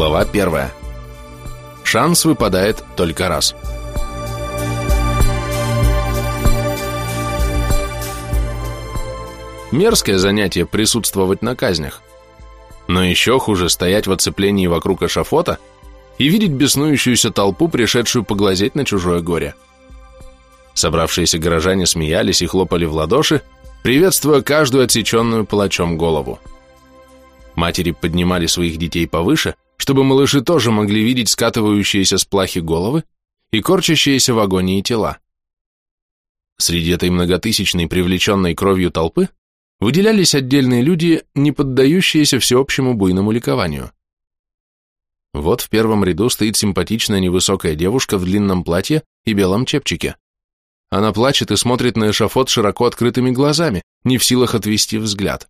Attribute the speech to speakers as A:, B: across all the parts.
A: Глава первая. Шанс выпадает только раз. Мерзкое занятие присутствовать на казнях. Но еще хуже стоять в оцеплении вокруг эшафота и видеть беснующуюся толпу, пришедшую поглазеть на чужое горе. Собравшиеся горожане смеялись и хлопали в ладоши, приветствуя каждую отсеченную палачом голову. Матери поднимали своих детей повыше, чтобы малыши тоже могли видеть скатывающиеся с плахи головы и корчащиеся в агонии тела. Среди этой многотысячной привлеченной кровью толпы выделялись отдельные люди, не поддающиеся всеобщему буйному ликованию. Вот в первом ряду стоит симпатичная невысокая девушка в длинном платье и белом чепчике. Она плачет и смотрит на эшафот широко открытыми глазами, не в силах отвести взгляд.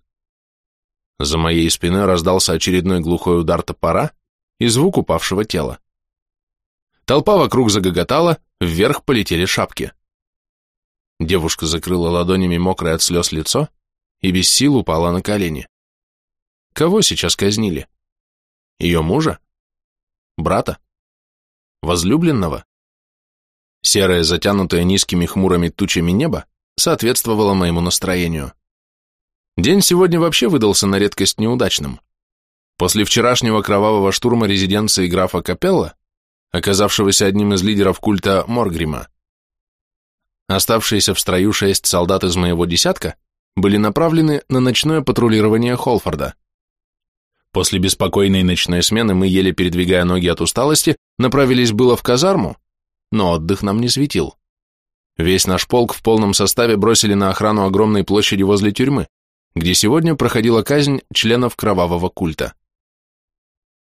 A: За моей спиной раздался очередной глухой удар топора и звук упавшего тела. Толпа вокруг загоготала, вверх полетели шапки. Девушка закрыла ладонями мокрое от слез лицо и без сил упала на колени. Кого сейчас казнили? Ее мужа? Брата? Возлюбленного? Серое, затянутое низкими хмурыми тучами небо соответствовало моему настроению. День сегодня вообще выдался на редкость неудачным. После вчерашнего кровавого штурма резиденции графа Капелла, оказавшегося одним из лидеров культа Моргрима, оставшиеся в строю шесть солдат из моего десятка были направлены на ночное патрулирование Холфорда. После беспокойной ночной смены мы, еле передвигая ноги от усталости, направились было в казарму, но отдых нам не светил. Весь наш полк в полном составе бросили на охрану огромной площади возле тюрьмы, где сегодня проходила казнь членов кровавого культа.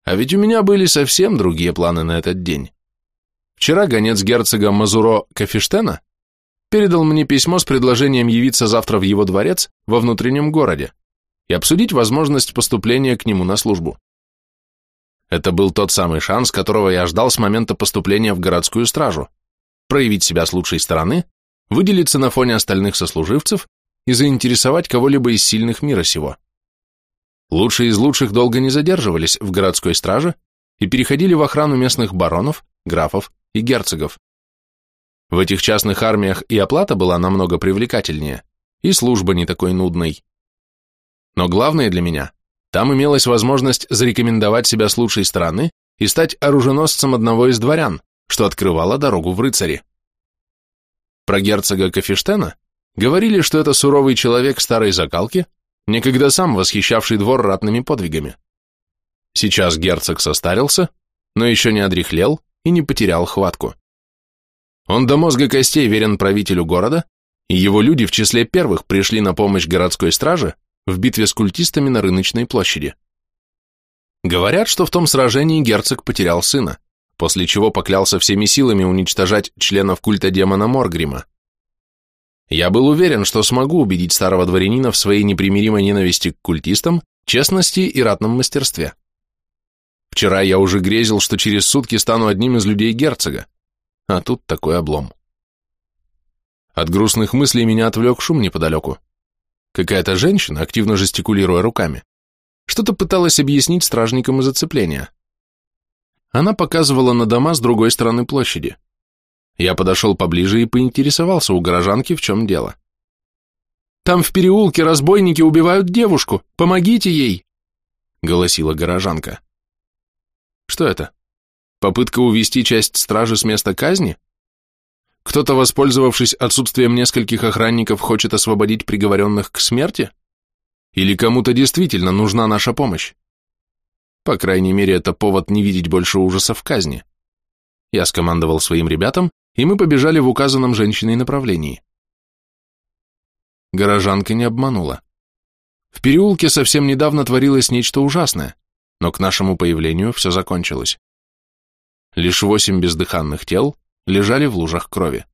A: А ведь у меня были совсем другие планы на этот день. Вчера гонец герцога Мазуро Кафештена передал мне письмо с предложением явиться завтра в его дворец во внутреннем городе и обсудить возможность поступления к нему на службу. Это был тот самый шанс, которого я ждал с момента поступления в городскую стражу, проявить себя с лучшей стороны, выделиться на фоне остальных сослуживцев и заинтересовать кого-либо из сильных мира сего. Лучшие из лучших долго не задерживались в городской страже и переходили в охрану местных баронов, графов и герцогов. В этих частных армиях и оплата была намного привлекательнее, и служба не такой нудной. Но главное для меня, там имелась возможность зарекомендовать себя с лучшей стороны и стать оруженосцем одного из дворян, что открывало дорогу в рыцари. Про герцога Кафештена Говорили, что это суровый человек старой закалки, некогда сам восхищавший двор ратными подвигами. Сейчас герцог состарился, но еще не одряхлел и не потерял хватку. Он до мозга костей верен правителю города, и его люди в числе первых пришли на помощь городской страже в битве с культистами на рыночной площади. Говорят, что в том сражении герцог потерял сына, после чего поклялся всеми силами уничтожать членов культа демона Моргрима. Я был уверен, что смогу убедить старого дворянина в своей непримиримой ненависти к культистам, честности и ратном мастерстве. Вчера я уже грезил, что через сутки стану одним из людей герцога, а тут такой облом. От грустных мыслей меня отвлек шум неподалеку. Какая-то женщина, активно жестикулируя руками, что-то пыталась объяснить стражникам из оцепления. Она показывала на дома с другой стороны площади. Я подошел поближе и поинтересовался у горожанки, в чем дело. «Там в переулке разбойники убивают девушку! Помогите ей!» — голосила горожанка. «Что это? Попытка увести часть стражи с места казни? Кто-то, воспользовавшись отсутствием нескольких охранников, хочет освободить приговоренных к смерти? Или кому-то действительно нужна наша помощь? По крайней мере, это повод не видеть больше ужасов казни». Я скомандовал своим ребятам, и мы побежали в указанном женщиной направлении. Горожанка не обманула. В переулке совсем недавно творилось нечто ужасное, но к нашему появлению все закончилось. Лишь восемь бездыханных тел лежали в лужах крови.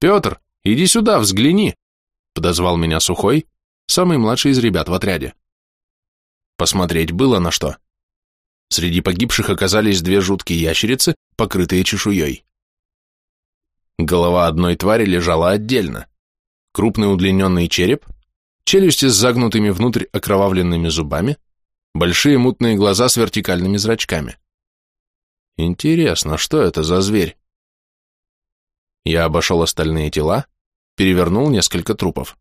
A: «Петр, иди сюда, взгляни!» — подозвал меня Сухой, самый младший из ребят в отряде. Посмотреть было на что. Среди погибших оказались две жуткие ящерицы, покрытые чешуей. Голова одной твари лежала отдельно. Крупный удлиненный череп, челюсти с загнутыми внутрь окровавленными зубами, большие мутные глаза с вертикальными зрачками. Интересно, что это за зверь? Я обошел остальные тела, перевернул несколько трупов.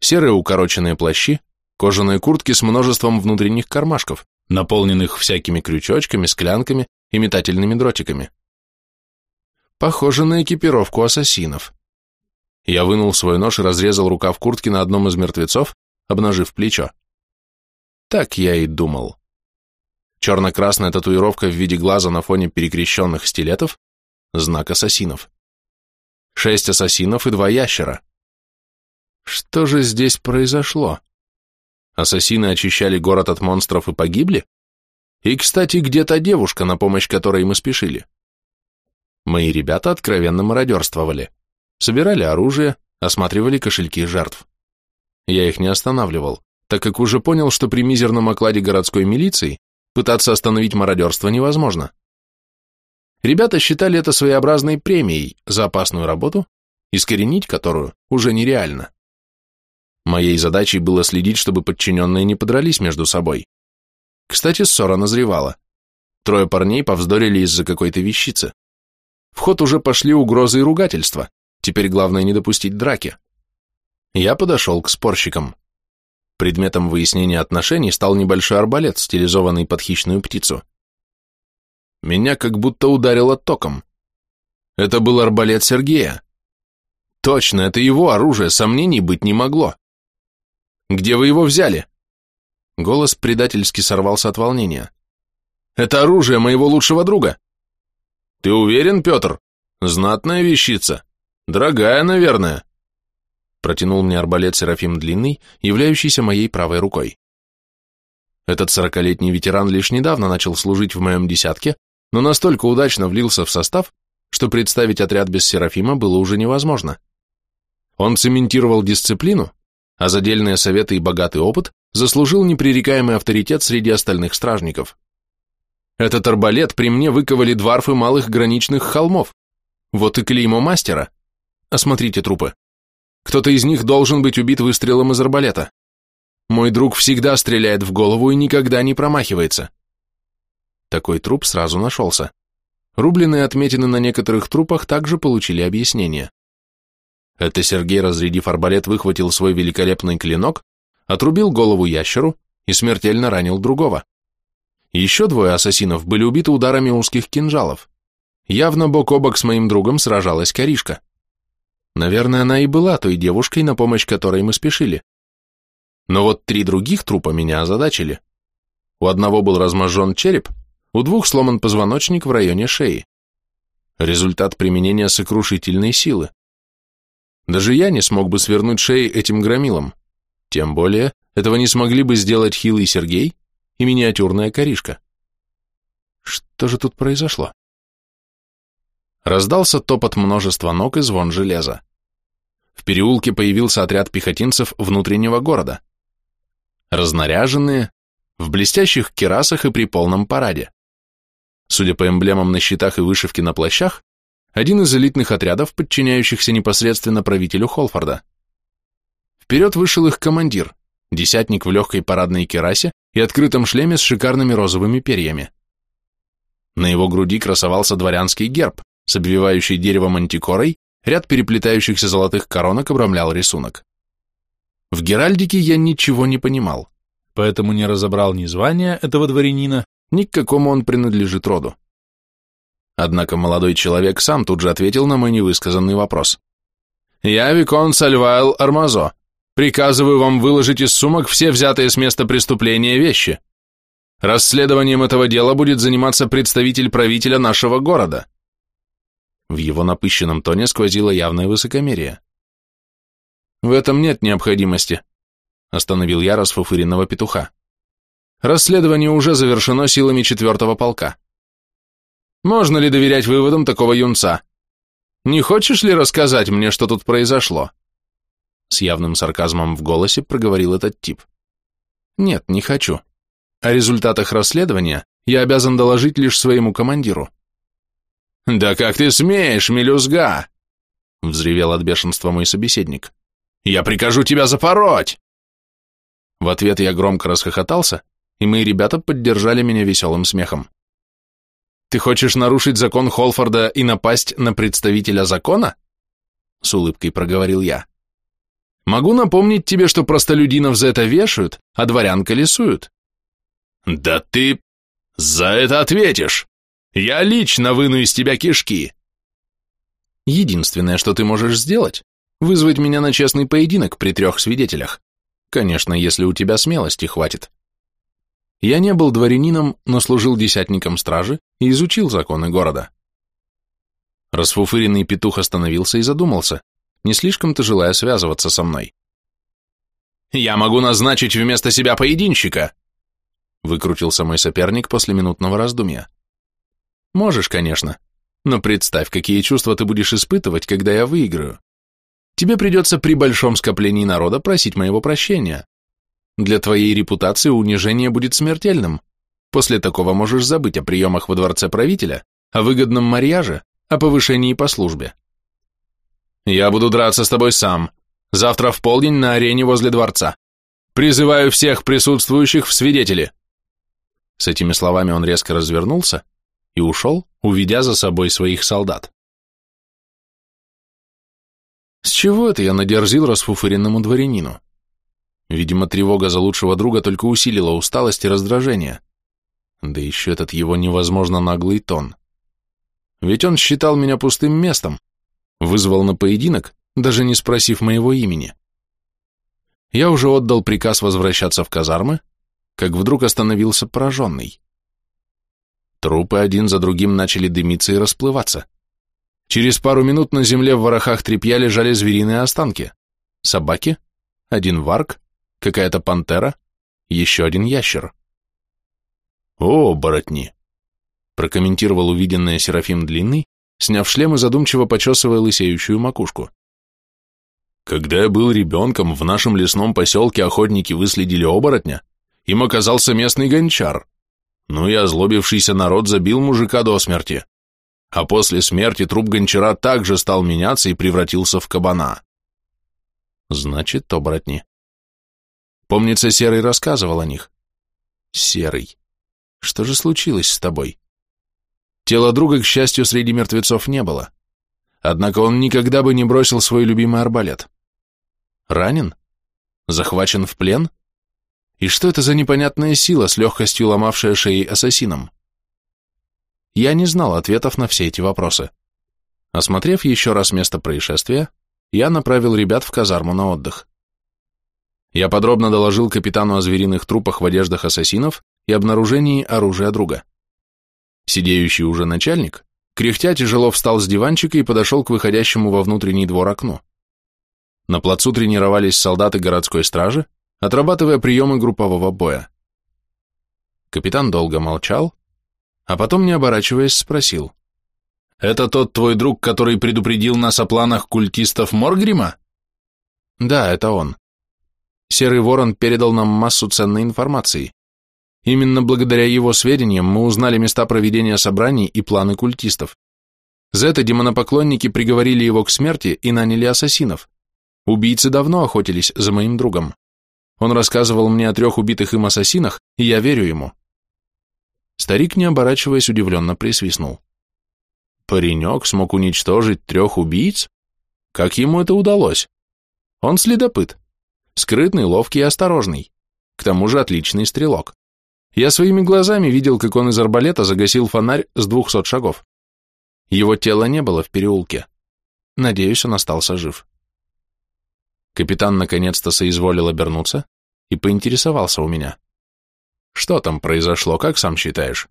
A: Серые укороченные плащи, кожаные куртки с множеством внутренних кармашков, наполненных всякими крючочками, склянками и метательными дротиками. Похоже на экипировку ассасинов. Я вынул свой нож и разрезал рукав куртки на одном из мертвецов, обнажив плечо. Так я и думал. Черно-красная татуировка в виде глаза на фоне перекрещенных стилетов – знак ассасинов. Шесть ассасинов и два ящера. Что же здесь произошло? Ассасины очищали город от монстров и погибли? И, кстати, где та девушка, на помощь которой мы спешили? Мои ребята откровенно мародерствовали. Собирали оружие, осматривали кошельки жертв. Я их не останавливал, так как уже понял, что при мизерном окладе городской милиции пытаться остановить мародерство невозможно. Ребята считали это своеобразной премией за опасную работу, искоренить которую уже нереально. Моей задачей было следить, чтобы подчиненные не подрались между собой. Кстати, ссора назревала. Трое парней повздорили из-за какой-то вещицы. В ход уже пошли угрозы и ругательства. Теперь главное не допустить драки. Я подошел к спорщикам. Предметом выяснения отношений стал небольшой арбалет, стилизованный под хищную птицу. Меня как будто ударило током. Это был арбалет Сергея. Точно, это его оружие, сомнений быть не могло. Где вы его взяли? Голос предательски сорвался от волнения. Это оружие моего лучшего друга. Ты уверен, Петр? Знатная вещица. Дорогая, наверное. Протянул мне арбалет Серафим Длинный, являющийся моей правой рукой. Этот сорокалетний ветеран лишь недавно начал служить в моем десятке, но настолько удачно влился в состав, что представить отряд без Серафима было уже невозможно. Он цементировал дисциплину, а за дельные советы и богатый опыт заслужил непререкаемый авторитет среди остальных стражников. Этот арбалет при мне выковали дварфы малых граничных холмов. Вот и клеймо мастера. Осмотрите трупы. Кто-то из них должен быть убит выстрелом из арбалета. Мой друг всегда стреляет в голову и никогда не промахивается. Такой труп сразу нашелся. Рубленые отметины на некоторых трупах также получили объяснение. Это Сергей, разрядив арбалет, выхватил свой великолепный клинок, отрубил голову ящеру и смертельно ранил другого. Еще двое ассасинов были убиты ударами узких кинжалов. Явно бок о бок с моим другом сражалась Каришка. Наверное, она и была той девушкой, на помощь которой мы спешили. Но вот три других трупа меня озадачили. У одного был разможжен череп, у двух сломан позвоночник в районе шеи. Результат применения сокрушительной силы. Даже я не смог бы свернуть шеи этим громилам. Тем более, этого не смогли бы сделать хилый Сергей и миниатюрная коришка. Что же тут произошло? Раздался топот множества ног и звон железа. В переулке появился отряд пехотинцев внутреннего города. Разнаряженные, в блестящих керасах и при полном параде. Судя по эмблемам на щитах и вышивке на плащах, один из элитных отрядов, подчиняющихся непосредственно правителю Холфорда. Вперед вышел их командир, десятник в легкой парадной керасе и открытом шлеме с шикарными розовыми перьями. На его груди красовался дворянский герб с обвивающей деревом антикорой, ряд переплетающихся золотых коронок обрамлял рисунок. В Геральдике я ничего не понимал, поэтому не разобрал ни звания этого дворянина, ни к какому он принадлежит роду. Однако молодой человек сам тут же ответил на мой невысказанный вопрос. «Я Викон Сальвайл Армазо, Приказываю вам выложить из сумок все взятые с места преступления вещи. Расследованием этого дела будет заниматься представитель правителя нашего города». В его напыщенном тоне сквозило явное высокомерие. «В этом нет необходимости», — остановил я расфуфыренного петуха. «Расследование уже завершено силами четвертого полка. Можно ли доверять выводам такого юнца? Не хочешь ли рассказать мне, что тут произошло?» С явным сарказмом в голосе проговорил этот тип. Нет, не хочу. О результатах расследования я обязан доложить лишь своему командиру. Да как ты смеешь, мелюзга? Взревел от бешенства мой собеседник. Я прикажу тебя запороть! В ответ я громко расхохотался, и мои ребята поддержали меня веселым смехом. «Ты хочешь нарушить закон Холфорда и напасть на представителя закона?» С улыбкой проговорил я. «Могу напомнить тебе, что простолюдинов за это вешают, а дворян колесуют». «Да ты за это ответишь! Я лично выну из тебя кишки!» «Единственное, что ты можешь сделать, вызвать меня на честный поединок при трех свидетелях. Конечно, если у тебя смелости хватит. Я не был дворянином, но служил десятником стражи и изучил законы города. Расфуфыренный петух остановился и задумался, не слишком-то желая связываться со мной. «Я могу назначить вместо себя поединщика!» выкрутился мой соперник после минутного раздумья. «Можешь, конечно, но представь, какие чувства ты будешь испытывать, когда я выиграю. Тебе придется при большом скоплении народа просить моего прощения. Для твоей репутации унижение будет смертельным. После такого можешь забыть о приемах во дворце правителя, о выгодном марьяже, о повышении по службе. Я буду драться с тобой сам. Завтра в полдень на арене возле дворца. Призываю всех присутствующих в свидетели. С этими словами он резко развернулся и ушел, уведя за собой своих солдат. С чего это я надерзил расфуфыренному дворянину? Видимо, тревога за лучшего друга только усилила усталость и раздражение. Да еще этот его невозможно наглый тон. Ведь он считал меня пустым местом, вызвал на поединок, даже не спросив моего имени. Я уже отдал приказ возвращаться в казармы, как вдруг остановился пораженный. Трупы один за другим начали дымиться и расплываться. Через пару минут на земле в ворохах тряпья лежали звериные останки. Собаки, один варк, какая-то пантера, еще один ящер. «О, боротни!» — прокомментировал увиденное Серафим Длинный, сняв шлем и задумчиво почесывая лысеющую макушку. «Когда я был ребенком, в нашем лесном поселке охотники выследили оборотня, им оказался местный гончар. Ну и озлобившийся народ забил мужика до смерти. А после смерти труп гончара также стал меняться и превратился в кабана. Значит, оборотни. Помнится, Серый рассказывал о них. Серый, что же случилось с тобой? Тела друга, к счастью, среди мертвецов не было. Однако он никогда бы не бросил свой любимый арбалет. Ранен? Захвачен в плен? И что это за непонятная сила, с легкостью ломавшая шеи ассасинам? Я не знал ответов на все эти вопросы. Осмотрев еще раз место происшествия, я направил ребят в казарму на отдых. Я подробно доложил капитану о звериных трупах в одеждах ассасинов и обнаружении оружия друга. Сидеющий уже начальник, кряхтя тяжело встал с диванчика и подошел к выходящему во внутренний двор окну. На плацу тренировались солдаты городской стражи, отрабатывая приемы группового боя. Капитан долго молчал, а потом, не оборачиваясь, спросил. «Это тот твой друг, который предупредил нас о планах культистов Моргрима?» «Да, это он. Серый Ворон передал нам массу ценной информации. Именно благодаря его сведениям мы узнали места проведения собраний и планы культистов. За это демонопоклонники приговорили его к смерти и наняли ассасинов. Убийцы давно охотились за моим другом. Он рассказывал мне о трех убитых им ассасинах, и я верю ему. Старик, не оборачиваясь, удивленно присвистнул. Паренек смог уничтожить трех убийц? Как ему это удалось? Он следопыт. Скрытный, ловкий и осторожный. К тому же отличный стрелок. Я своими глазами видел, как он из арбалета загасил фонарь с двухсот шагов. Его тела не было в переулке. Надеюсь, он остался жив. Капитан наконец-то соизволил обернуться и поинтересовался у меня. Что там произошло, как сам считаешь?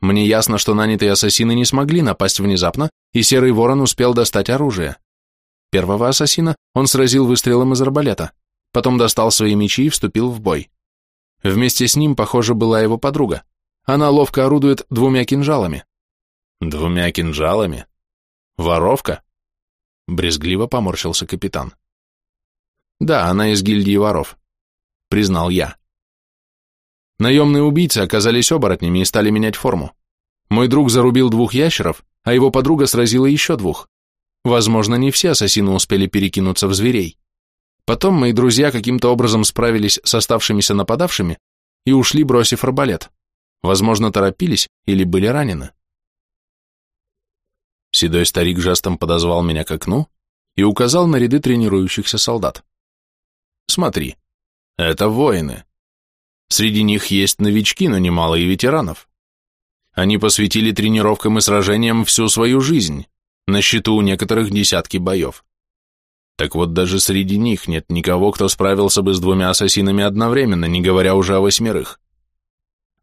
A: Мне ясно, что нанятые ассасины не смогли напасть внезапно, и Серый Ворон успел достать оружие. Первого ассасина он сразил выстрелом из арбалета, потом достал свои мечи и вступил в бой. Вместе с ним, похоже, была его подруга. Она ловко орудует двумя кинжалами. Двумя кинжалами? Воровка? Брезгливо поморщился капитан. Да, она из гильдии воров, признал я. Наемные убийцы оказались оборотнями и стали менять форму. Мой друг зарубил двух ящеров, а его подруга сразила еще двух. Возможно, не все ассасины успели перекинуться в зверей. Потом мои друзья каким-то образом справились с оставшимися нападавшими и ушли, бросив арбалет. Возможно, торопились или были ранены. Седой старик жестом подозвал меня к окну и указал на ряды тренирующихся солдат. «Смотри, это воины. Среди них есть новички, но немало и ветеранов. Они посвятили тренировкам и сражениям всю свою жизнь, на счету у некоторых десятки боев. Так вот, даже среди них нет никого, кто справился бы с двумя ассасинами одновременно, не говоря уже о восьмерых.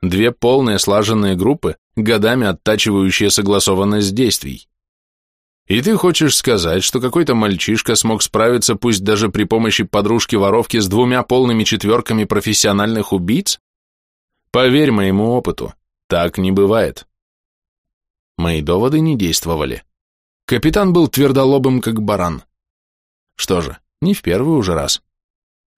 A: Две полные слаженные группы, годами оттачивающие согласованность действий. И ты хочешь сказать, что какой-то мальчишка смог справиться, пусть даже при помощи подружки-воровки, с двумя полными четверками профессиональных убийц? Поверь моему опыту, так не бывает. Мои доводы не действовали. Капитан был твердолобым, как баран. Что же, не в первый уже раз.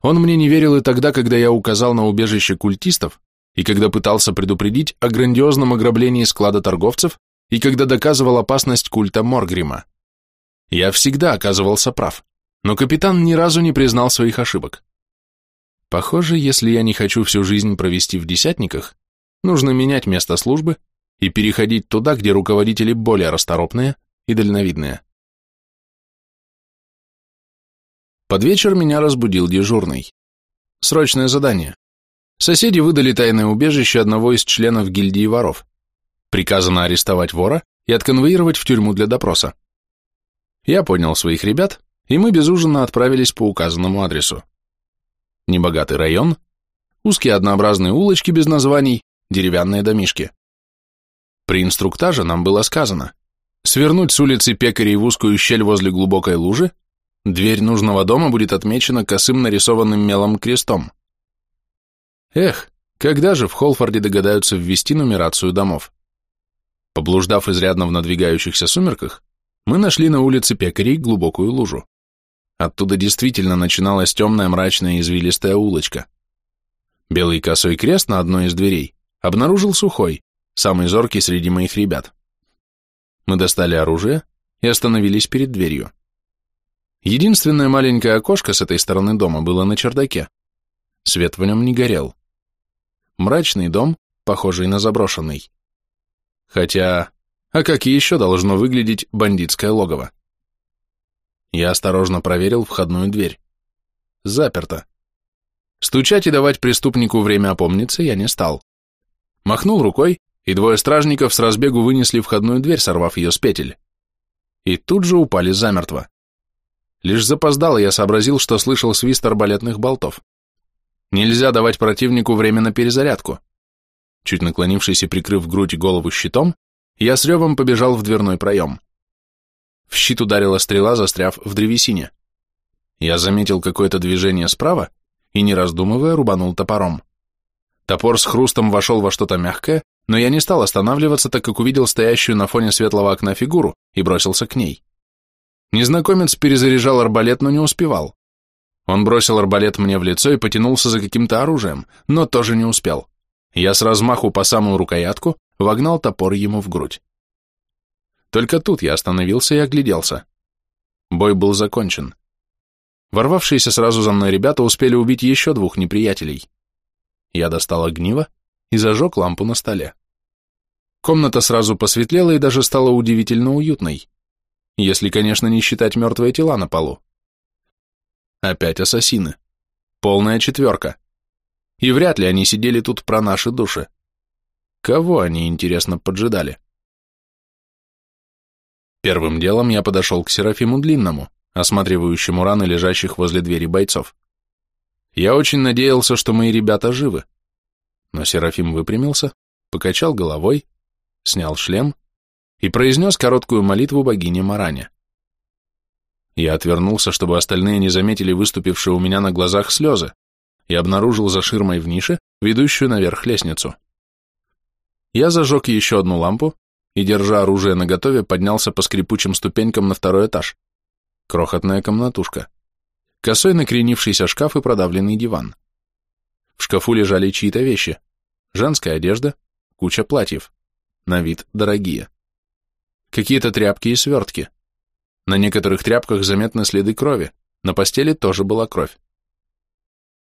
A: Он мне не верил и тогда, когда я указал на убежище культистов, и когда пытался предупредить о грандиозном ограблении склада торговцев, и когда доказывал опасность культа Моргрима. Я всегда оказывался прав, но капитан ни разу не признал своих ошибок. Похоже, если я не хочу всю жизнь провести в десятниках, нужно менять место службы и переходить туда, где руководители более расторопные и дальновидные. Под вечер меня разбудил дежурный. Срочное задание. Соседи выдали тайное убежище одного из членов гильдии воров. Приказано арестовать вора и отконвоировать в тюрьму для допроса. Я понял своих ребят, и мы без ужина отправились по указанному адресу. Небогатый район, узкие однообразные улочки без названий, деревянные домишки. При инструктаже нам было сказано свернуть с улицы Пекарей в узкую щель возле глубокой лужи, дверь нужного дома будет отмечена косым нарисованным мелом крестом. Эх, когда же в Холфорде догадаются ввести нумерацию домов? Поблуждав изрядно в надвигающихся сумерках, мы нашли на улице Пекарей глубокую лужу. Оттуда действительно начиналась темная мрачная извилистая улочка. Белый косой крест на одной из дверей обнаружил сухой, самый зоркий среди моих ребят. Мы достали оружие и остановились перед дверью. Единственное маленькое окошко с этой стороны дома было на чердаке. Свет в нем не горел. Мрачный дом, похожий на заброшенный. Хотя, а как еще должно выглядеть бандитское логово? Я осторожно проверил входную дверь. Заперто. Стучать и давать преступнику время опомниться я не стал. Махнул рукой, и двое стражников с разбегу вынесли входную дверь, сорвав ее с петель. И тут же упали замертво. Лишь запоздало я сообразил, что слышал свист арбалетных болтов. Нельзя давать противнику время на перезарядку. Чуть наклонившись и прикрыв грудь и голову щитом, я с ревом побежал в дверной проем. В щит ударила стрела, застряв в древесине. Я заметил какое-то движение справа и, не раздумывая, рубанул топором. Топор с хрустом вошел во что-то мягкое, но я не стал останавливаться, так как увидел стоящую на фоне светлого окна фигуру и бросился к ней. Незнакомец перезаряжал арбалет, но не успевал. Он бросил арбалет мне в лицо и потянулся за каким-то оружием, но тоже не успел. Я с размаху по самую рукоятку вогнал топор ему в грудь. Только тут я остановился и огляделся. Бой был закончен. Ворвавшиеся сразу за мной ребята успели убить еще двух неприятелей. Я достал огниво и зажег лампу на столе. Комната сразу посветлела и даже стала удивительно уютной, если, конечно, не считать мертвые тела на полу. Опять ассасины. Полная четверка. И вряд ли они сидели тут про наши души. Кого они, интересно, поджидали? Первым делом я подошел к Серафиму Длинному, осматривающему раны лежащих возле двери бойцов. Я очень надеялся, что мои ребята живы. Но Серафим выпрямился, покачал головой, снял шлем и произнес короткую молитву богине Маране. Я отвернулся, чтобы остальные не заметили выступившие у меня на глазах слезы, и обнаружил за ширмой в нише, ведущую наверх лестницу. Я зажег еще одну лампу и, держа оружие наготове, поднялся по скрипучим ступенькам на второй этаж. Крохотная комнатушка. Косой накренившийся шкаф и продавленный диван. В шкафу лежали чьи-то вещи. Женская одежда, куча платьев. На вид дорогие. Какие-то тряпки и свертки. На некоторых тряпках заметны следы крови, на постели тоже была кровь.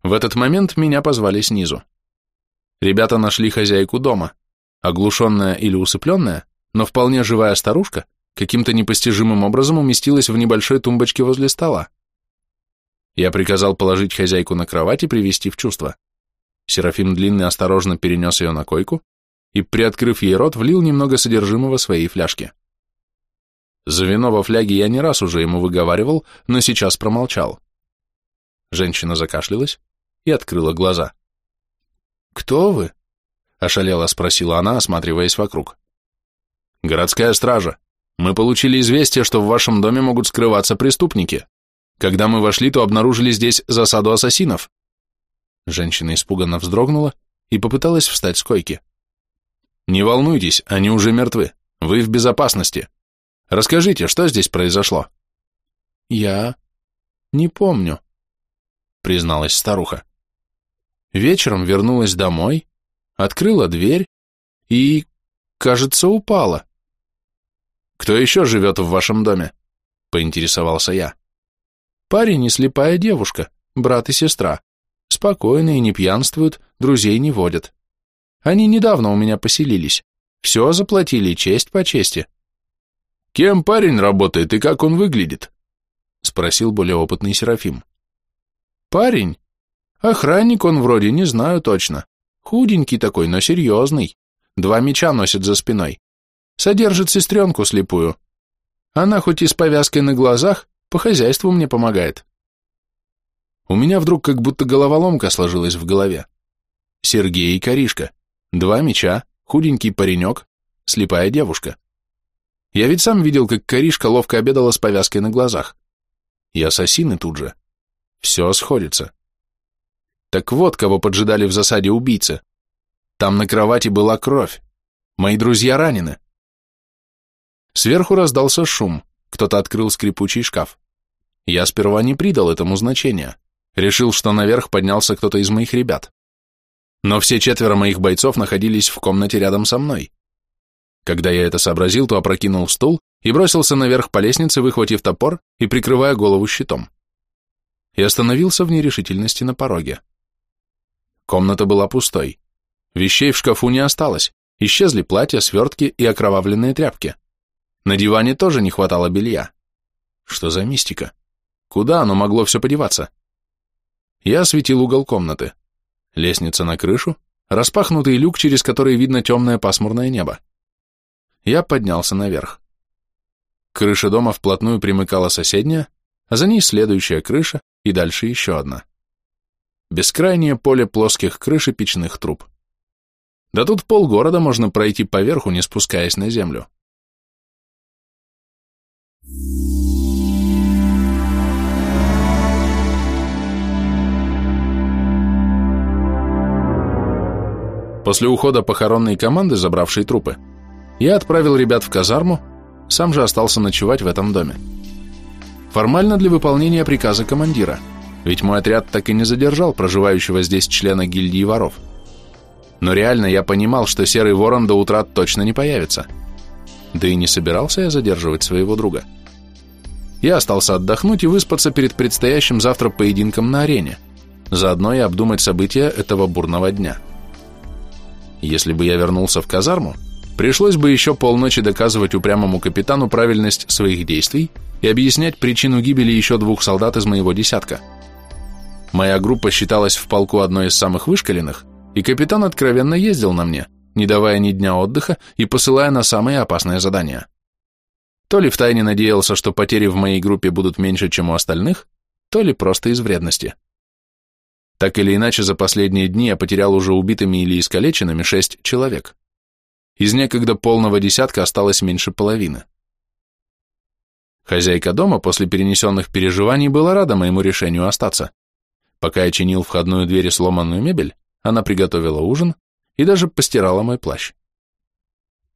A: В этот момент меня позвали снизу. Ребята нашли хозяйку дома, оглушенная или усыпленная, но вполне живая старушка каким-то непостижимым образом уместилась в небольшой тумбочке возле стола. Я приказал положить хозяйку на кровать и привести в чувство. Серафим Длинный осторожно перенес ее на койку и, приоткрыв ей рот, влил немного содержимого своей фляжки. За вино во фляге я не раз уже ему выговаривал, но сейчас промолчал. Женщина закашлялась и открыла глаза. «Кто вы?» — ошалело спросила она, осматриваясь вокруг. «Городская стража. Мы получили известие, что в вашем доме могут скрываться преступники. Когда мы вошли, то обнаружили здесь засаду ассасинов». Женщина испуганно вздрогнула и попыталась встать с койки. «Не волнуйтесь, они уже мертвы. Вы в безопасности. Расскажите, что здесь произошло?» «Я не помню», — призналась старуха. Вечером вернулась домой, открыла дверь и, кажется, упала. «Кто еще живет в вашем доме?» — поинтересовался я. «Парень и слепая девушка, брат и сестра. Спокойные, не пьянствуют, друзей не водят. Они недавно у меня поселились. Все заплатили, честь по чести». «Кем парень работает и как он выглядит?» — спросил более опытный Серафим. «Парень? Охранник он вроде, не знаю точно. Худенький такой, но серьезный. Два меча носит за спиной. Содержит сестренку слепую. Она хоть и с повязкой на глазах, по хозяйству мне помогает. У меня вдруг как будто головоломка сложилась в голове. Сергей и Коришка. Два меча, худенький паренек, слепая девушка. Я ведь сам видел, как Коришка ловко обедала с повязкой на глазах. И ассасины тут же. Все сходится. Так вот, кого поджидали в засаде убийцы. Там на кровати была кровь. Мои друзья ранены. Сверху раздался шум. Кто-то открыл скрипучий шкаф. Я сперва не придал этому значения. Решил, что наверх поднялся кто-то из моих ребят. Но все четверо моих бойцов находились в комнате рядом со мной. Когда я это сообразил, то опрокинул стул и бросился наверх по лестнице, выхватив топор и прикрывая голову щитом. И остановился в нерешительности на пороге. Комната была пустой. Вещей в шкафу не осталось. Исчезли платья, свертки и окровавленные тряпки. На диване тоже не хватало белья. Что за мистика? Куда оно могло все подеваться? Я осветил угол комнаты. Лестница на крышу, распахнутый люк, через который видно темное пасмурное небо. Я поднялся наверх. Крыша дома вплотную примыкала соседняя, а за ней следующая крыша и дальше еще одна бескрайнее поле плоских крыш и печных труб. Да тут полгорода можно пройти поверху, не спускаясь на землю. После ухода похоронной команды, забравшей трупы, я отправил ребят в казарму, сам же остался ночевать в этом доме. Формально для выполнения приказа командира – ведь мой отряд так и не задержал проживающего здесь члена гильдии воров. Но реально я понимал, что Серый Ворон до утра точно не появится. Да и не собирался я задерживать своего друга. Я остался отдохнуть и выспаться перед предстоящим завтра поединком на арене, заодно и обдумать события этого бурного дня. Если бы я вернулся в казарму, пришлось бы еще полночи доказывать упрямому капитану правильность своих действий и объяснять причину гибели еще двух солдат из моего десятка – Моя группа считалась в полку одной из самых вышкаленных, и капитан откровенно ездил на мне, не давая ни дня отдыха и посылая на самые опасные задания. То ли втайне надеялся, что потери в моей группе будут меньше, чем у остальных, то ли просто из вредности. Так или иначе, за последние дни я потерял уже убитыми или искалеченными шесть человек. Из некогда полного десятка осталось меньше половины. Хозяйка дома после перенесенных переживаний была рада моему решению остаться. Пока я чинил входную дверь и сломанную мебель, она приготовила ужин и даже постирала мой плащ.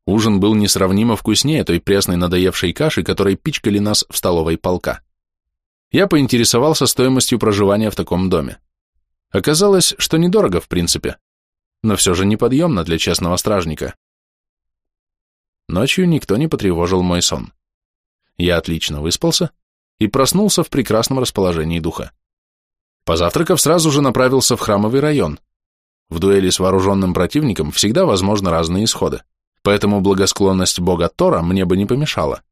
A: Ужин был несравнимо вкуснее той пресной надоевшей каши, которой пичкали нас в столовой полка. Я поинтересовался стоимостью проживания в таком доме. Оказалось, что недорого в принципе, но все же неподъемно для честного стражника. Ночью никто не потревожил мой сон. Я отлично выспался и проснулся в прекрасном расположении духа. Позавтракав, сразу же направился в храмовый район. В дуэли с вооруженным противником всегда возможны разные исходы, поэтому благосклонность бога Тора мне бы не помешала.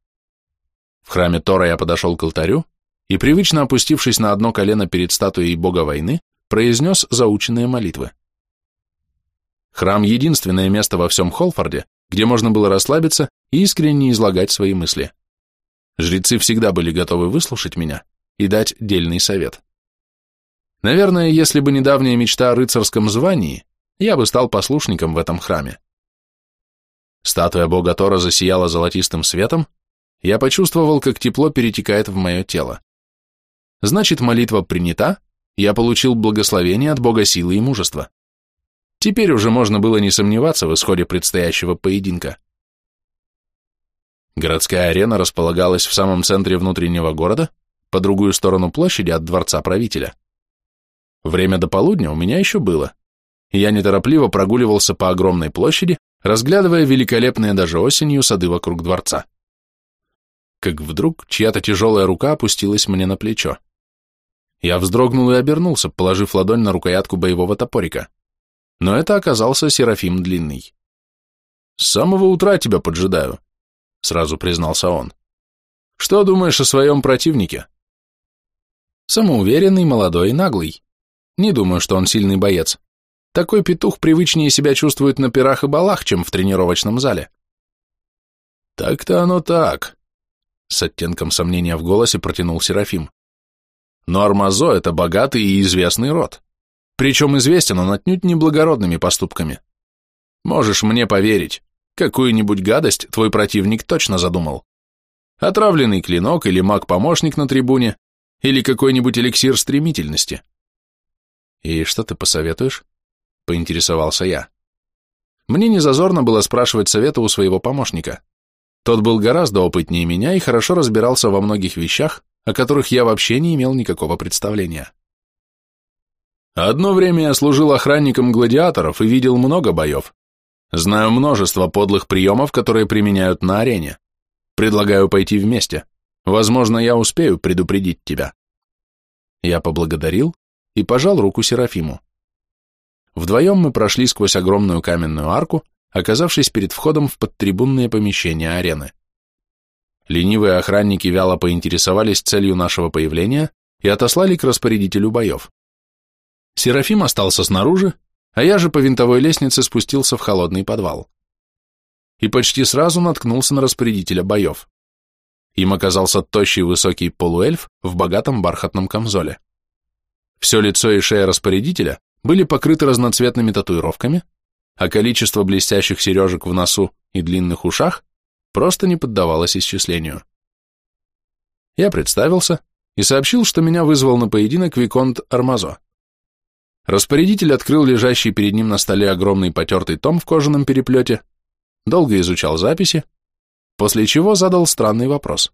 A: В храме Тора я подошел к алтарю и, привычно опустившись на одно колено перед статуей бога войны, произнес заученные молитвы. Храм — единственное место во всем Холфорде, где можно было расслабиться и искренне излагать свои мысли. Жрецы всегда были готовы выслушать меня и дать дельный совет. Наверное, если бы недавняя мечта о рыцарском звании, я бы стал послушником в этом храме. Статуя бога Тора засияла золотистым светом, я почувствовал, как тепло перетекает в мое тело. Значит, молитва принята, я получил благословение от бога силы и мужества. Теперь уже можно было не сомневаться в исходе предстоящего поединка. Городская арена располагалась в самом центре внутреннего города, по другую сторону площади от дворца правителя. Время до полудня у меня еще было, и я неторопливо прогуливался по огромной площади, разглядывая великолепные даже осенью сады вокруг дворца. Как вдруг чья-то тяжелая рука опустилась мне на плечо. Я вздрогнул и обернулся, положив ладонь на рукоятку боевого топорика. Но это оказался Серафим Длинный. «С самого утра тебя поджидаю», — сразу признался он. «Что думаешь о своем противнике?» Самоуверенный, молодой и наглый. Не думаю, что он сильный боец. Такой петух привычнее себя чувствует на пирах и балах, чем в тренировочном зале. Так-то оно так, с оттенком сомнения в голосе протянул Серафим. Но Армазо — это богатый и известный род. Причем известен он отнюдь не благородными поступками. Можешь мне поверить, какую-нибудь гадость твой противник точно задумал. Отравленный клинок или маг-помощник на трибуне, или какой-нибудь эликсир стремительности. И что ты посоветуешь? Поинтересовался я. Мне не зазорно было спрашивать совета у своего помощника. Тот был гораздо опытнее меня и хорошо разбирался во многих вещах, о которых я вообще не имел никакого представления. Одно время я служил охранником гладиаторов и видел много боев. Знаю множество подлых приемов, которые применяют на арене. Предлагаю пойти вместе. Возможно, я успею предупредить тебя. Я поблагодарил и пожал руку Серафиму. Вдвоем мы прошли сквозь огромную каменную арку, оказавшись перед входом в подтрибунные помещения арены. Ленивые охранники вяло поинтересовались целью нашего появления и отослали к распорядителю боев. Серафим остался снаружи, а я же по винтовой лестнице спустился в холодный подвал. И почти сразу наткнулся на распорядителя боев. Им оказался тощий высокий полуэльф в богатом бархатном камзоле. Все лицо и шея распорядителя были покрыты разноцветными татуировками, а количество блестящих сережек в носу и длинных ушах просто не поддавалось исчислению. Я представился и сообщил, что меня вызвал на поединок Виконт Армазо. Распорядитель открыл лежащий перед ним на столе огромный потертый том в кожаном переплете, долго изучал записи, после чего задал странный вопрос.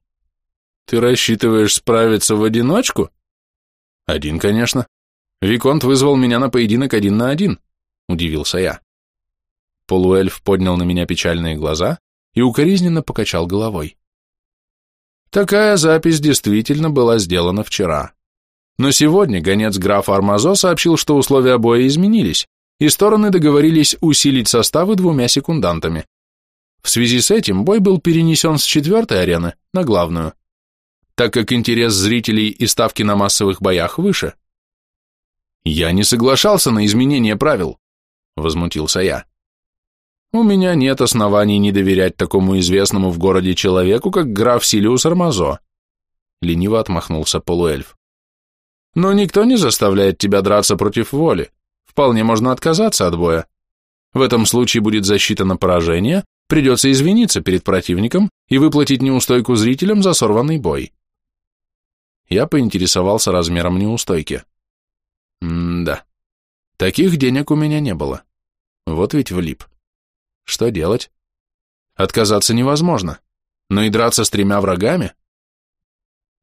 A: «Ты рассчитываешь справиться в одиночку?» «Один, конечно. Виконт вызвал меня на поединок один на один», — удивился я. Полуэльф поднял на меня печальные глаза и укоризненно покачал головой. Такая запись действительно была сделана вчера. Но сегодня гонец графа Армазо сообщил, что условия боя изменились, и стороны договорились усилить составы двумя секундантами. В связи с этим бой был перенесен с четвертой арены на главную, так как интерес зрителей и ставки на массовых боях выше. «Я не соглашался на изменение правил», — возмутился я. У меня нет оснований не доверять такому известному в городе человеку, как граф Силиус Армазо. Лениво отмахнулся полуэльф. Но никто не заставляет тебя драться против воли. Вполне можно отказаться от боя. В этом случае будет засчитано поражение, придется извиниться перед противником и выплатить неустойку зрителям за сорванный бой. Я поинтересовался размером неустойки. М-да. Таких денег у меня не было. Вот ведь влип. Что делать? Отказаться невозможно, но и драться с тремя врагами?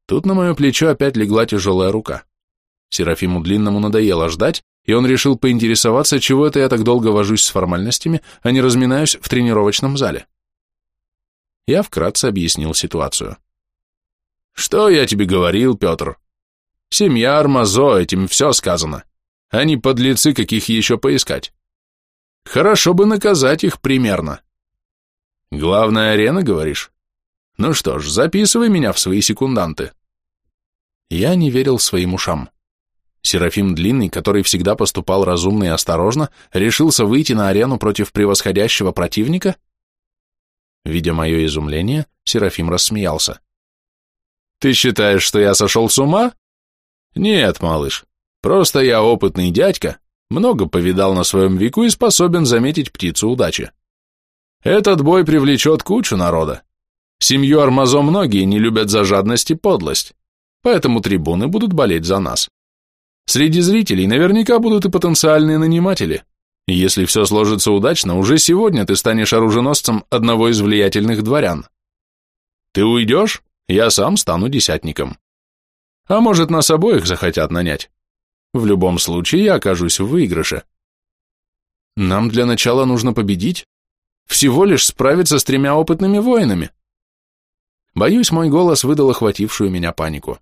A: Тут на мое плечо опять легла тяжелая рука. Серафиму Длинному надоело ждать, и он решил поинтересоваться, чего это я так долго вожусь с формальностями, а не разминаюсь в тренировочном зале. Я вкратце объяснил ситуацию. «Что я тебе говорил, Петр? Семья Армазо, этим все сказано. Они подлецы, каких еще поискать. Хорошо бы наказать их примерно. Главная арена, говоришь? Ну что ж, записывай меня в свои секунданты. Я не верил своим ушам. Серафим Длинный, который всегда поступал разумно и осторожно, решился выйти на арену против превосходящего противника? Видя мое изумление, Серафим рассмеялся. «Ты считаешь, что я сошел с ума?» «Нет, малыш, просто я опытный дядька, много повидал на своем веку и способен заметить птицу удачи. Этот бой привлечет кучу народа. Семью Армазо многие не любят за жадность и подлость, поэтому трибуны будут болеть за нас. Среди зрителей наверняка будут и потенциальные наниматели. Если все сложится удачно, уже сегодня ты станешь оруженосцем одного из влиятельных дворян. Ты уйдешь, я сам стану десятником. А может, нас обоих захотят нанять. В любом случае я окажусь в выигрыше. Нам для начала нужно победить, всего лишь справиться с тремя опытными воинами. Боюсь, мой голос выдал охватившую меня панику.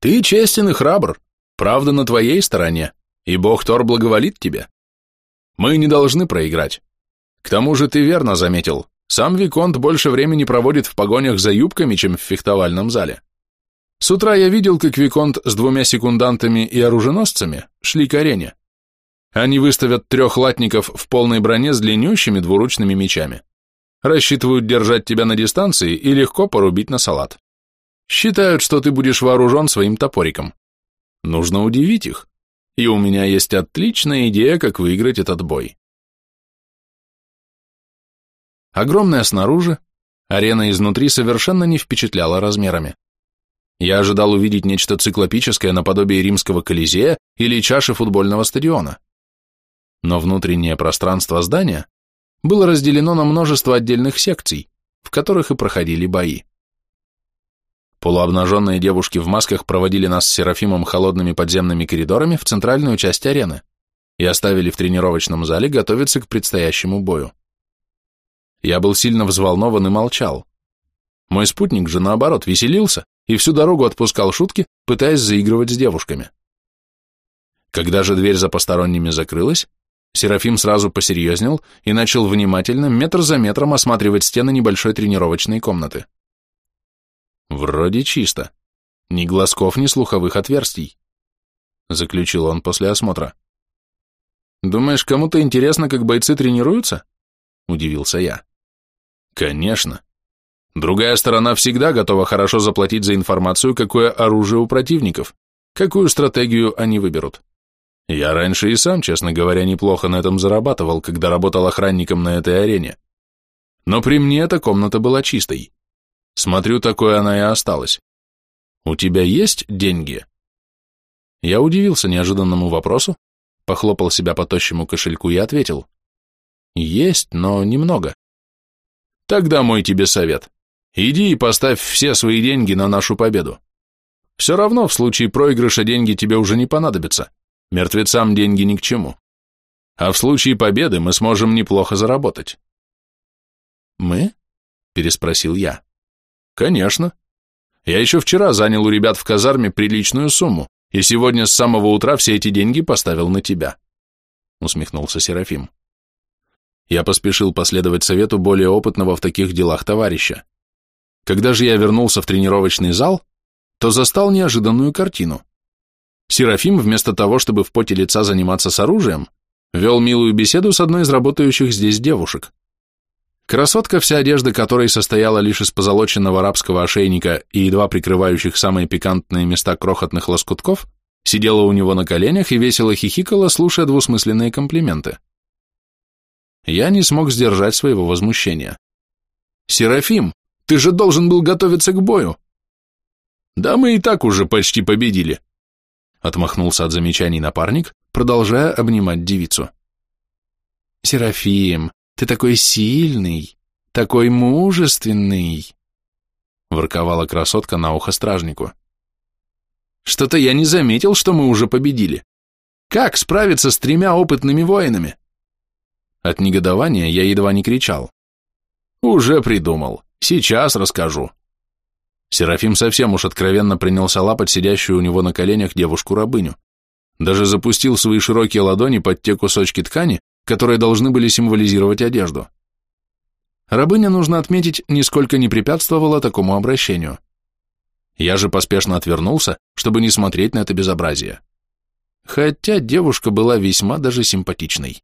A: Ты честен и храбр, правда на твоей стороне, и бог Тор благоволит тебе. Мы не должны проиграть. К тому же ты верно заметил, сам Виконт больше времени проводит в погонях за юбками, чем в фехтовальном зале. С утра я видел, как Виконт с двумя секундантами и оруженосцами шли к арене. Они выставят трех латников в полной броне с длиннющими двуручными мечами. Рассчитывают держать тебя на дистанции и легко порубить на салат. Считают, что ты будешь вооружен своим топориком. Нужно удивить их. И у меня есть отличная идея, как выиграть этот бой. Огромная снаружи, арена изнутри совершенно не впечатляла размерами. Я ожидал увидеть нечто циклопическое наподобие римского колизея или чаши футбольного стадиона но внутреннее пространство здания было разделено на множество отдельных секций, в которых и проходили бои. Полуобнаженные девушки в масках проводили нас с Серафимом холодными подземными коридорами в центральную часть арены и оставили в тренировочном зале готовиться к предстоящему бою. Я был сильно взволнован и молчал. Мой спутник же, наоборот, веселился и всю дорогу отпускал шутки, пытаясь заигрывать с девушками. Когда же дверь за посторонними закрылась, Серафим сразу посерьезнел и начал внимательно, метр за метром осматривать стены небольшой тренировочной комнаты. «Вроде чисто. Ни глазков, ни слуховых отверстий», — заключил он после осмотра. «Думаешь, кому-то интересно, как бойцы тренируются?» — удивился я. «Конечно. Другая сторона всегда готова хорошо заплатить за информацию, какое оружие у противников, какую стратегию они выберут. Я раньше и сам, честно говоря, неплохо на этом зарабатывал, когда работал охранником на этой арене. Но при мне эта комната была чистой. Смотрю, такой она и осталась. У тебя есть деньги? Я удивился неожиданному вопросу, похлопал себя по тощему кошельку и ответил. Есть, но немного. Тогда мой тебе совет. Иди и поставь все свои деньги на нашу победу. Все равно в случае проигрыша деньги тебе уже не понадобятся. Мертвецам деньги ни к чему. А в случае победы мы сможем неплохо заработать. Мы? Переспросил я. Конечно. Я еще вчера занял у ребят в казарме приличную сумму, и сегодня с самого утра все эти деньги поставил на тебя. Усмехнулся Серафим. Я поспешил последовать совету более опытного в таких делах товарища. Когда же я вернулся в тренировочный зал, то застал неожиданную картину. Серафим, вместо того, чтобы в поте лица заниматься с оружием, вел милую беседу с одной из работающих здесь девушек. Красотка, вся одежда которой состояла лишь из позолоченного арабского ошейника и едва прикрывающих самые пикантные места крохотных лоскутков, сидела у него на коленях и весело хихикала, слушая двусмысленные комплименты. Я не смог сдержать своего возмущения. «Серафим, ты же должен был готовиться к бою!» «Да мы и так уже почти победили», Отмахнулся от замечаний напарник, продолжая обнимать девицу. «Серафим, ты такой сильный, такой мужественный!» Ворковала красотка на ухо стражнику. «Что-то я не заметил, что мы уже победили. Как справиться с тремя опытными воинами?» От негодования я едва не кричал. «Уже придумал. Сейчас расскажу», Серафим совсем уж откровенно принялся лапать сидящую у него на коленях девушку-рабыню. Даже запустил свои широкие ладони под те кусочки ткани, которые должны были символизировать одежду. Рабыня, нужно отметить, нисколько не препятствовала такому обращению. Я же поспешно отвернулся, чтобы не смотреть на это безобразие. Хотя девушка была весьма даже симпатичной.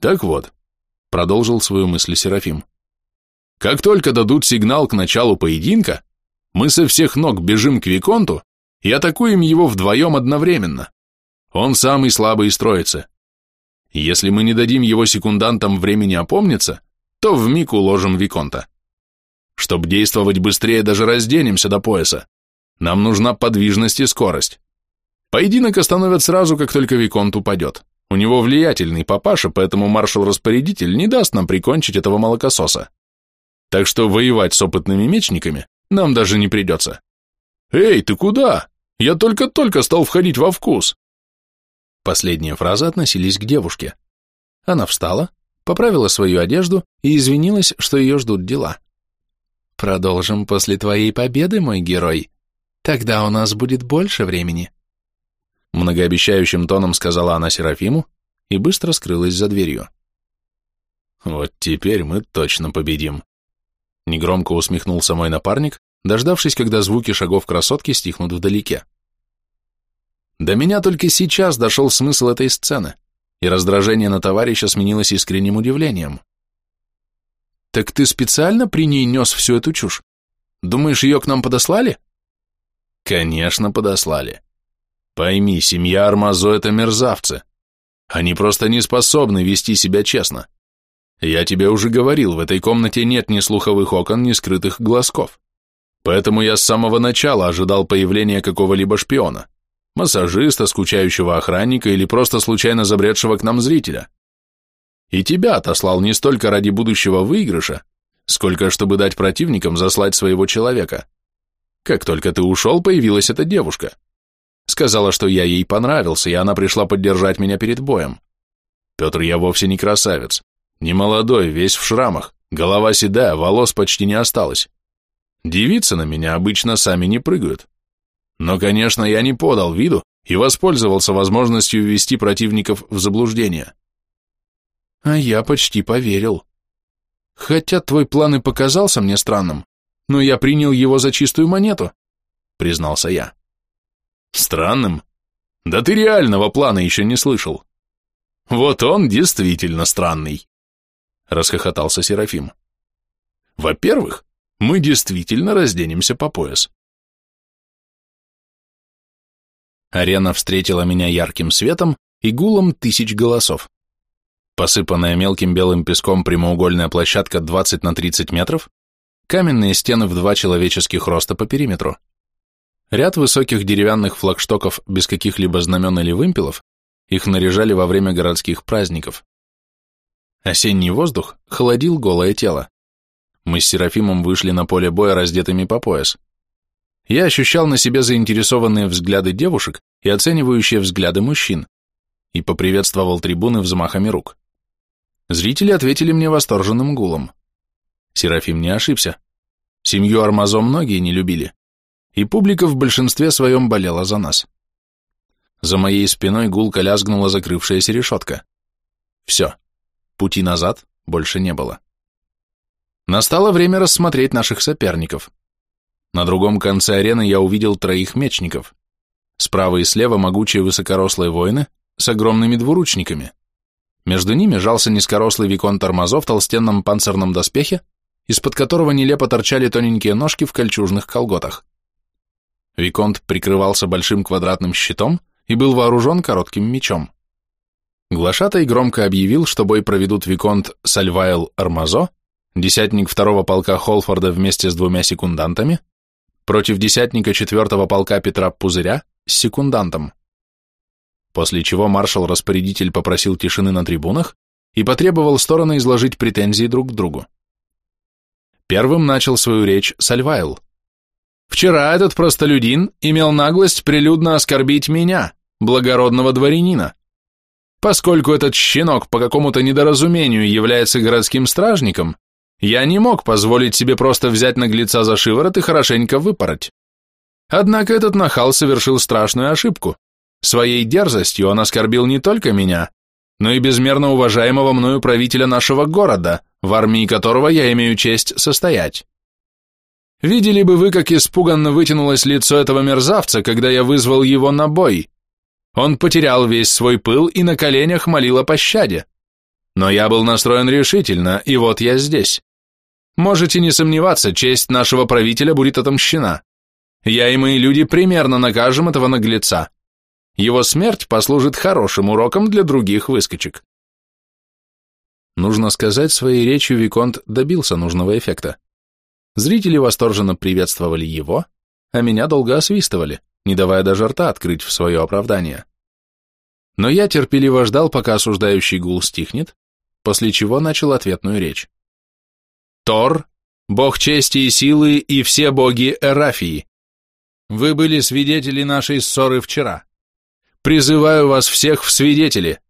A: Так вот, продолжил свою мысль Серафим. Как только дадут сигнал к началу поединка, мы со всех ног бежим к Виконту и атакуем его вдвоем одновременно. Он самый слабый из троицы. Если мы не дадим его секундантам времени опомниться, то вмиг уложим Виконта. Чтоб действовать быстрее, даже разденемся до пояса. Нам нужна подвижность и скорость. Поединок остановят сразу, как только Виконт упадет. У него влиятельный папаша, поэтому маршал-распорядитель не даст нам прикончить этого молокососа. Так что воевать с опытными мечниками нам даже не придется. «Эй, ты куда? Я только-только стал входить во вкус!» Последние фразы относились к девушке. Она встала, поправила свою одежду и извинилась, что ее ждут дела. «Продолжим после твоей победы, мой герой. Тогда у нас будет больше времени». Многообещающим тоном сказала она Серафиму и быстро скрылась за дверью. «Вот теперь мы точно победим», — негромко усмехнулся мой напарник, дождавшись, когда звуки шагов красотки стихнут вдалеке. До меня только сейчас дошел смысл этой сцены, и раздражение на товарища сменилось искренним удивлением. Так ты специально при ней нес всю эту чушь? Думаешь, ее к нам подослали? Конечно, подослали. Пойми, семья Армазо — это мерзавцы. Они просто не способны вести себя честно. Я тебе уже говорил, в этой комнате нет ни слуховых окон, ни скрытых глазков. Поэтому я с самого начала ожидал появления какого-либо шпиона, массажиста, скучающего охранника или просто случайно забредшего к нам зрителя. И тебя отослал не столько ради будущего выигрыша, сколько чтобы дать противникам заслать своего человека. Как только ты ушел, появилась эта девушка. Сказала, что я ей понравился, и она пришла поддержать меня перед боем. Петр, я вовсе не красавец. Не молодой, весь в шрамах, голова седая, волос почти не осталось. Девицы на меня обычно сами не прыгают. Но, конечно, я не подал виду и воспользовался возможностью ввести противников в заблуждение. А я почти поверил. Хотя твой план и показался мне странным, но я принял его за чистую монету, признался я. Странным? Да ты реального плана еще не слышал. Вот он действительно странный, расхохотался Серафим. Во-первых, мы действительно разденемся по пояс. Арена встретила меня ярким светом и гулом тысяч голосов. Посыпанная мелким белым песком прямоугольная площадка 20 на 30 метров, каменные стены в два человеческих роста по периметру. Ряд высоких деревянных флагштоков без каких-либо знамен или вымпелов, их наряжали во время городских праздников. Осенний воздух холодил голое тело. Мы с Серафимом вышли на поле боя раздетыми по пояс. Я ощущал на себе заинтересованные взгляды девушек и оценивающие взгляды мужчин и поприветствовал трибуны взмахами рук. Зрители ответили мне восторженным гулом. Серафим не ошибся. Семью Армазо многие не любили, и публика в большинстве своем болела за нас. За моей спиной гулко лязгнула закрывшаяся решетка. Все, пути назад больше не было. Настало время рассмотреть наших соперников. На другом конце арены я увидел троих мечников. Справа и слева могучие высокорослые воины с огромными двуручниками. Между ними жался низкорослый виконт Тормозов в толстенном панцирном доспехе, из-под которого нелепо торчали тоненькие ножки в кольчужных колготах. Виконт прикрывался большим квадратным щитом и был вооружен коротким мечом. Глашатай громко объявил, что бой проведут Виконт Сальвайл Армазо, десятник второго полка Холфорда вместе с двумя секундантами, против десятника четвертого полка Петра Пузыря с секундантом после чего маршал-распорядитель попросил тишины на трибунах и потребовал стороны изложить претензии друг к другу. Первым начал свою речь Сальвайл. «Вчера этот простолюдин имел наглость прилюдно оскорбить меня, благородного дворянина. Поскольку этот щенок по какому-то недоразумению является городским стражником, я не мог позволить себе просто взять наглеца за шиворот и хорошенько выпороть. Однако этот нахал совершил страшную ошибку, Своей дерзостью он оскорбил не только меня, но и безмерно уважаемого мною правителя нашего города, в армии которого я имею честь состоять. Видели бы вы, как испуганно вытянулось лицо этого мерзавца, когда я вызвал его на бой. Он потерял весь свой пыл и на коленях молил о пощаде. Но я был настроен решительно, и вот я здесь. Можете не сомневаться, честь нашего правителя будет отомщена. Я и мои люди примерно накажем этого наглеца. Его смерть послужит хорошим уроком для других выскочек. Нужно сказать, своей речью Виконт добился нужного эффекта. Зрители восторженно приветствовали его, а меня долго освистывали, не давая даже рта открыть в свое оправдание. Но я терпеливо ждал, пока осуждающий гул стихнет, после чего начал ответную речь. Тор, бог чести и силы и все боги Эрафии, вы были свидетели нашей ссоры вчера. Призываю вас всех в свидетели.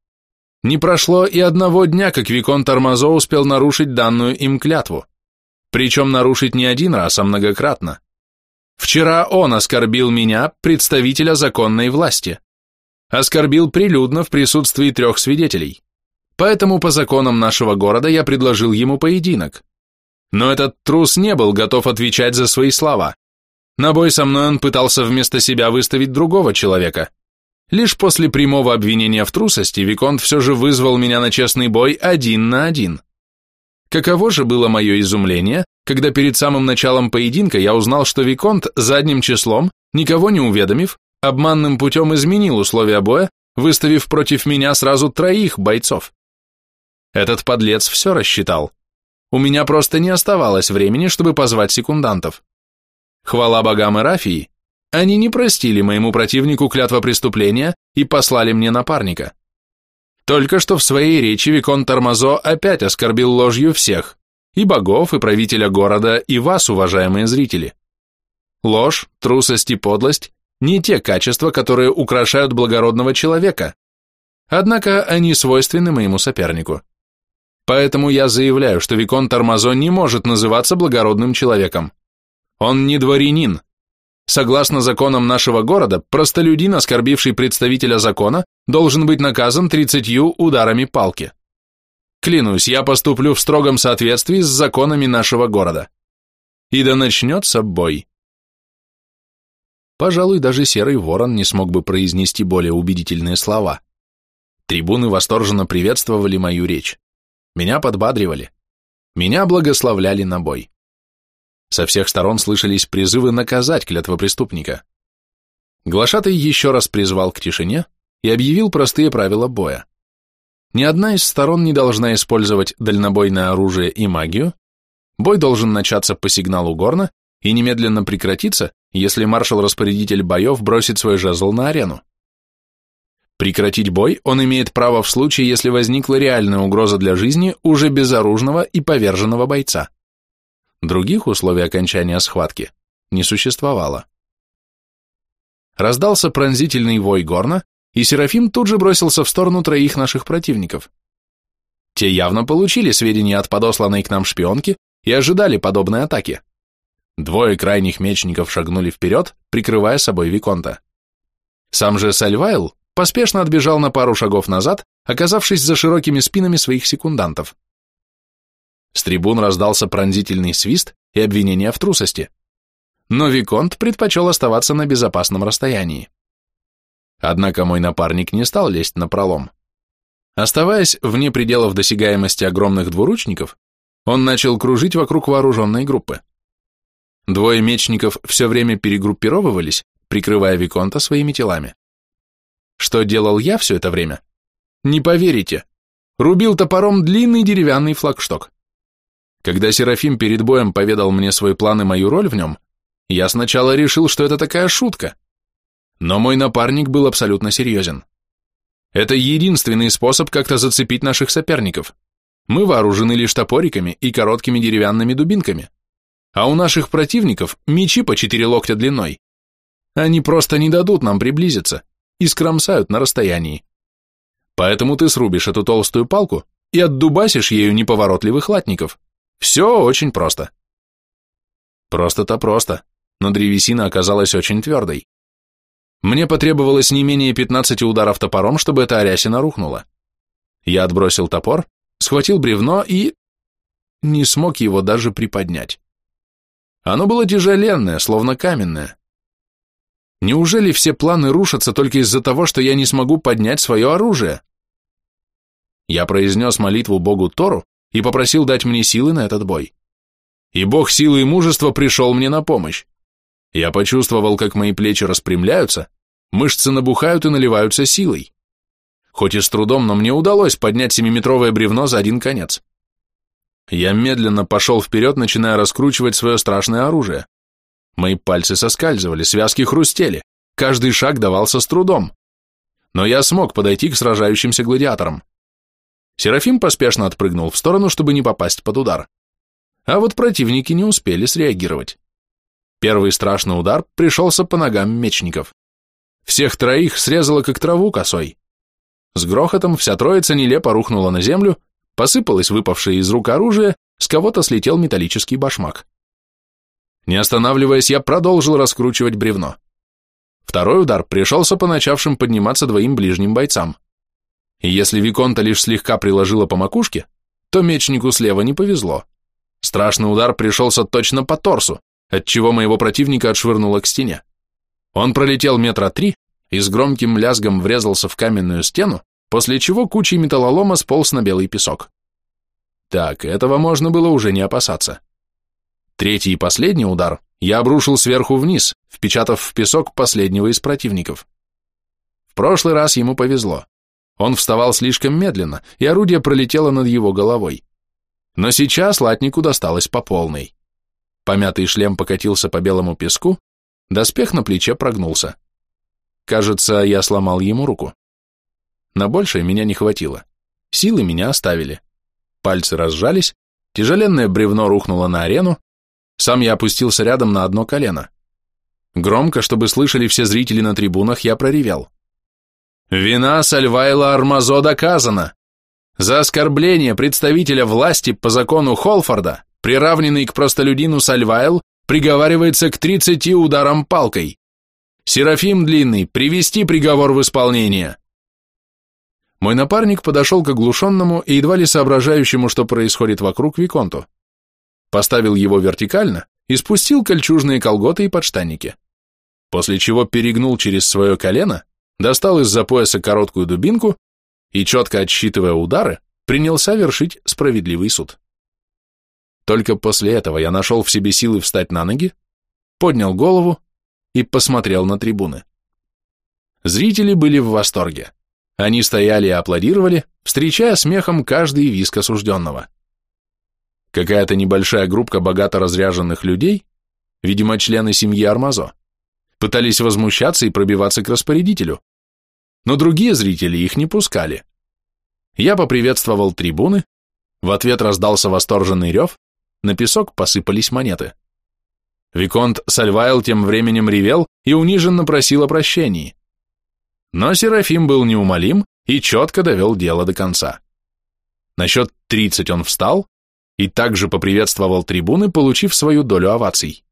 A: Не прошло и одного дня, как Викон Тормозо успел нарушить данную им клятву. Причем нарушить не один раз, а многократно. Вчера он оскорбил меня, представителя законной власти. Оскорбил прилюдно в присутствии трех свидетелей. Поэтому по законам нашего города я предложил ему поединок. Но этот трус не был готов отвечать за свои слова. На бой со мной он пытался вместо себя выставить другого человека. Лишь после прямого обвинения в трусости Виконт все же вызвал меня на честный бой один на один. Каково же было мое изумление, когда перед самым началом поединка я узнал, что Виконт задним числом, никого не уведомив, обманным путем изменил условия боя, выставив против меня сразу троих бойцов. Этот подлец все рассчитал. У меня просто не оставалось времени, чтобы позвать секундантов. Хвала богам и Рафии, они не простили моему противнику клятва преступления и послали мне напарника. Только что в своей речи Викон Тормозо опять оскорбил ложью всех, и богов, и правителя города, и вас, уважаемые зрители. Ложь, трусость и подлость – не те качества, которые украшают благородного человека, однако они свойственны моему сопернику. Поэтому я заявляю, что Викон Тормозо не может называться благородным человеком. Он не дворянин. Согласно законам нашего города, простолюдин, оскорбивший представителя закона, должен быть наказан тридцатью ударами палки. Клянусь, я поступлю в строгом соответствии с законами нашего города. И да начнется бой. Пожалуй, даже Серый Ворон не смог бы произнести более убедительные слова. Трибуны восторженно приветствовали мою речь. Меня подбадривали. Меня благословляли на бой. Со всех сторон слышались призывы наказать клятвопреступника. Глашатай еще раз призвал к тишине и объявил простые правила боя. Ни одна из сторон не должна использовать дальнобойное оружие и магию, бой должен начаться по сигналу горна и немедленно прекратиться, если маршал-распорядитель боев бросит свой жезл на арену. Прекратить бой он имеет право в случае, если возникла реальная угроза для жизни уже безоружного и поверженного бойца. Других условий окончания схватки не существовало. Раздался пронзительный вой горна, и Серафим тут же бросился в сторону троих наших противников. Те явно получили сведения от подосланной к нам шпионки и ожидали подобной атаки. Двое крайних мечников шагнули вперед, прикрывая собой Виконта. Сам же Сальвайл поспешно отбежал на пару шагов назад, оказавшись за широкими спинами своих секундантов. С трибун раздался пронзительный свист и обвинение в трусости. Но Виконт предпочел оставаться на безопасном расстоянии. Однако мой напарник не стал лезть на пролом. Оставаясь вне пределов досягаемости огромных двуручников, он начал кружить вокруг вооруженной группы. Двое мечников все время перегруппировывались, прикрывая Виконта своими телами. Что делал я все это время? Не поверите. Рубил топором длинный деревянный флагшток. Когда Серафим перед боем поведал мне свой план и мою роль в нем, я сначала решил, что это такая шутка. Но мой напарник был абсолютно серьезен. Это единственный способ как-то зацепить наших соперников. Мы вооружены лишь топориками и короткими деревянными дубинками. А у наших противников мечи по четыре локтя длиной. Они просто не дадут нам приблизиться и скромсают на расстоянии. Поэтому ты срубишь эту толстую палку и отдубасишь ею неповоротливых латников. Все очень просто. Просто-то просто, но древесина оказалась очень твердой. Мне потребовалось не менее 15 ударов топором, чтобы эта арясина рухнула. Я отбросил топор, схватил бревно и... не смог его даже приподнять. Оно было тяжеленное, словно каменное. Неужели все планы рушатся только из-за того, что я не смогу поднять свое оружие? Я произнес молитву Богу Тору и попросил дать мне силы на этот бой. И Бог силы и мужества пришел мне на помощь. Я почувствовал, как мои плечи распрямляются, мышцы набухают и наливаются силой. Хоть и с трудом, но мне удалось поднять семиметровое бревно за один конец. Я медленно пошел вперед, начиная раскручивать свое страшное оружие. Мои пальцы соскальзывали, связки хрустели, каждый шаг давался с трудом. Но я смог подойти к сражающимся гладиаторам. Серафим поспешно отпрыгнул в сторону, чтобы не попасть под удар. А вот противники не успели среагировать. Первый страшный удар пришелся по ногам мечников. Всех троих срезало как траву косой. С грохотом вся троица нелепо рухнула на землю, посыпалось выпавшее из рук оружие, с кого-то слетел металлический башмак. Не останавливаясь, я продолжил раскручивать бревно. Второй удар пришелся по начавшим подниматься двоим ближним бойцам. И если Виконта лишь слегка приложила по макушке, то мечнику слева не повезло. Страшный удар пришелся точно по торсу, отчего моего противника отшвырнуло к стене. Он пролетел метра три и с громким лязгом врезался в каменную стену, после чего кучей металлолома сполз на белый песок. Так, этого можно было уже не опасаться. Третий и последний удар я обрушил сверху вниз, впечатав в песок последнего из противников. В прошлый раз ему повезло. Он вставал слишком медленно, и орудие пролетело над его головой. Но сейчас латнику досталось по полной. Помятый шлем покатился по белому песку, доспех на плече прогнулся. Кажется, я сломал ему руку. На большее меня не хватило. Силы меня оставили. Пальцы разжались, тяжеленное бревно рухнуло на арену, сам я опустился рядом на одно колено. Громко, чтобы слышали все зрители на трибунах, я проревел. «Вина Сальвайла Армазо доказана! За оскорбление представителя власти по закону Холфорда, приравненный к простолюдину Сальвайл, приговаривается к 30 ударам палкой. Серафим Длинный, привести приговор в исполнение!» Мой напарник подошел к оглушенному и едва ли соображающему, что происходит вокруг, Виконту поставил его вертикально и спустил кольчужные колготы и подштанники, после чего перегнул через свое колено, достал из-за пояса короткую дубинку и, четко отсчитывая удары, принялся вершить справедливый суд. Только после этого я нашел в себе силы встать на ноги, поднял голову и посмотрел на трибуны. Зрители были в восторге. Они стояли и аплодировали, встречая смехом каждый виск осужденного. Какая-то небольшая группка богато разряженных людей, видимо, члены семьи Армазо, пытались возмущаться и пробиваться к распорядителю, но другие зрители их не пускали. Я поприветствовал трибуны, в ответ раздался восторженный рев, на песок посыпались монеты. Виконт Сальвайл тем временем ревел и униженно просил о прощении. Но Серафим был неумолим и четко довел дело до конца. На счет 30 он встал, и также поприветствовал трибуны, получив свою долю оваций.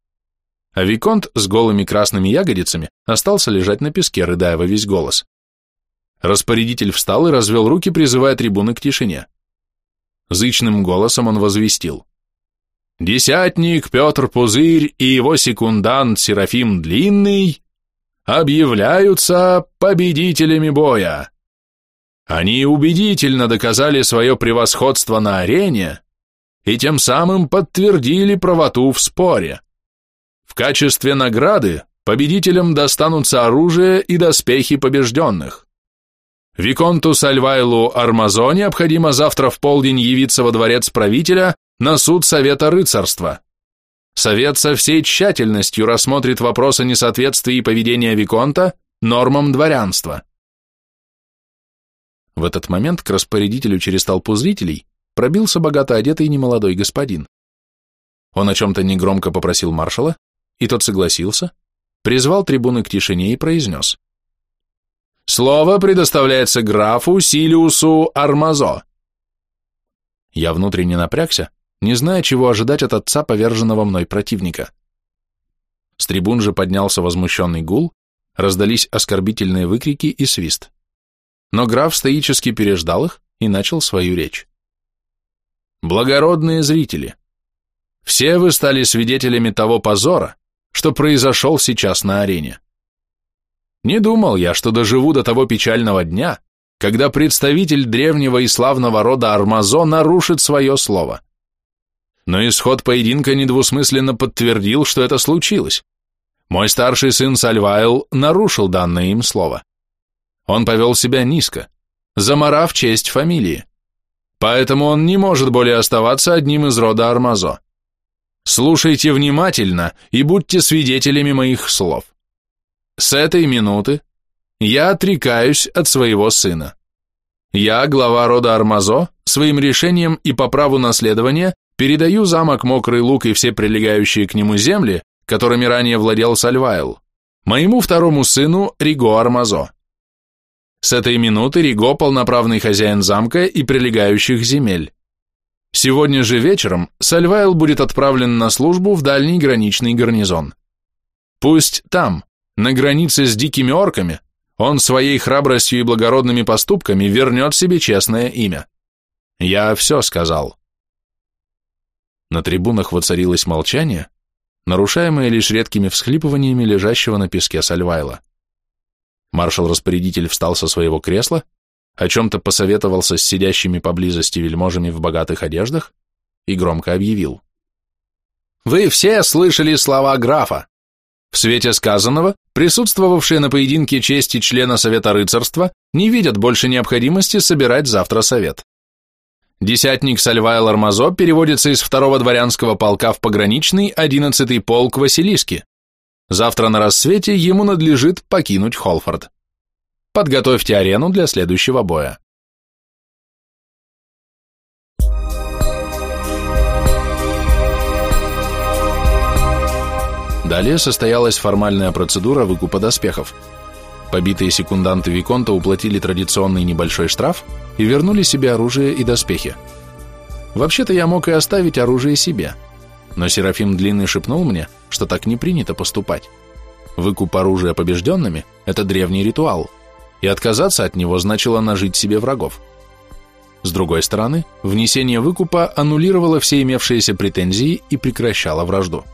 A: А Виконт с голыми красными ягодицами остался лежать на песке, рыдая во весь голос. Распорядитель встал и развел руки, призывая трибуны к тишине. Зычным голосом он возвестил. «Десятник Петр Пузырь и его секундант Серафим Длинный объявляются победителями боя. Они убедительно доказали свое превосходство на арене, и тем самым подтвердили правоту в споре. В качестве награды победителям достанутся оружие и доспехи побежденных. Виконту Сальвайлу Армазо необходимо завтра в полдень явиться во дворец правителя на суд Совета рыцарства. Совет со всей тщательностью рассмотрит вопрос о несоответствии поведения Виконта нормам дворянства. В этот момент к распорядителю через толпу зрителей пробился богато одетый немолодой господин. Он о чем-то негромко попросил маршала, и тот согласился, призвал трибуны к тишине и произнес. «Слово предоставляется графу Силиусу Армазо». Я внутренне напрягся, не зная, чего ожидать от отца поверженного мной противника. С трибун же поднялся возмущенный гул, раздались оскорбительные выкрики и свист. Но граф стоически переждал их и начал свою речь. Благородные зрители, все вы стали свидетелями того позора, что произошел сейчас на арене. Не думал я, что доживу до того печального дня, когда представитель древнего и славного рода Армазо нарушит свое слово. Но исход поединка недвусмысленно подтвердил, что это случилось. Мой старший сын Сальвайл нарушил данное им слово. Он повел себя низко, заморав честь фамилии. Поэтому он не может более оставаться одним из рода Армазо. Слушайте внимательно и будьте свидетелями моих слов. С этой минуты я отрекаюсь от своего сына. Я, глава рода Армазо, своим решением и по праву наследования передаю замок Мокрый Лук и все прилегающие к нему земли, которыми ранее владел Сальвайл, моему второму сыну Риго Армазо. С этой минуты Риго полноправный хозяин замка и прилегающих земель. Сегодня же вечером Сальвайл будет отправлен на службу в дальний граничный гарнизон. Пусть там, на границе с дикими орками, он своей храбростью и благородными поступками вернет себе честное имя. Я все сказал. На трибунах воцарилось молчание, нарушаемое лишь редкими всхлипываниями лежащего на песке Сальвайла. Маршал-распорядитель встал со своего кресла, о чем-то посоветовался с сидящими поблизости вельможами в богатых одеждах и громко объявил. «Вы все слышали слова графа. В свете сказанного, присутствовавшие на поединке чести члена Совета рыцарства не видят больше необходимости собирать завтра совет. Десятник Сальвайл Армазо переводится из второго дворянского полка в пограничный 11-й полк Василиски. Завтра на рассвете ему надлежит покинуть Холфорд. Подготовьте арену для следующего боя. Далее состоялась формальная процедура выкупа доспехов. Побитые секунданты Виконта уплатили традиционный небольшой штраф и вернули себе оружие и доспехи. Вообще-то я мог и оставить оружие себе, но Серафим Длинный шепнул мне, что так не принято поступать. Выкуп оружия побежденными – это древний ритуал – и отказаться от него значило нажить себе врагов. С другой стороны, внесение выкупа аннулировало все имевшиеся претензии и прекращало вражду.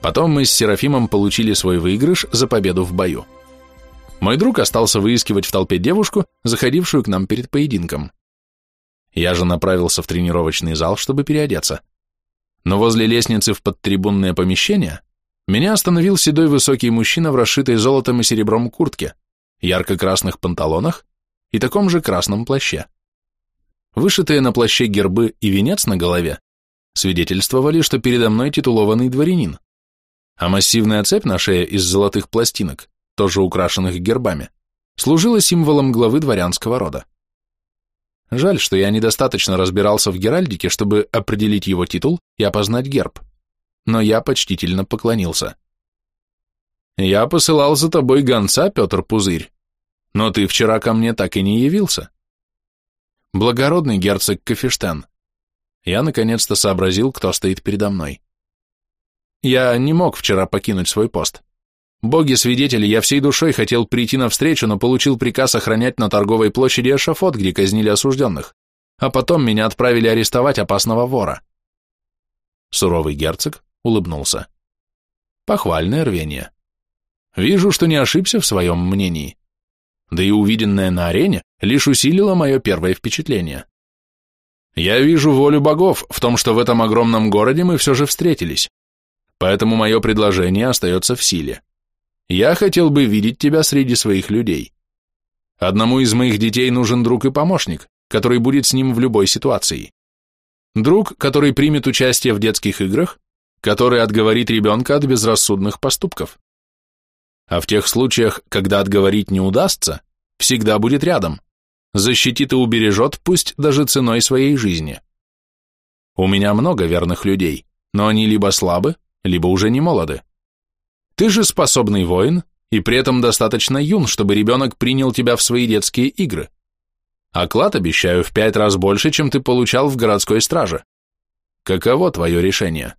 A: Потом мы с Серафимом получили свой выигрыш за победу в бою. Мой друг остался выискивать в толпе девушку, заходившую к нам перед поединком. Я же направился в тренировочный зал, чтобы переодеться. Но возле лестницы в подтрибунное помещение меня остановил седой высокий мужчина в расшитой золотом и серебром куртке – ярко-красных панталонах и таком же красном плаще. Вышитые на плаще гербы и венец на голове свидетельствовали, что передо мной титулованный дворянин, а массивная цепь на шее из золотых пластинок, тоже украшенных гербами, служила символом главы дворянского рода. Жаль, что я недостаточно разбирался в геральдике, чтобы определить его титул и опознать герб, но я почтительно поклонился. Я посылал за тобой гонца, Петр Пузырь, но ты вчера ко мне так и не явился. Благородный герцог Кафештен. Я наконец-то сообразил, кто стоит передо мной. Я не мог вчера покинуть свой пост. Боги-свидетели, я всей душой хотел прийти навстречу, но получил приказ охранять на торговой площади эшафот, где казнили осужденных, а потом меня отправили арестовать опасного вора. Суровый герцог улыбнулся. Похвальное рвение. Вижу, что не ошибся в своем мнении. Да и увиденное на арене лишь усилило мое первое впечатление. Я вижу волю богов в том, что в этом огромном городе мы все же встретились. Поэтому мое предложение остается в силе. Я хотел бы видеть тебя среди своих людей. Одному из моих детей нужен друг и помощник, который будет с ним в любой ситуации. Друг, который примет участие в детских играх, который отговорит ребенка от безрассудных поступков а в тех случаях, когда отговорить не удастся, всегда будет рядом, защитит и убережет, пусть даже ценой своей жизни. У меня много верных людей, но они либо слабы, либо уже не молоды. Ты же способный воин, и при этом достаточно юн, чтобы ребенок принял тебя в свои детские игры. Оклад обещаю в пять раз больше, чем ты получал в городской страже. Каково твое решение?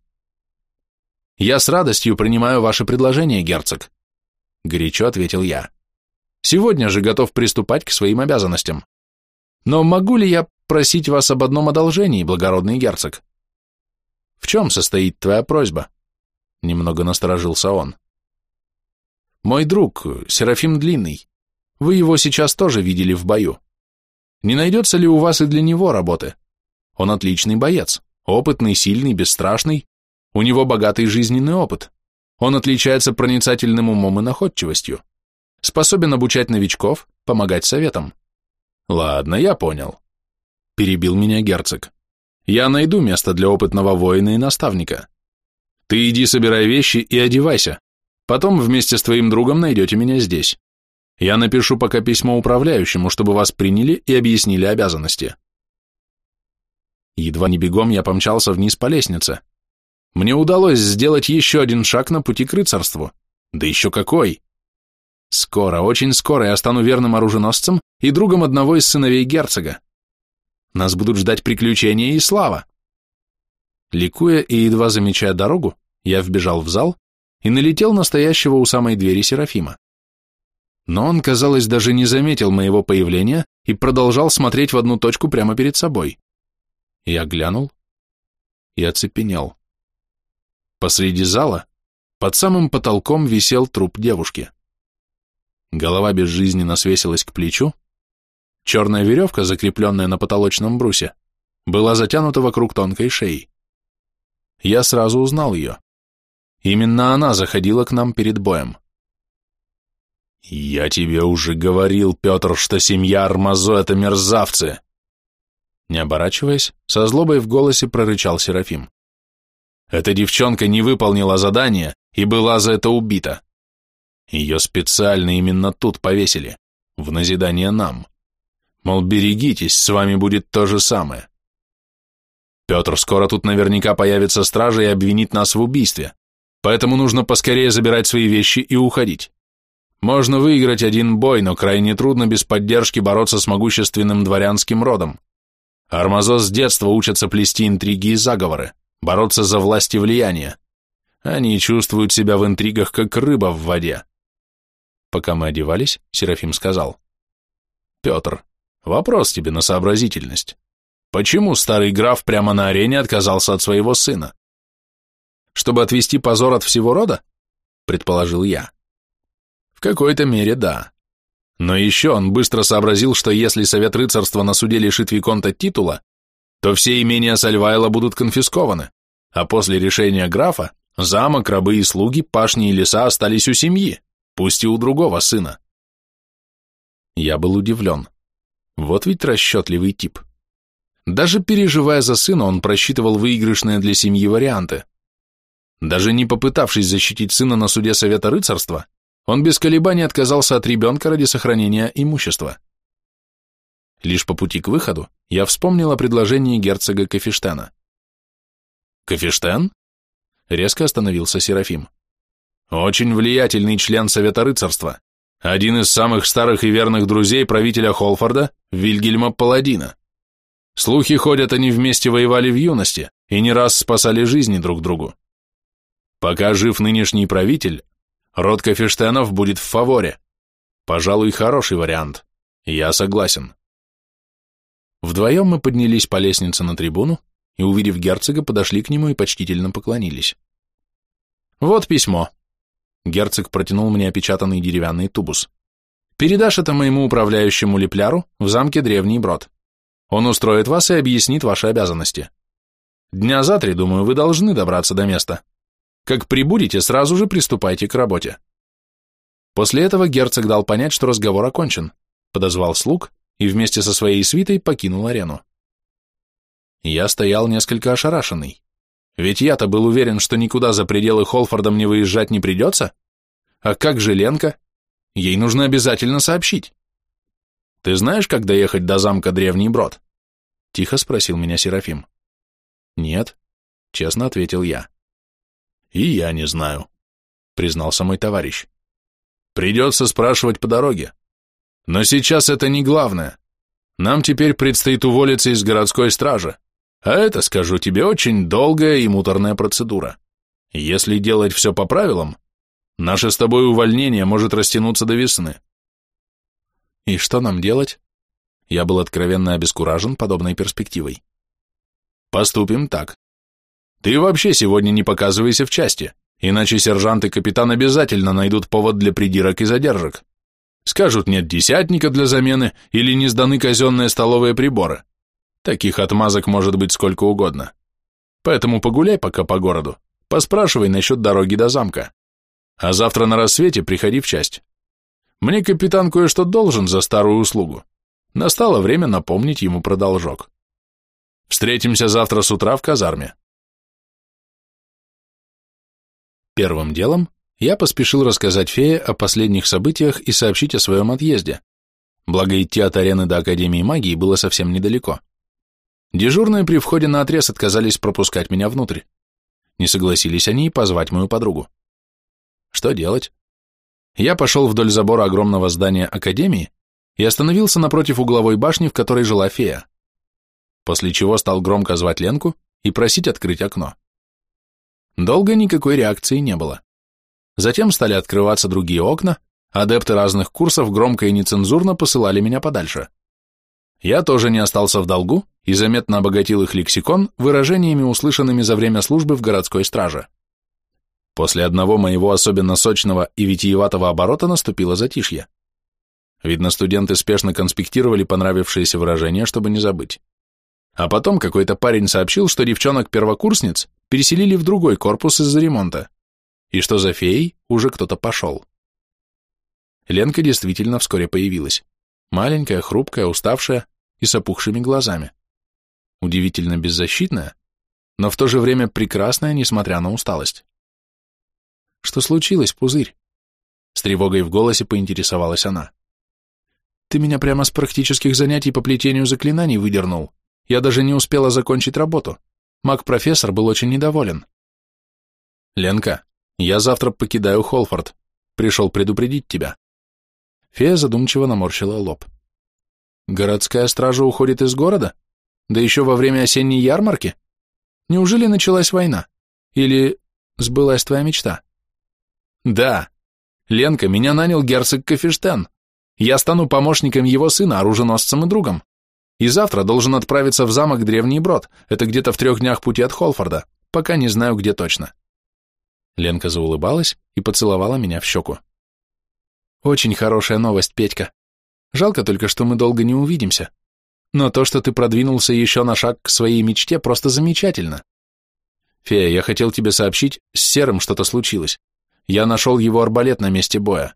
A: Я с радостью принимаю ваше предложение, герцог. — горячо ответил я. «Сегодня же готов приступать к своим обязанностям. Но могу ли я просить вас об одном одолжении, благородный герцог?» «В чем состоит твоя просьба?» Немного насторожился он. «Мой друг, Серафим Длинный, вы его сейчас тоже видели в бою. Не найдется ли у вас и для него работы? Он отличный боец, опытный, сильный, бесстрашный, у него богатый жизненный опыт. Он отличается проницательным умом и находчивостью. Способен обучать новичков, помогать советам. Ладно, я понял. Перебил меня герцог. Я найду место для опытного воина и наставника. Ты иди собирай вещи и одевайся. Потом вместе с твоим другом найдете меня здесь. Я напишу пока письмо управляющему, чтобы вас приняли и объяснили обязанности. Едва не бегом я помчался вниз по лестнице. Мне удалось сделать еще один шаг на пути к рыцарству. Да еще какой! Скоро, очень скоро я стану верным оруженосцем и другом одного из сыновей герцога. Нас будут ждать приключения и слава. Ликуя и едва замечая дорогу, я вбежал в зал и налетел на стоящего у самой двери Серафима. Но он, казалось, даже не заметил моего появления и продолжал смотреть в одну точку прямо перед собой. Я глянул и оцепенел. Посреди зала, под самым потолком висел труп девушки. Голова безжизненно свесилась к плечу, черная веревка, закрепленная на потолочном брусе, была затянута вокруг тонкой шеи. Я сразу узнал ее. Именно она заходила к нам перед боем. «Я тебе уже говорил, Петр, что семья Армазо — это мерзавцы!» Не оборачиваясь, со злобой в голосе прорычал Серафим. Эта девчонка не выполнила задание и была за это убита. Ее специально именно тут повесили, в назидание нам. Мол, берегитесь, с вами будет то же самое. Петр, скоро тут наверняка появится стража и обвинит нас в убийстве, поэтому нужно поскорее забирать свои вещи и уходить. Можно выиграть один бой, но крайне трудно без поддержки бороться с могущественным дворянским родом. Армазо с детства учатся плести интриги и заговоры бороться за власть и влияние. Они чувствуют себя в интригах, как рыба в воде. Пока мы одевались, Серафим сказал. Петр, вопрос тебе на сообразительность. Почему старый граф прямо на арене отказался от своего сына? Чтобы отвести позор от всего рода? Предположил я. В какой-то мере да. Но еще он быстро сообразил, что если Совет рыцарства на суде лишит Виконта титула, то все имения Сальвайла будут конфискованы, а после решения графа замок, рабы и слуги, пашни и леса остались у семьи, пусть и у другого сына. Я был удивлен. Вот ведь расчетливый тип. Даже переживая за сына, он просчитывал выигрышные для семьи варианты. Даже не попытавшись защитить сына на суде Совета рыцарства, он без колебаний отказался от ребенка ради сохранения имущества. Лишь по пути к выходу я вспомнил о предложении герцога Кафештена. «Кафештен?» Резко остановился Серафим. «Очень влиятельный член Совета рыцарства, один из самых старых и верных друзей правителя Холфорда, Вильгельма Паладина. Слухи ходят, они вместе воевали в юности и не раз спасали жизни друг другу. Пока жив нынешний правитель, род Кафештенов будет в фаворе. Пожалуй, хороший вариант. Я согласен. Вдвоем мы поднялись по лестнице на трибуну и, увидев герцога, подошли к нему и почтительно поклонились. «Вот письмо». Герцог протянул мне опечатанный деревянный тубус. «Передашь это моему управляющему Лепляру в замке Древний Брод. Он устроит вас и объяснит ваши обязанности. Дня за три, думаю, вы должны добраться до места. Как прибудете, сразу же приступайте к работе». После этого герцог дал понять, что разговор окончен, подозвал слуг и вместе со своей свитой покинул арену. Я стоял несколько ошарашенный. Ведь я-то был уверен, что никуда за пределы Холфорда мне выезжать не придется. А как же Ленка? Ей нужно обязательно сообщить. Ты знаешь, как доехать до замка Древний Брод? Тихо спросил меня Серафим. Нет, честно ответил я. И я не знаю, признался мой товарищ. Придется спрашивать по дороге. Но сейчас это не главное. Нам теперь предстоит уволиться из городской стражи. А это, скажу тебе, очень долгая и муторная процедура. Если делать все по правилам, Наше с тобой увольнение может растянуться до весны.
B: И что нам делать? Я был откровенно обескуражен подобной перспективой.
A: Поступим так. Ты вообще сегодня не показывайся в части, иначе сержант и капитан обязательно найдут повод для придирок и задержек. Скажут, нет десятника для замены или не сданы казенные столовые приборы. Таких отмазок может быть сколько угодно. Поэтому погуляй пока по городу, поспрашивай насчет дороги до замка. А завтра на рассвете приходи в часть. Мне капитан кое-что должен за старую услугу. Настало время напомнить ему про должок. Встретимся завтра с утра в казарме.
B: Первым делом я поспешил рассказать фее о последних событиях и сообщить о своем отъезде. Благо идти от арены до Академии магии было совсем недалеко. Дежурные при входе на отрез отказались пропускать меня внутрь. Не согласились они и позвать мою подругу. Что делать? Я пошел вдоль забора огромного здания Академии и остановился напротив угловой башни, в которой жила фея. После чего стал громко звать Ленку и просить открыть окно. Долго никакой реакции не было. Затем стали открываться другие окна, адепты разных курсов громко и нецензурно посылали меня подальше. Я тоже не остался в долгу и заметно обогатил их лексикон выражениями, услышанными за время службы в городской страже. После одного моего особенно сочного и витиеватого оборота наступило затишье. Видно, студенты спешно конспектировали понравившиеся выражения, чтобы не забыть. А потом какой-то парень сообщил, что девчонок-первокурсниц переселили в другой корпус из-за ремонта, и что за феей уже кто-то пошел. Ленка действительно вскоре появилась. Маленькая, хрупкая, уставшая и с опухшими глазами. Удивительно беззащитная, но в то же время прекрасная, несмотря на усталость. Что случилось, пузырь? С тревогой в голосе поинтересовалась она. Ты меня прямо с практических занятий по плетению заклинаний выдернул. Я даже не успела закончить работу. Маг-профессор был очень недоволен. Ленка, я завтра покидаю Холфорд. Пришел предупредить тебя. Фея задумчиво наморщила лоб. Городская стража уходит из города? Да еще во время осенней ярмарки? Неужели началась война? Или сбылась твоя мечта? Да. Ленка, меня нанял герцог Кафештен. Я стану помощником его сына, оруженосцем и другом. И завтра должен отправиться в замок Древний Брод. Это где-то в трех днях пути от Холфорда. Пока не знаю, где точно. Ленка заулыбалась и поцеловала меня в щеку. Очень хорошая новость, Петька. Жалко только, что мы долго не увидимся. Но то, что ты продвинулся еще на шаг к своей мечте, просто замечательно. Фея, я хотел тебе сообщить, с Серым что-то случилось. Я нашел его арбалет на месте боя.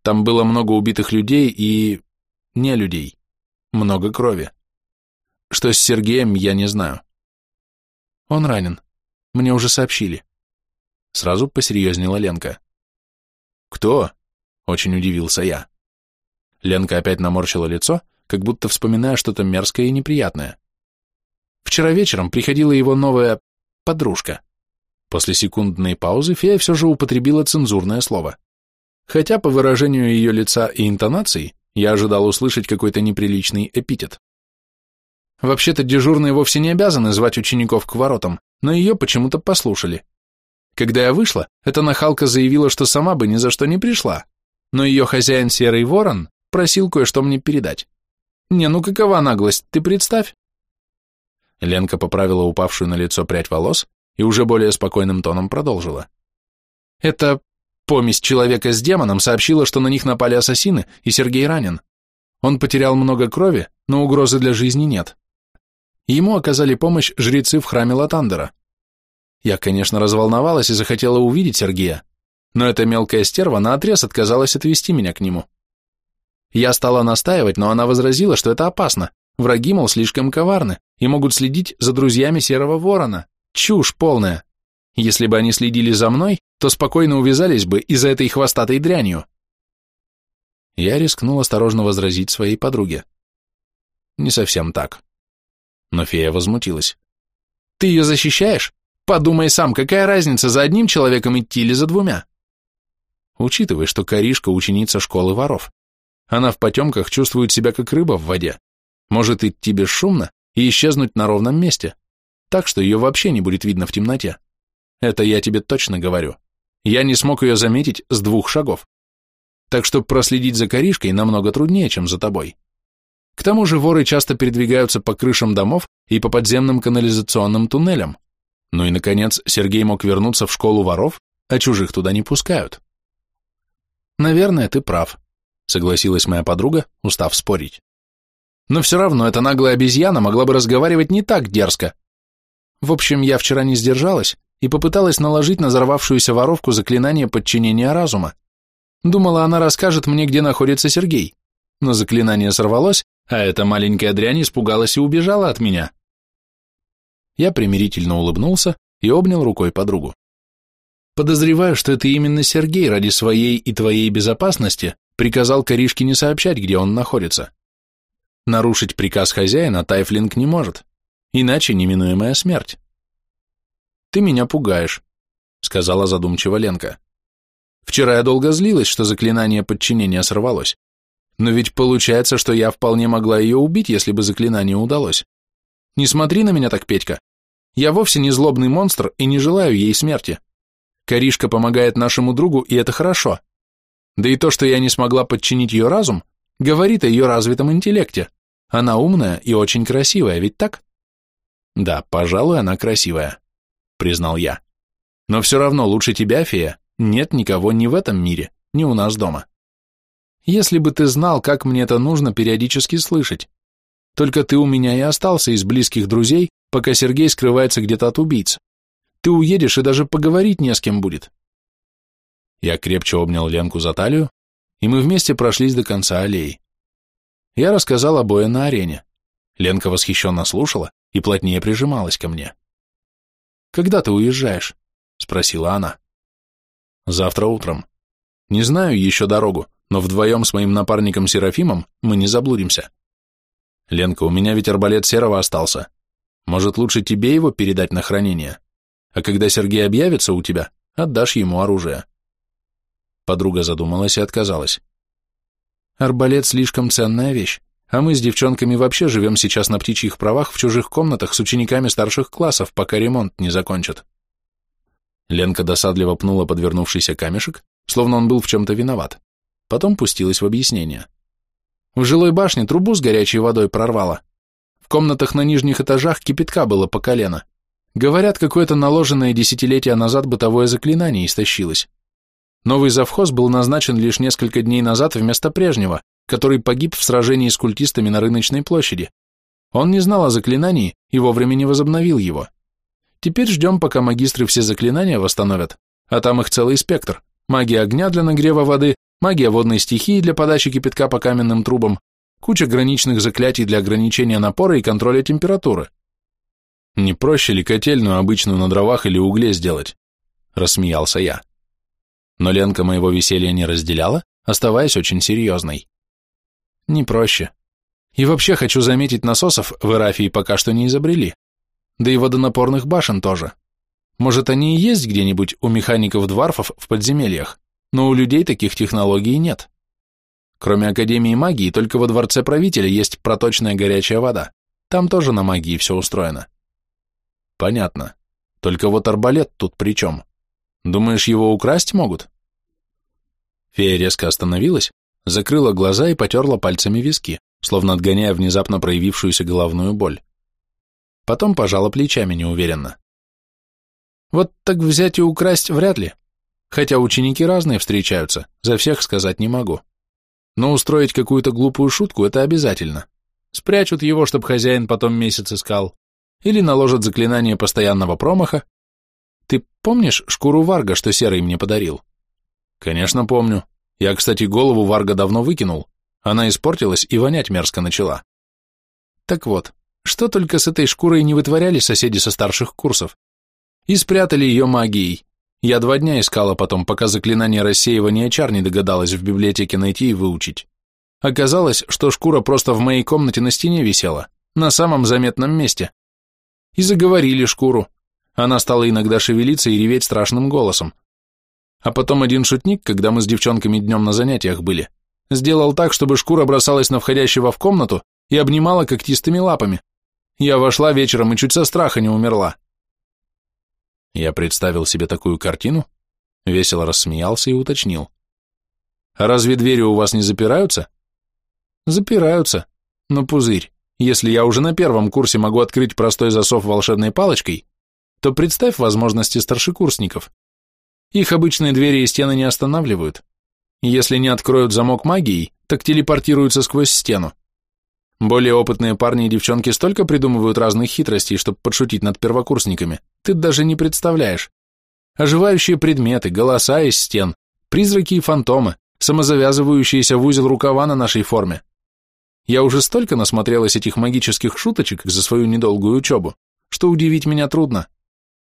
B: Там было много убитых людей и... не людей. Много крови. Что с Сергеем, я не знаю. Он ранен. Мне уже сообщили. Сразу посерьезнела Ленка. Кто? Очень удивился я. Ленка опять наморщила лицо, как будто вспоминая что-то мерзкое и неприятное. Вчера вечером приходила его новая подружка. После секундной паузы фея все же употребила цензурное слово. Хотя по выражению ее лица и интонаций я ожидал услышать какой-то неприличный эпитет. Вообще-то дежурные вовсе не обязаны звать учеников к воротам, но ее почему-то послушали. Когда я вышла, эта нахалка заявила, что сама бы ни за что не пришла, но ее хозяин Серый Ворон просил кое-что мне передать. Не, ну какова наглость, ты представь. Ленка поправила упавшую на лицо прядь волос и уже более спокойным тоном продолжила. Это помесь человека с демоном сообщила, что на них напали ассасины, и Сергей ранен. Он потерял много крови, но угрозы для жизни нет. Ему оказали помощь жрецы в храме Латандера. Я, конечно, разволновалась и захотела увидеть Сергея, но эта мелкая стерва наотрез отказалась отвести меня к нему. Я стала настаивать, но она возразила, что это опасно, враги, мол, слишком коварны и могут следить за друзьями Серого Ворона. Чушь полная. Если бы они следили за мной, то спокойно увязались бы и за этой хвостатой дрянью. Я рискнул осторожно возразить своей подруге. Не совсем так. Но фея возмутилась. Ты ее защищаешь? Подумай сам, какая разница, за одним человеком идти или за двумя? Учитывай, что Каришка ученица школы воров. Она в потемках чувствует себя как рыба в воде. Может идти бесшумно и исчезнуть на ровном месте так что ее вообще не будет видно в темноте. Это я тебе точно говорю. Я не смог ее заметить с двух шагов. Так что проследить за коришкой намного труднее, чем за тобой. К тому же воры часто передвигаются по крышам домов и по подземным канализационным туннелям. Ну и, наконец, Сергей мог вернуться в школу воров, а чужих туда не пускают. Наверное, ты прав, согласилась моя подруга, устав спорить. Но все равно эта наглая обезьяна могла бы разговаривать не так дерзко. В общем, я вчера не сдержалась и попыталась наложить на взорвавшуюся воровку заклинание подчинения разума. Думала, она расскажет мне, где находится Сергей. Но заклинание сорвалось, а эта маленькая дрянь испугалась и убежала от меня. Я примирительно улыбнулся и обнял рукой подругу. Подозреваю, что это именно Сергей ради своей и твоей безопасности приказал Коришке не сообщать, где он находится. Нарушить приказ хозяина Тайфлинг не может, иначе неминуемая смерть. «Ты меня пугаешь», — сказала задумчиво Ленка. «Вчера я долго злилась, что заклинание подчинения сорвалось. Но ведь получается, что я вполне могла ее убить, если бы заклинание удалось. Не смотри на меня так, Петька. Я вовсе не злобный монстр и не желаю ей смерти. Коришка помогает нашему другу, и это хорошо. Да и то, что я не смогла подчинить ее разум, говорит о ее развитом интеллекте. Она умная и очень красивая, ведь так? Да, пожалуй, она красивая, признал я. Но все равно лучше тебя, фея, нет никого ни в этом мире, ни у нас дома. Если бы ты знал, как мне это нужно периодически слышать. Только ты у меня и остался из близких друзей, пока Сергей скрывается где-то от убийц. Ты уедешь, и даже поговорить не с кем будет. Я крепче обнял Ленку за талию, и мы вместе прошлись до конца аллеи. Я рассказал о бое на арене. Ленка восхищенно слушала и плотнее прижималась ко мне. «Когда ты уезжаешь?» — спросила она. «Завтра утром. Не знаю еще дорогу, но вдвоем с моим напарником Серафимом мы не заблудимся. Ленка, у меня ведь арбалет Серого остался. Может, лучше тебе его передать на хранение? А когда Сергей объявится у тебя, отдашь ему оружие. Подруга задумалась и отказалась. Арбалет слишком ценная вещь, а мы с девчонками вообще живем сейчас на птичьих правах в чужих комнатах с учениками старших классов, пока ремонт не закончат. Ленка досадливо пнула подвернувшийся камешек, словно он был в чем-то виноват. Потом пустилась в объяснение. В жилой башне трубу с горячей водой прорвало. В комнатах на нижних этажах кипятка было по колено. Говорят, какое-то наложенное десятилетия назад бытовое заклинание истощилось. Новый завхоз был назначен лишь несколько дней назад вместо прежнего, который погиб в сражении с культистами на рыночной площади. Он не знал о заклинании и вовремя не возобновил его. Теперь ждем, пока магистры все заклинания восстановят, а там их целый спектр. Магия огня для нагрева воды, магия водной стихии для подачи кипятка по каменным трубам, куча граничных заклятий для ограничения напора и контроля температуры. Не проще ли котельную обычную на дровах или угле сделать? Рассмеялся я но Ленка моего веселья не разделяла, оставаясь очень серьезной. Не проще. И вообще хочу заметить, насосов в Эрафии пока что не изобрели. Да и водонапорных башен тоже. Может, они и есть где-нибудь у механиков-дварфов в подземельях, но у людей таких технологий нет. Кроме Академии магии, только во дворце правителя есть проточная горячая вода. Там тоже на магии все устроено. Понятно. Только вот арбалет тут при чем? Думаешь, его украсть могут? Фея резко остановилась, закрыла глаза и потерла пальцами виски, словно отгоняя внезапно проявившуюся головную боль. Потом пожала плечами неуверенно. Вот так взять и украсть вряд ли. Хотя ученики разные встречаются, за всех сказать не могу. Но устроить какую-то глупую шутку – это обязательно. Спрячут его, чтобы хозяин потом месяц искал. Или наложат заклинание постоянного промаха, ты помнишь шкуру варга, что Серый мне подарил? Конечно, помню. Я, кстати, голову варга давно выкинул. Она испортилась и вонять мерзко начала. Так вот, что только с этой шкурой не вытворяли соседи со старших курсов. И спрятали ее магией. Я два дня искала потом, пока заклинание рассеивания чар не догадалась в библиотеке найти и выучить. Оказалось, что шкура просто в моей комнате на стене висела, на самом заметном месте. И заговорили шкуру, она стала иногда шевелиться и реветь страшным голосом. А потом один шутник, когда мы с девчонками днем на занятиях были, сделал так, чтобы шкура бросалась на входящего в комнату и обнимала когтистыми лапами. Я вошла вечером и чуть со страха не умерла. Я представил себе такую картину, Весело рассмеялся и уточнил. А разве двери у вас не запираются? Запираются. Но пузырь, если я уже на первом курсе могу открыть простой засов волшебной палочкой, то представь возможности старшекурсников. Их обычные двери и стены не останавливают. Если не откроют замок магией, так телепортируются сквозь стену. Более опытные парни и девчонки столько придумывают разных хитростей, чтобы подшутить над первокурсниками, ты даже не представляешь. Оживающие предметы, голоса из стен, призраки и фантомы, самозавязывающиеся в узел рукава на нашей форме. Я уже столько насмотрелась этих магических шуточек за свою недолгую учебу, что удивить меня трудно.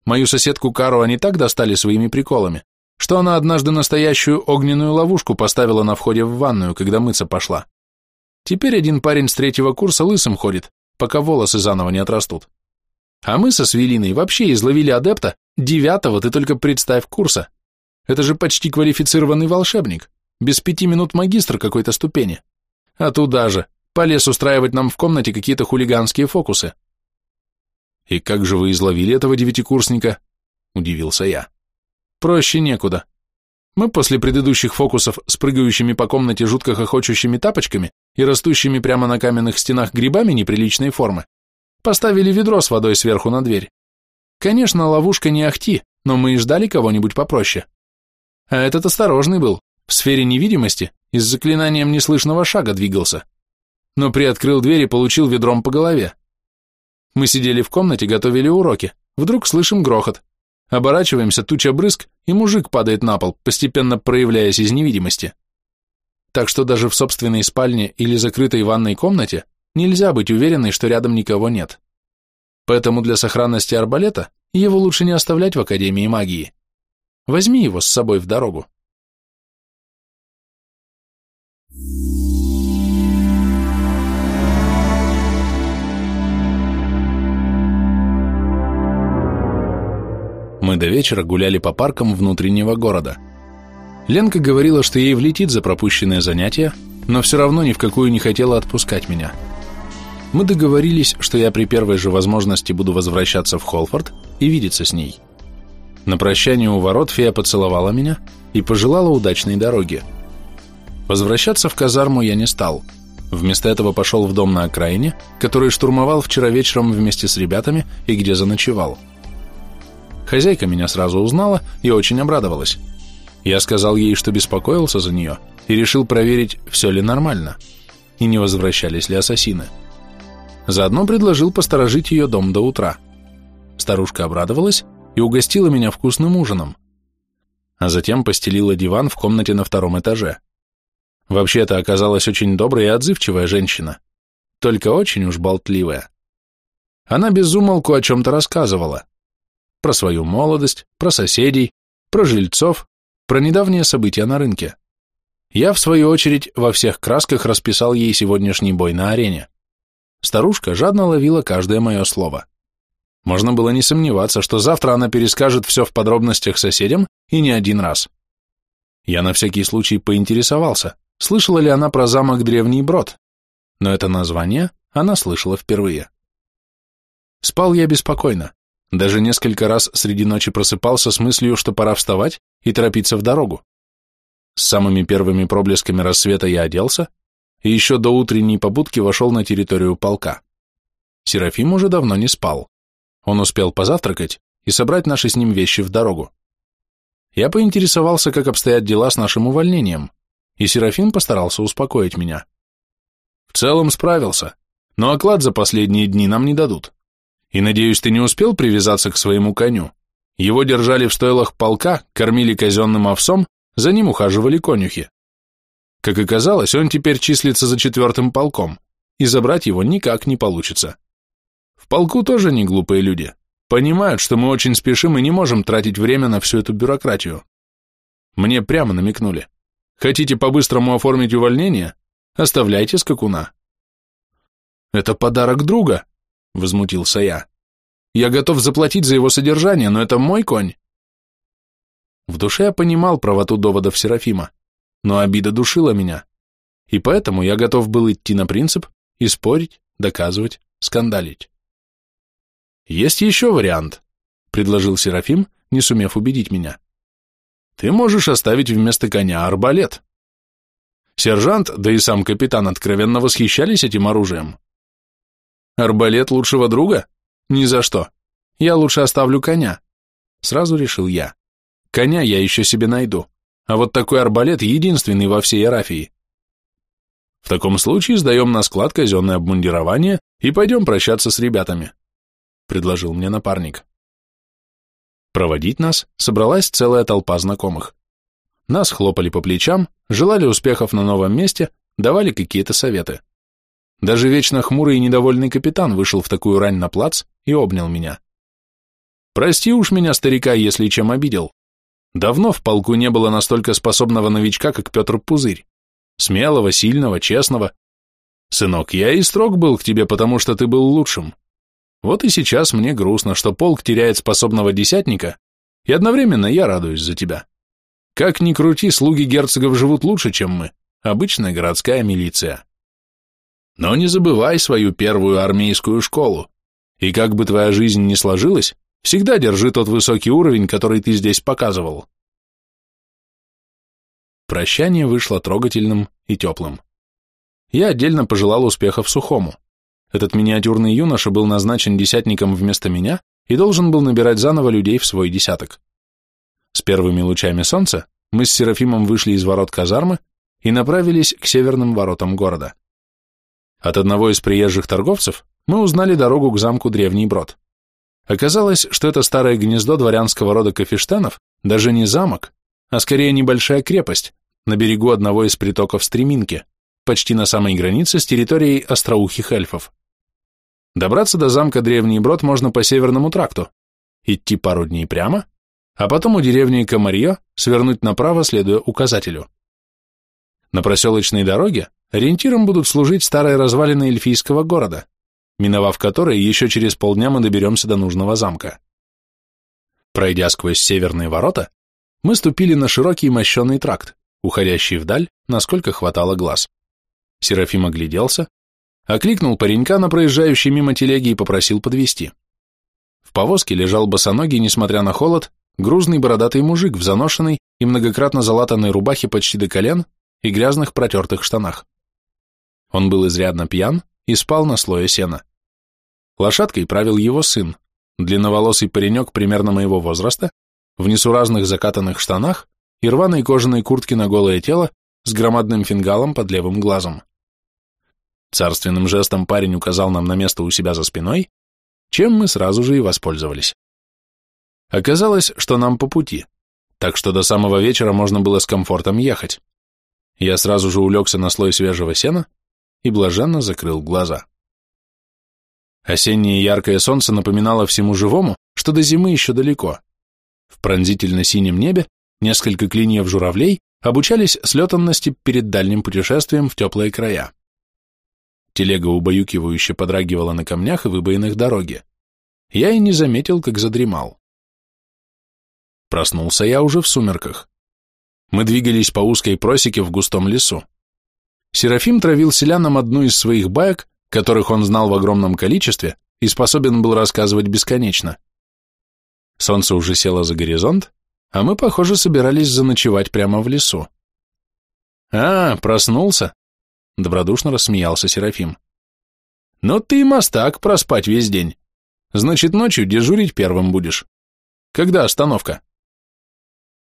B: Мою соседку Кару они так достали своими приколами, что она однажды настоящую огненную ловушку поставила на входе в ванную, когда мыться пошла. Теперь один парень с третьего курса лысым ходит, пока волосы заново не отрастут. А мы со Свелиной вообще изловили адепта девятого, ты только представь, курса. Это же почти квалифицированный волшебник, без пяти минут магистр какой-то ступени. А туда же, полез устраивать нам в комнате какие-то хулиганские фокусы. «И как же вы изловили этого девятикурсника?» – удивился я. «Проще некуда. Мы после предыдущих фокусов с прыгающими по комнате жутко хохочущими тапочками и растущими прямо на каменных стенах грибами неприличной формы поставили ведро с водой сверху на дверь. Конечно, ловушка не ахти, но мы и ждали кого-нибудь попроще. А этот осторожный был, в сфере невидимости и с заклинанием неслышного шага двигался. Но приоткрыл дверь и получил ведром по голове. Мы сидели в комнате, готовили уроки. Вдруг слышим грохот. Оборачиваемся, туча брызг, и мужик падает на пол, постепенно проявляясь из невидимости. Так что даже в собственной спальне или закрытой ванной комнате нельзя быть уверенной, что рядом никого нет. Поэтому для сохранности арбалета его лучше не оставлять в Академии магии. Возьми его с собой в дорогу. Мы до вечера гуляли по паркам внутреннего города. Ленка говорила, что ей влетит за пропущенные занятия, но все равно ни в какую не хотела отпускать меня. Мы договорились, что я при первой же возможности буду возвращаться в Холфорд и видеться с ней. На прощание у ворот фея поцеловала меня и пожелала удачной дороги. Возвращаться в казарму я не стал. Вместо этого пошел в дом на окраине, который штурмовал вчера вечером вместе с ребятами и где заночевал. Хозяйка меня сразу узнала и очень обрадовалась. Я сказал ей, что беспокоился за нее и решил проверить, все ли нормально и не возвращались ли ассасины. Заодно предложил посторожить ее дом до утра. Старушка обрадовалась и угостила меня вкусным ужином, а затем постелила диван в комнате на втором этаже. Вообще это оказалась очень добрая и отзывчивая женщина, только очень уж болтливая. Она без умолку о чем-то рассказывала, про свою молодость, про соседей, про жильцов, про недавние события на рынке. Я, в свою очередь, во всех красках расписал ей сегодняшний бой на арене. Старушка жадно ловила каждое мое слово. Можно было не сомневаться, что завтра она перескажет все в подробностях соседям и не один раз. Я на всякий случай поинтересовался, слышала ли она про замок Древний Брод, но это название она слышала впервые. Спал я беспокойно. Даже несколько раз среди ночи просыпался с мыслью, что пора вставать и торопиться в дорогу. С самыми первыми проблесками рассвета я оделся и еще до утренней побудки вошел на территорию полка. Серафим уже давно не спал. Он успел позавтракать и собрать наши с ним вещи в дорогу. Я поинтересовался, как обстоят дела с нашим увольнением, и Серафим постарался успокоить меня. В целом справился, но оклад за последние дни нам не дадут. И, надеюсь, ты не успел привязаться к своему коню. Его держали в стойлах полка, кормили казенным овсом, за ним ухаживали конюхи. Как оказалось, он теперь числится за четвертым полком, и забрать его никак не получится. В полку тоже не глупые люди. Понимают, что мы очень спешим и не можем тратить время на всю эту бюрократию. Мне прямо намекнули. Хотите по-быстрому оформить увольнение? Оставляйте скакуна. Это подарок друга, возмутился я. Я готов заплатить за его содержание, но это мой конь. В душе я понимал правоту доводов Серафима, но обида душила меня, и поэтому я готов был идти на принцип и спорить, доказывать, скандалить. «Есть еще вариант», — предложил Серафим, не сумев убедить меня.
A: Ты можешь оставить вместо коня арбалет. Сержант, да и сам капитан откровенно восхищались этим оружием. Арбалет лучшего друга? Ни за что. Я лучше оставлю коня. Сразу решил я. Коня я еще себе найду. А вот такой арбалет единственный во всей Арафии. В таком случае сдаем на склад казенное обмундирование и пойдем прощаться с ребятами, предложил мне напарник. Проводить нас собралась целая толпа знакомых. Нас хлопали по плечам, желали успехов на новом месте, давали какие-то советы. Даже вечно хмурый и недовольный капитан вышел в такую рань на плац и обнял меня. Прости уж меня, старика, если чем обидел. Давно в полку не было настолько способного новичка, как Петр Пузырь. Смелого, сильного, честного. Сынок, я и строг был к тебе, потому что ты был лучшим. Вот и сейчас мне грустно, что полк теряет способного десятника, и одновременно я радуюсь за тебя. Как ни крути, слуги герцогов живут лучше, чем мы, обычная городская милиция. Но не забывай свою первую армейскую школу, и как бы твоя жизнь ни сложилась, всегда держи тот высокий уровень, который ты здесь показывал. Прощание вышло трогательным и теплым. Я отдельно пожелал успехов Сухому. Этот миниатюрный юноша был назначен десятником вместо меня и должен был набирать заново людей в свой десяток. С первыми лучами солнца мы с Серафимом вышли из ворот казармы и направились к северным воротам города. От одного из приезжих торговцев мы узнали дорогу к замку Древний Брод. Оказалось, что это старое гнездо дворянского рода Кафештанов даже не замок, а скорее небольшая крепость на берегу одного из притоков Стреминки, почти на самой границе с территорией остроухих эльфов. Добраться до замка Древний Брод можно по Северному тракту, идти пару дней прямо, а потом у деревни Комарье свернуть направо, следуя указателю. На проселочной дороге ориентиром будут служить старые развалины эльфийского города, миновав которые еще через полдня мы доберемся до нужного замка. Пройдя сквозь северные ворота, мы ступили на широкий мощенный тракт, уходящий вдаль, насколько хватало глаз. Серафим огляделся, Окликнул паренька на проезжающей мимо телеги и попросил подвести. В повозке лежал босоногий, несмотря на холод, грузный бородатый мужик в заношенной и многократно залатанной рубахе почти до колен и грязных протертых штанах. Он был изрядно пьян и спал на слое сена. Лошадкой правил его сын, длинноволосый паренек примерно моего возраста, в несуразных закатанных штанах и рваной кожаной куртке на голое тело с громадным фингалом под левым глазом. Царственным жестом парень указал нам на место у себя за спиной, чем мы сразу же и воспользовались. Оказалось, что нам по пути, так что до самого вечера можно было с комфортом ехать. Я сразу же улегся на слой свежего сена и блаженно закрыл глаза. Осеннее яркое солнце напоминало всему живому, что до зимы еще далеко. В пронзительно-синем небе несколько клиньев журавлей обучались слетанности перед дальним путешествием в теплые края. Телега убаюкивающе подрагивала на камнях и выбоинах дороги. Я и не заметил, как задремал. Проснулся я уже в сумерках. Мы двигались по узкой просеке в густом лесу. Серафим травил селянам одну из своих баек, которых он знал в огромном количестве и способен был рассказывать бесконечно. Солнце уже село за горизонт, а мы, похоже, собирались заночевать прямо в лесу. «А, проснулся?» Добродушно рассмеялся Серафим. Но ты мастак проспать весь день. Значит, ночью дежурить первым будешь. Когда остановка?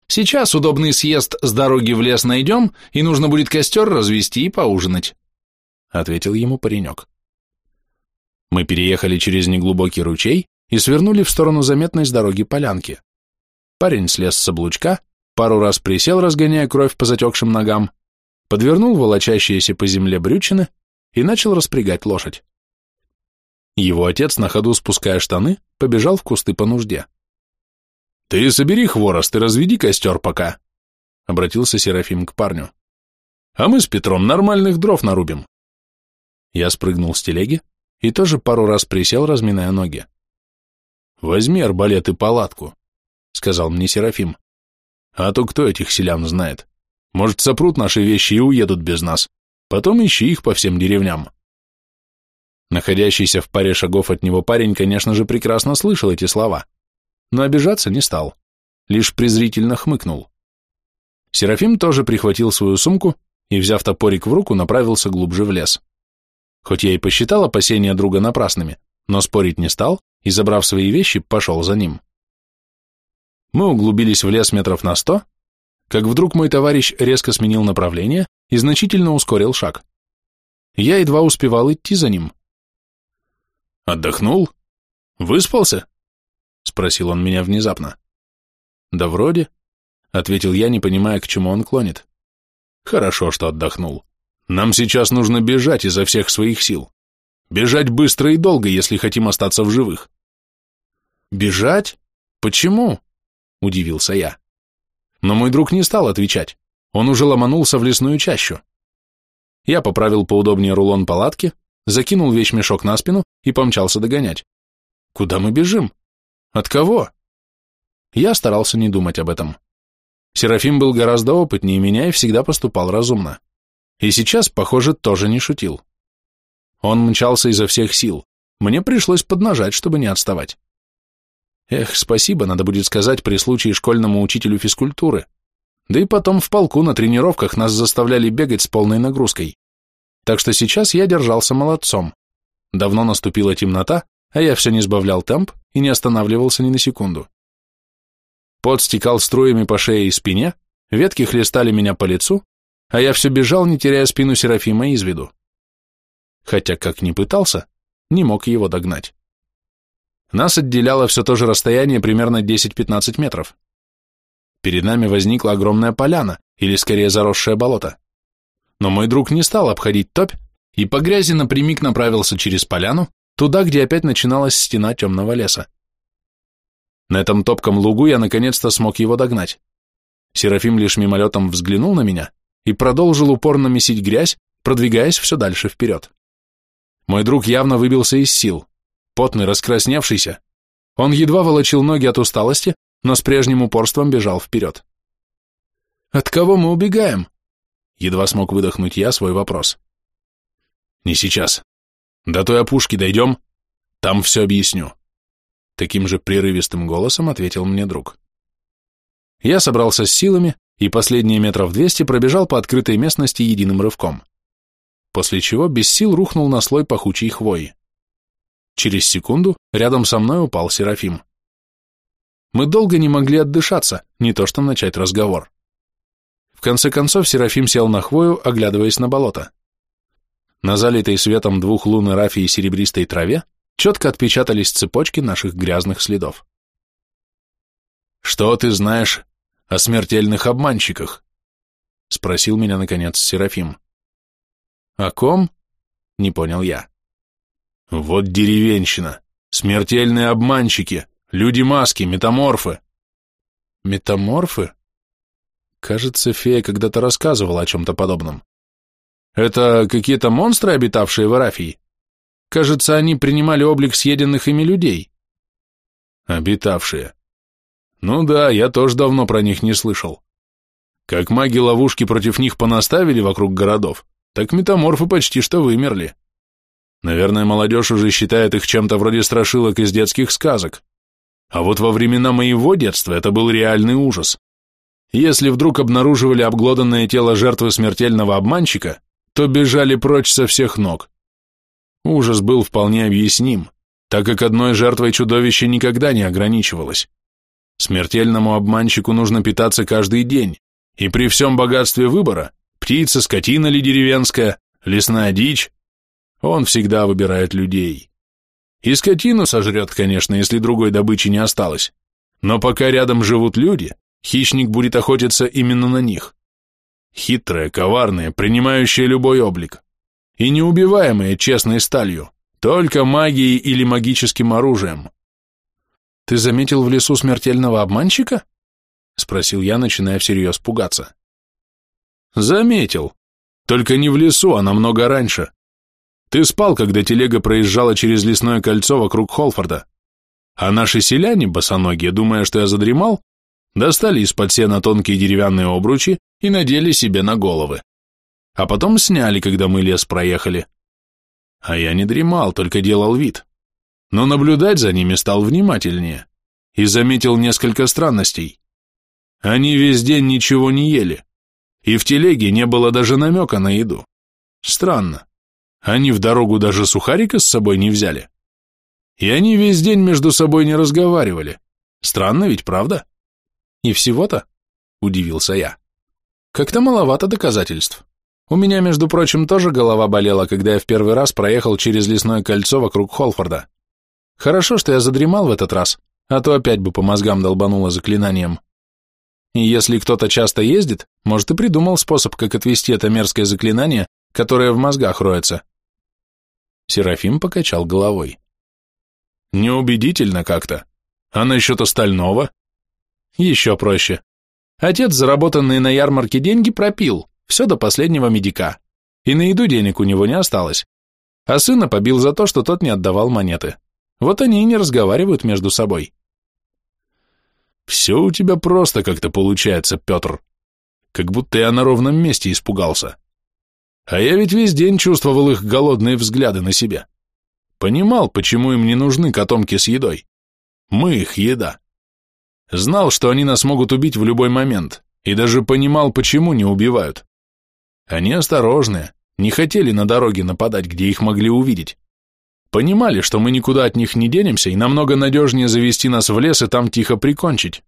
A: Сейчас удобный съезд с дороги в лес найдем, и нужно будет костер развести и поужинать, ответил ему паренек. Мы переехали через неглубокий ручей и свернули в сторону заметной с дороги полянки. Парень слез с облучка, пару раз присел, разгоняя кровь по затекшим ногам, подвернул волочащиеся по земле брючины и начал распрягать лошадь. Его отец, на ходу спуская штаны, побежал в кусты по нужде. «Ты собери хворост и разведи костер пока», — обратился Серафим к парню. «А мы с Петром нормальных дров нарубим». Я спрыгнул с телеги и тоже пару раз присел, разминая ноги. «Возьми арбалет и палатку», — сказал мне Серафим. «А то кто этих селян знает?» Может, сопрут наши вещи и уедут без нас. Потом ищи их по всем деревням. Находящийся в паре шагов от него парень, конечно же, прекрасно слышал эти слова, но обижаться не стал, лишь презрительно хмыкнул.
B: Серафим тоже прихватил свою сумку и, взяв топорик в руку, направился глубже в лес. Хоть я и посчитал опасения друга напрасными, но спорить не стал и, забрав свои вещи, пошел за ним. Мы углубились в лес метров на сто, как вдруг мой товарищ резко сменил направление и значительно ускорил шаг. Я едва успевал идти за ним.
A: «Отдохнул? Выспался?» — спросил он меня внезапно.
B: «Да вроде», — ответил я, не понимая, к чему он клонит.
A: «Хорошо, что отдохнул. Нам сейчас нужно бежать изо всех своих сил. Бежать быстро и долго, если хотим остаться в живых».
B: «Бежать? Почему?» — удивился я. Но мой друг не стал отвечать. Он уже ломанулся в лесную чащу. Я поправил поудобнее рулон палатки, закинул вещмешок на спину и помчался догонять. Куда мы бежим? От кого? Я старался не думать об этом. Серафим был гораздо опытнее меня и всегда поступал разумно. И сейчас, похоже, тоже не шутил. Он мчался изо всех сил. Мне пришлось поднажать, чтобы не отставать. Эх, спасибо, надо будет сказать при случае школьному учителю физкультуры. Да и потом в полку на тренировках нас заставляли бегать с полной нагрузкой. Так что сейчас я держался молодцом. Давно наступила темнота, а я все не сбавлял темп и не останавливался ни на секунду. Пот стекал струями по шее и спине, ветки хлестали меня по лицу, а я все бежал, не теряя спину Серафима из виду. Хотя, как ни пытался, не мог его догнать. Нас отделяло все то же расстояние примерно 10-15 метров. Перед нами возникла огромная поляна, или скорее заросшее болото. Но мой друг не стал обходить топь и по грязи напрямик направился через поляну, туда, где опять начиналась стена темного леса. На этом топком лугу я наконец-то смог его догнать. Серафим лишь мимолетом взглянул на меня и продолжил упорно месить грязь, продвигаясь все дальше вперед. Мой друг явно выбился из сил потный, раскрасневшийся. Он едва волочил ноги от усталости, но с прежним упорством бежал вперед. «От кого мы убегаем?» Едва смог выдохнуть я свой вопрос. «Не сейчас. До той опушки дойдем, там все объясню». Таким же прерывистым голосом ответил мне друг. Я собрался с силами и последние метров двести пробежал по открытой местности единым рывком, после чего без сил рухнул на слой пахучей хвои. Через секунду рядом со мной упал Серафим. Мы долго не могли отдышаться, не то что начать разговор. В конце концов Серафим сел на хвою, оглядываясь на болото. На залитой светом двух лун рафии серебристой траве четко отпечатались цепочки наших грязных следов.
A: «Что ты знаешь о смертельных обманщиках?» — спросил меня, наконец, Серафим.
B: «О ком?» — не понял я.
A: Вот деревенщина, смертельные обманщики, люди-маски, метаморфы.
B: Метаморфы? Кажется, фея когда-то рассказывала о чем-то подобном. Это какие-то монстры, обитавшие в Арафии? Кажется, они принимали облик съеденных ими людей.
A: Обитавшие. Ну да, я тоже давно про них не слышал. Как маги ловушки против них понаставили вокруг городов, так метаморфы почти что вымерли. Наверное, молодежь уже считает их чем-то вроде страшилок из детских сказок. А вот во времена моего детства это был реальный ужас. Если вдруг обнаруживали обглоданное тело жертвы смертельного обманщика, то бежали прочь со всех ног. Ужас был вполне объясним, так как одной жертвой чудовище никогда не ограничивалось. Смертельному обманщику нужно питаться каждый день, и при всем богатстве выбора – птица, скотина ли деревенская, лесная дичь он всегда выбирает людей. И скотину сожрет, конечно, если другой добычи не осталось. Но пока рядом живут люди, хищник будет охотиться именно на них. Хитрые, коварные, принимающие любой облик. И неубиваемые честной сталью, только магией или магическим оружием.
B: «Ты заметил в лесу смертельного обманщика?» — спросил я, начиная всерьез пугаться.
A: «Заметил. Только не в лесу, а намного раньше. Ты спал, когда телега проезжала через лесное кольцо вокруг Холфорда. А наши селяне, босоногие, думая, что я задремал, достали из-под сена тонкие деревянные обручи и надели себе на головы. А потом сняли, когда мы лес проехали. А я не дремал, только делал вид. Но наблюдать за ними стал внимательнее и заметил несколько странностей.
B: Они весь день ничего не ели, и в телеге не было даже намека на еду. Странно. Они в дорогу даже сухарика с собой не взяли. И они весь день между собой не разговаривали. Странно ведь, правда? И всего-то? Удивился я. Как-то маловато доказательств. У меня, между прочим, тоже голова болела, когда я в первый раз проехал через лесное кольцо вокруг Холфорда. Хорошо, что я задремал в этот раз, а то опять бы по мозгам долбануло заклинанием. И если кто-то часто ездит, может и придумал способ, как отвести это мерзкое заклинание, которое в мозгах роется. Серафим покачал головой. Неубедительно как-то. А насчет остального? Еще проще. Отец заработанные на ярмарке деньги пропил, все до последнего медика. И на еду денег у него не осталось. А сына побил за то, что тот не отдавал монеты. Вот они и не разговаривают между собой. Все у тебя просто как-то получается, Петр. Как будто я на ровном месте испугался. А я ведь весь день чувствовал их голодные взгляды на себя. Понимал, почему им не нужны котомки с едой. Мы их еда. Знал, что они нас могут убить в любой момент, и даже понимал, почему не убивают. Они осторожные, не хотели на дороге нападать, где их могли увидеть. Понимали, что мы никуда от них не денемся, и намного надежнее завести нас в лес и там тихо прикончить.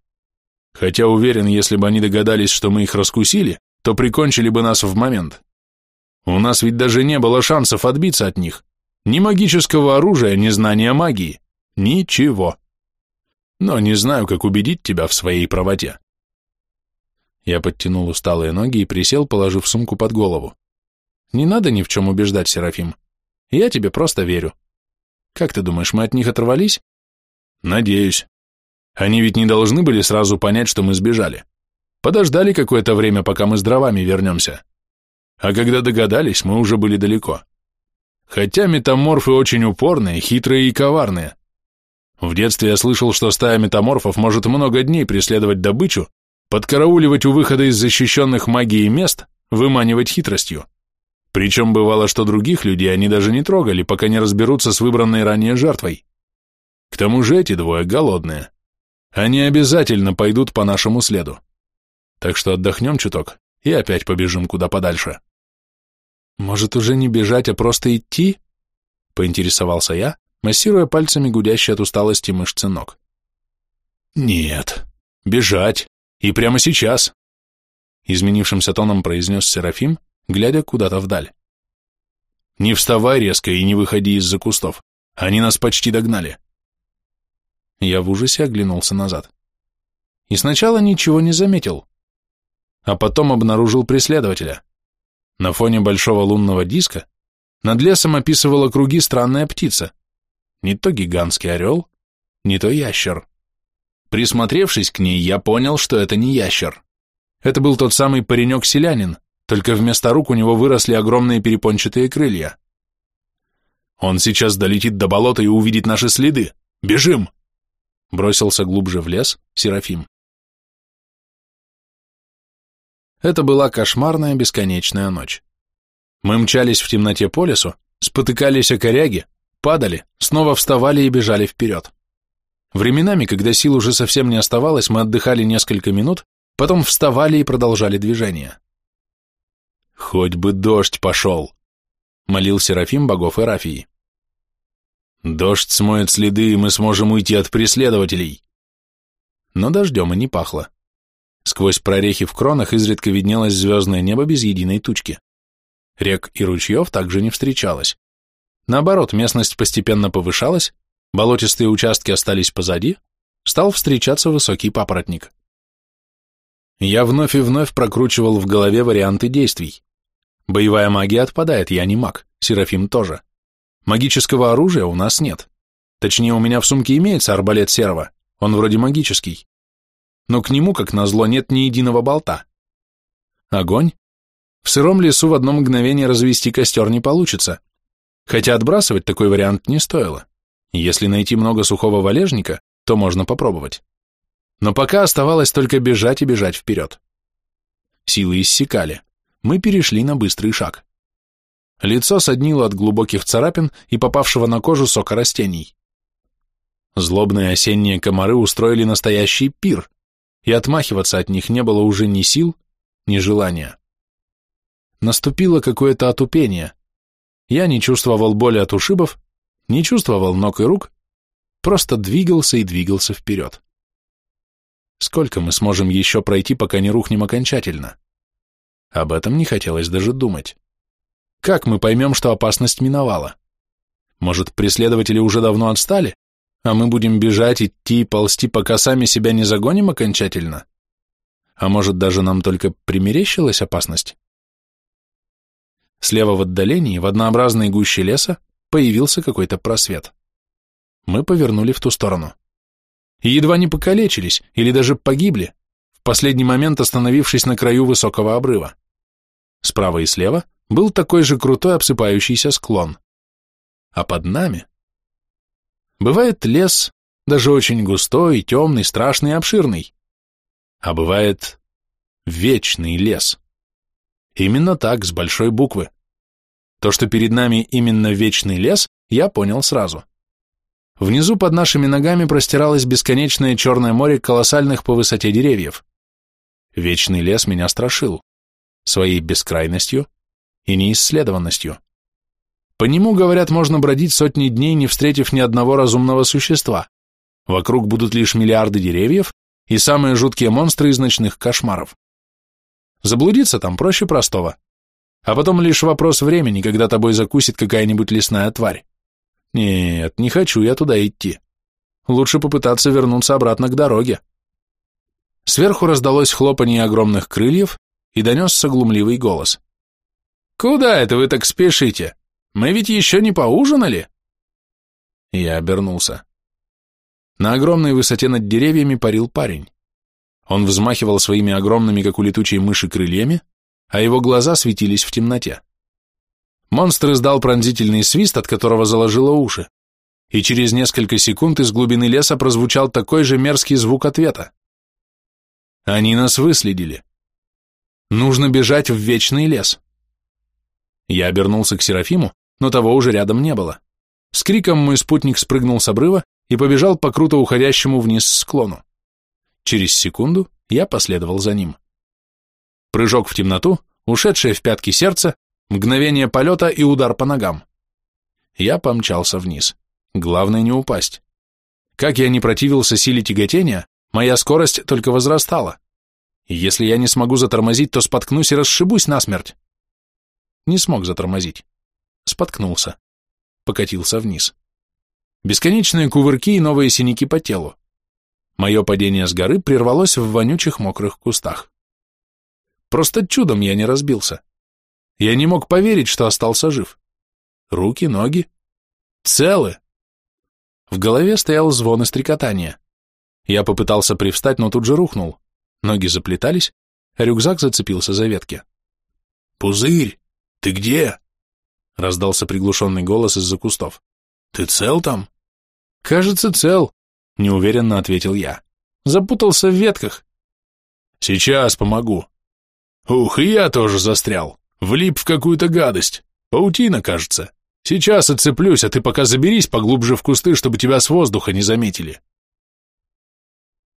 B: Хотя уверен, если бы они догадались, что мы их раскусили, то прикончили бы нас в момент. У нас ведь даже не было шансов отбиться от них. Ни магического оружия, ни знания магии. Ничего. Но не знаю, как убедить тебя в своей правоте. Я подтянул усталые ноги и присел, положив сумку под голову. Не надо ни в чем убеждать, Серафим. Я тебе просто верю. Как ты думаешь, мы от них оторвались? Надеюсь. Они ведь не должны были сразу понять, что мы сбежали. Подождали какое-то время, пока мы с дровами вернемся. А когда догадались, мы уже были далеко. Хотя метаморфы очень упорные, хитрые и коварные. В детстве я слышал, что стая метаморфов может много дней преследовать добычу, подкарауливать у выхода из защищенных магией мест, выманивать хитростью. Причем бывало, что других людей они даже не трогали, пока не разберутся с выбранной ранее жертвой. К тому же эти двое голодные. Они обязательно пойдут по нашему следу. Так что отдохнем чуток и опять побежим куда подальше. «Может, уже не бежать, а просто идти?» — поинтересовался я, массируя пальцами гудящие от усталости мышцы ног. «Нет, бежать, и прямо сейчас!» Изменившимся тоном произнес Серафим, глядя куда-то вдаль. «Не вставай резко и не выходи из-за кустов, они нас почти догнали». Я в ужасе оглянулся назад. И сначала ничего не заметил, а потом обнаружил преследователя. На фоне большого лунного диска над лесом описывала круги странная птица. Не то гигантский орел, не то ящер. Присмотревшись к ней, я понял, что это не ящер. Это был тот самый паренек-селянин, только вместо рук у него выросли огромные перепончатые крылья. Он сейчас долетит до болота и увидит наши следы. Бежим! Бросился глубже в лес Серафим. Это была кошмарная бесконечная ночь. Мы мчались в темноте по лесу, спотыкались о коряги, падали, снова вставали и бежали вперед. Временами, когда сил уже совсем не оставалось, мы отдыхали несколько минут, потом вставали и продолжали движение. «Хоть бы дождь пошел!» — молил Серафим богов Эрафии. «Дождь смоет следы, и мы сможем уйти от преследователей!» Но дождем и не пахло. Сквозь прорехи в кронах изредка виднелось звездное небо без единой тучки. Рек и ручьев также не встречалось. Наоборот, местность постепенно повышалась, болотистые участки остались позади, стал встречаться высокий папоротник. Я вновь и вновь прокручивал в голове варианты действий. Боевая магия отпадает, я не маг, Серафим тоже. Магического оружия у нас нет. Точнее, у меня в сумке имеется арбалет серого, он вроде магический но к нему, как назло, нет ни единого болта. Огонь? В сыром лесу в одно мгновение развести костер не получится, хотя отбрасывать такой вариант не стоило. Если найти много сухого валежника, то можно попробовать. Но пока оставалось только бежать и бежать вперед. Силы иссякали. Мы перешли на быстрый шаг. Лицо соднило от глубоких царапин и попавшего на кожу сока растений. Злобные осенние комары устроили настоящий пир, и отмахиваться от них не было уже ни сил, ни желания. Наступило какое-то отупение. Я не чувствовал боли от ушибов, не чувствовал ног и рук, просто двигался и двигался вперед. Сколько мы сможем еще пройти, пока не рухнем окончательно? Об этом не хотелось даже думать. Как мы поймем, что опасность миновала? Может, преследователи уже давно отстали, а мы будем бежать, идти и ползти, пока сами себя не загоним окончательно? А может, даже нам только примерещилась опасность? Слева в отдалении, в однообразной гуще леса, появился какой-то просвет. Мы повернули в ту сторону. И едва не покалечились или даже погибли, в последний момент остановившись на краю высокого обрыва. Справа и слева был такой же крутой обсыпающийся склон. А под нами... Бывает лес, даже очень густой, темный, страшный и обширный. А бывает вечный лес. Именно так, с большой буквы. То, что перед нами именно вечный лес, я понял сразу. Внизу под нашими ногами простиралось бесконечное черное море колоссальных по высоте деревьев. Вечный лес меня страшил своей бескрайностью и неисследованностью. По нему, говорят, можно бродить сотни дней, не встретив ни одного разумного существа. Вокруг будут лишь миллиарды деревьев и самые жуткие монстры из ночных кошмаров. Заблудиться там проще простого. А потом лишь вопрос времени, когда тобой закусит какая-нибудь лесная тварь. Нет, не хочу я туда идти. Лучше попытаться вернуться обратно к дороге. Сверху раздалось хлопанье огромных крыльев и донесся глумливый голос. «Куда это вы так спешите? Мы ведь еще не поужинали?» Я обернулся. На огромной высоте над деревьями парил парень. Он взмахивал своими огромными, как у летучей мыши, крыльями, а его глаза светились в темноте. Монстр издал пронзительный свист, от которого заложило уши, и через несколько секунд из глубины леса прозвучал такой же мерзкий звук ответа. Они нас выследили. Нужно бежать в вечный лес. Я обернулся к Серафиму, но того уже рядом не было. С криком мой спутник спрыгнул с обрыва и побежал по круто уходящему вниз склону. Через секунду я последовал за ним. Прыжок в темноту, ушедшее в пятки сердце, мгновение полета и удар по ногам. Я помчался вниз. Главное не упасть. Как я не противился силе тяготения, моя скорость только возрастала. Если я не смогу затормозить, то споткнусь и расшибусь насмерть. Не смог затормозить. Споткнулся. Покатился вниз. Бесконечные кувырки и новые синяки по телу. Мое падение с горы прервалось в вонючих мокрых кустах. Просто чудом я не разбился. Я не мог поверить, что остался жив. Руки, ноги. Целы. В голове стоял звон и стрекотание. Я попытался привстать, но тут же рухнул. Ноги заплетались, рюкзак зацепился за ветки. «Пузырь, ты где?» — раздался приглушенный голос из-за кустов. «Ты цел там?» «Кажется, цел», — неуверенно ответил я. «Запутался в ветках». «Сейчас помогу». «Ух, и я тоже застрял. Влип в какую-то гадость. Паутина, кажется. Сейчас отцеплюсь, а ты пока заберись поглубже в кусты, чтобы тебя с воздуха не заметили».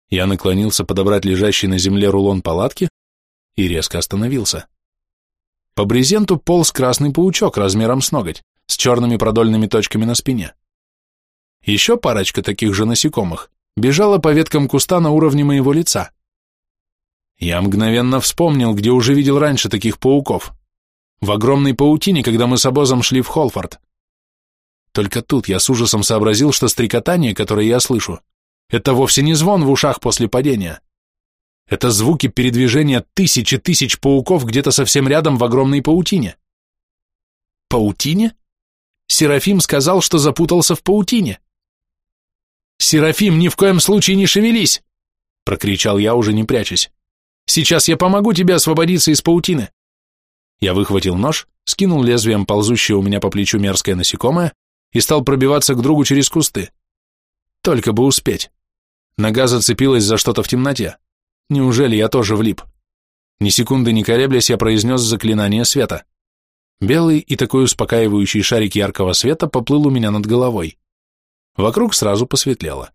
B: Я наклонился подобрать лежащий на земле рулон палатки и резко остановился. По брезенту полз красный паучок размером с ноготь, с черными продольными точками на спине. Еще парочка таких же насекомых бежала по веткам куста на уровне моего лица. Я мгновенно вспомнил, где уже видел раньше таких пауков. В огромной паутине, когда мы с обозом шли в Холфорд. Только тут я с ужасом сообразил, что стрекотание, которое я слышу, это вовсе не звон в ушах после падения. Это звуки передвижения тысячи тысяч пауков где-то совсем рядом в огромной паутине. Паутине? Серафим сказал, что запутался в паутине. «Серафим, ни в коем случае не шевелись!» — прокричал я, уже не прячась. «Сейчас я помогу тебе освободиться из паутины!» Я выхватил нож, скинул лезвием ползущее у меня по плечу мерзкое насекомое и стал пробиваться к другу через кусты. Только бы успеть. Нога зацепилась за что-то в темноте. Неужели я тоже влип? Ни секунды не колеблясь, я произнес заклинание света. Белый и такой успокаивающий шарик яркого света поплыл у меня над головой. Вокруг сразу посветлело.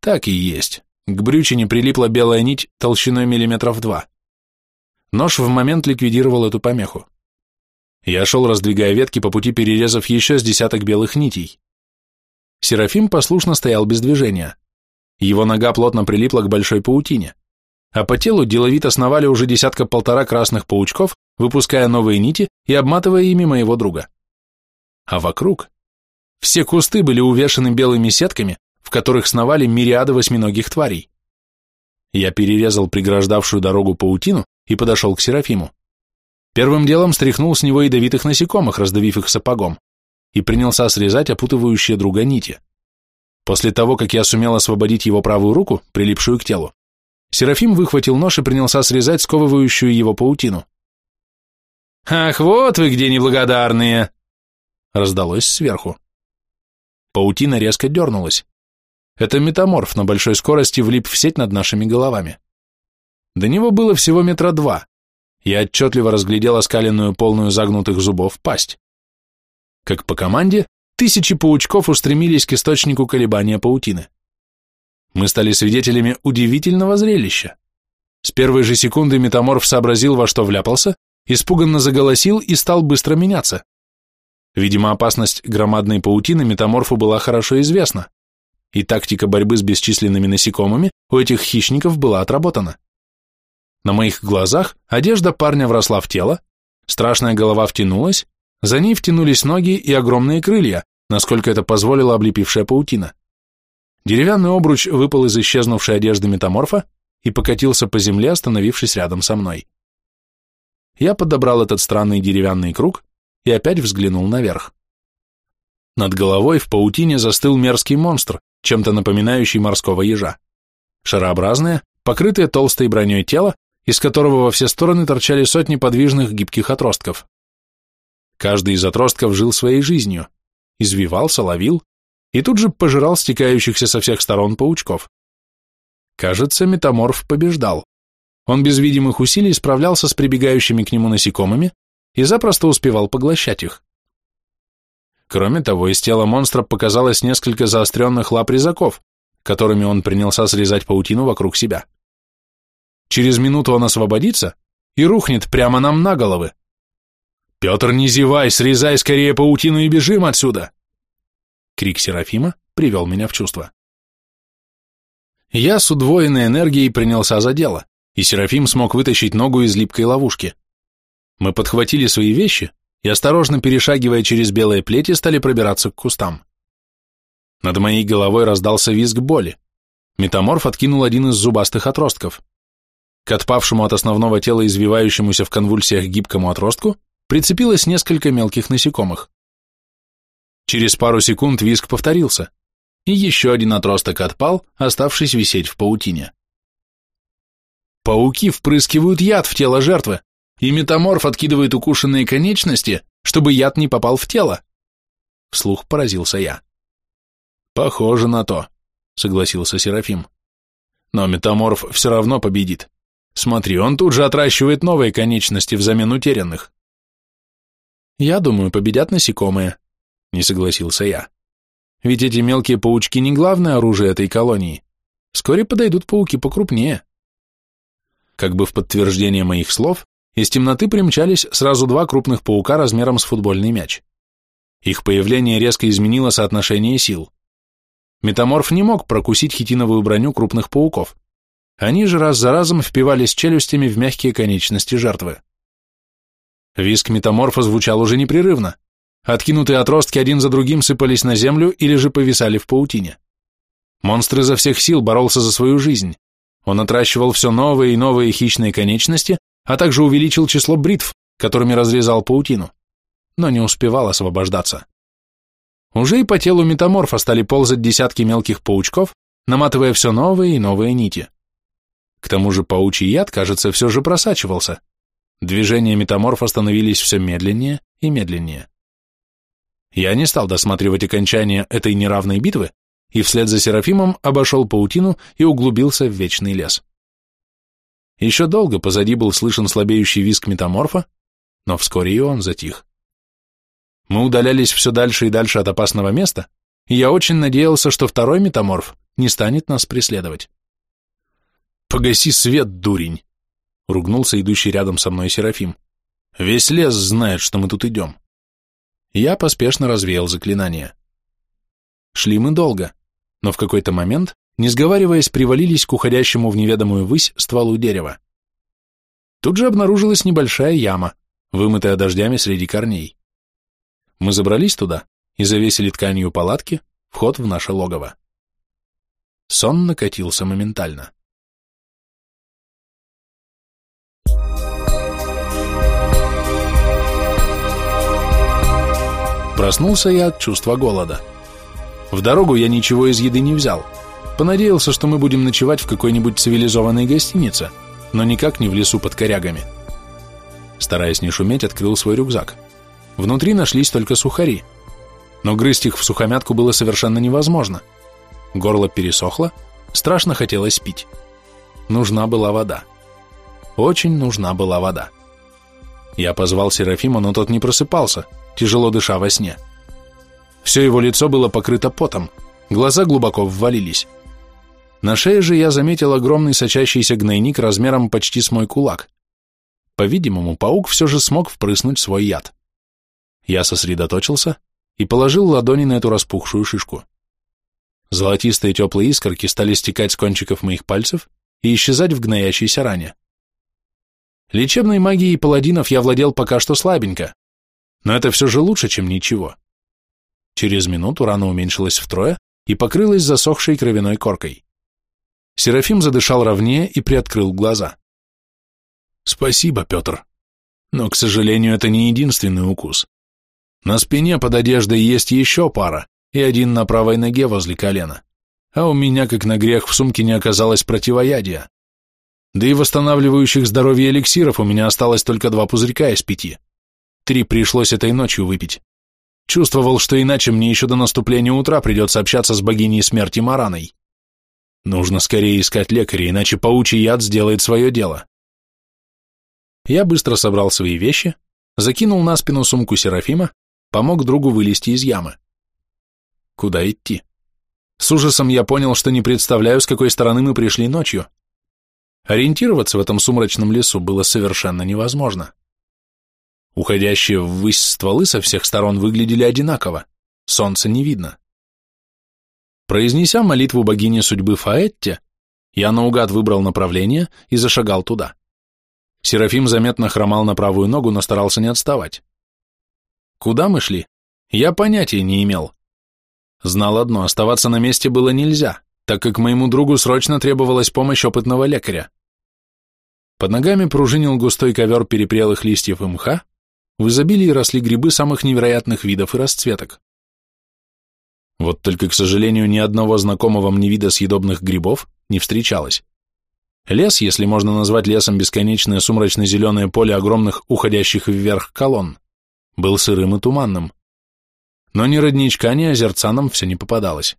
B: Так и есть. К брючине прилипла белая нить толщиной миллиметров два. Нож в момент ликвидировал эту помеху. Я шел, раздвигая ветки, по пути перерезав еще с десяток белых нитей. Серафим послушно стоял без движения. Его нога плотно прилипла к большой паутине, а по телу деловито сновали уже десятка-полтора красных паучков, выпуская новые нити и обматывая ими моего друга. А вокруг все кусты были увешаны белыми сетками, в которых сновали мириады восьминогих тварей. Я перерезал преграждавшую дорогу паутину и подошел к Серафиму. Первым делом стряхнул с него ядовитых насекомых, раздавив их сапогом, и принялся срезать опутывающие друга нити. После того, как я сумел освободить его правую руку, прилипшую к телу, Серафим выхватил нож и принялся срезать сковывающую его паутину. «Ах, вот вы где неблагодарные!» раздалось сверху. Паутина резко дернулась. Это метаморф на большой скорости влип в сеть над нашими головами. До него было всего метра два. Я отчетливо разглядел оскаленную полную загнутых зубов пасть. Как по команде, тысячи паучков устремились к источнику колебания паутины. Мы стали свидетелями удивительного зрелища. С первой же секунды метаморф сообразил, во что вляпался, испуганно заголосил и стал быстро меняться. Видимо, опасность громадной паутины метаморфу была хорошо известна, и тактика борьбы с бесчисленными насекомыми у этих хищников была отработана. На моих глазах одежда парня вросла в тело, страшная голова втянулась, за ней втянулись ноги и огромные крылья, насколько это позволила облепившая паутина. Деревянный обруч выпал из исчезнувшей одежды метаморфа и покатился по земле, остановившись рядом со мной. Я подобрал этот странный деревянный круг и опять взглянул наверх. Над головой в паутине застыл мерзкий монстр, чем-то напоминающий морского ежа. Шарообразное, покрытое толстой броней тело, из которого во все стороны торчали сотни подвижных гибких отростков. Каждый из отростков жил своей жизнью, извивался, ловил и тут же пожирал стекающихся со всех сторон паучков. Кажется, метаморф побеждал. Он без видимых усилий справлялся с прибегающими к нему насекомыми и запросто успевал поглощать их. Кроме того, из тела монстра показалось несколько заостренных лап резаков, которыми он принялся срезать паутину вокруг себя. Через минуту он освободится и рухнет прямо нам на головы. «Петр, не зевай, срезай скорее паутину и бежим отсюда!» Крик Серафима привел меня в чувство. Я с удвоенной энергией принялся за дело, и Серафим смог вытащить ногу из липкой ловушки. Мы подхватили свои вещи и, осторожно перешагивая через белые плети, стали пробираться к кустам. Над моей головой раздался визг боли. Метаморф откинул один из зубастых отростков. К отпавшему от основного тела извивающемуся в конвульсиях гибкому отростку прицепилось несколько мелких насекомых. Через пару секунд визг повторился, и еще один отросток отпал, оставшись висеть в паутине. Пауки впрыскивают яд в тело жертвы, и метаморф откидывает укушенные конечности, чтобы яд не попал в тело. Вслух поразился я. Похоже на то, согласился Серафим. Но метаморф все равно победит. Смотри, он тут же отращивает новые конечности взамен утерянных. Я думаю, победят насекомые, не согласился я. Ведь эти мелкие паучки не главное оружие этой колонии. Вскоре подойдут пауки покрупнее. Как бы в подтверждение моих слов, из темноты примчались сразу два крупных паука размером с футбольный мяч. Их появление резко изменило соотношение сил. Метаморф не мог прокусить хитиновую броню крупных пауков. Они же раз за разом впивались челюстями в мягкие конечности жертвы. Виск метаморфа звучал уже непрерывно. Откинутые отростки один за другим сыпались на землю или же повисали в паутине. Монстр изо всех сил боролся за свою жизнь. Он отращивал все новые и новые хищные конечности, а также увеличил число бритв, которыми разрезал паутину, но не успевал освобождаться. Уже и по телу метаморфа стали ползать десятки мелких паучков, наматывая все новые и новые нити. К тому же паучий яд, кажется, все же просачивался. Движения метаморфа становились все медленнее и медленнее. Я не стал досматривать окончание этой неравной битвы и вслед за Серафимом обошел паутину и углубился в вечный лес. Еще долго позади был слышен слабеющий визг метаморфа, но вскоре и он затих. Мы удалялись все дальше и дальше от опасного места, и я очень надеялся, что второй метаморф не станет нас преследовать. «Погаси свет, дурень!» — ругнулся идущий рядом со мной Серафим. «Весь лес знает, что мы тут идем». Я поспешно развеял заклинание. Шли мы долго, но в какой-то момент, не сговариваясь, привалились к уходящему в неведомую высь стволу дерева. Тут же обнаружилась небольшая яма, вымытая дождями среди корней. Мы забрались туда и завесили тканью палатки вход в наше логово. Сон накатился моментально. Проснулся я от чувства голода. В дорогу я ничего из еды не взял. Понадеялся, что мы будем ночевать в какой-нибудь цивилизованной гостинице, но никак не в лесу под корягами. Стараясь не шуметь, открыл свой рюкзак. Внутри нашлись только сухари. Но грызть их в сухомятку было совершенно невозможно. Горло пересохло, страшно хотелось пить. Нужна была вода. Очень нужна была вода. Я позвал Серафима, но тот не просыпался, тяжело дыша во сне. Все его лицо было покрыто потом, глаза глубоко ввалились. На шее же я заметил огромный сочащийся гнойник размером почти с мой кулак. По-видимому, паук все же смог впрыснуть свой яд. Я сосредоточился и положил ладони на эту распухшую шишку. Золотистые теплые искорки стали стекать с кончиков моих пальцев и исчезать в гноящейся ране. Лечебной магией паладинов я владел пока что слабенько, но это все же лучше, чем ничего. Через минуту рана уменьшилась втрое и покрылась засохшей кровяной коркой. Серафим задышал ровнее и приоткрыл глаза. «Спасибо, Петр. Но, к сожалению, это не единственный укус. На спине под одеждой есть еще пара, и один на правой ноге возле колена. А у меня, как на грех, в сумке не оказалось противоядия. Да и восстанавливающих здоровье эликсиров у меня осталось только два пузырька из пяти. Три пришлось этой ночью выпить. Чувствовал, что иначе мне еще до наступления утра придется общаться с богиней смерти Мараной. Нужно скорее искать лекаря, иначе паучий яд сделает свое дело. Я быстро собрал свои вещи, закинул на спину сумку Серафима, помог другу вылезти из ямы. Куда идти? С ужасом я понял, что не представляю, с какой стороны мы пришли ночью. Ориентироваться в этом сумрачном лесу было совершенно невозможно. Уходящие ввысь стволы со всех сторон выглядели одинаково, солнца не видно. Произнеся молитву богини судьбы Фаэтте, я наугад выбрал направление и зашагал туда. Серафим заметно хромал на правую ногу, но старался не отставать. Куда мы шли? Я понятия не имел. Знал одно, оставаться на месте было нельзя, так как моему другу срочно требовалась помощь опытного лекаря. Под ногами пружинил густой ковер перепрелых листьев и мха, в изобилии росли грибы самых невероятных видов и расцветок. Вот только, к сожалению, ни одного знакомого мне вида съедобных грибов не встречалось. Лес, если можно назвать лесом бесконечное сумрачно-зеленое поле огромных уходящих вверх колонн, был сырым и туманным. Но ни родничка, ни озерца нам все не попадалось.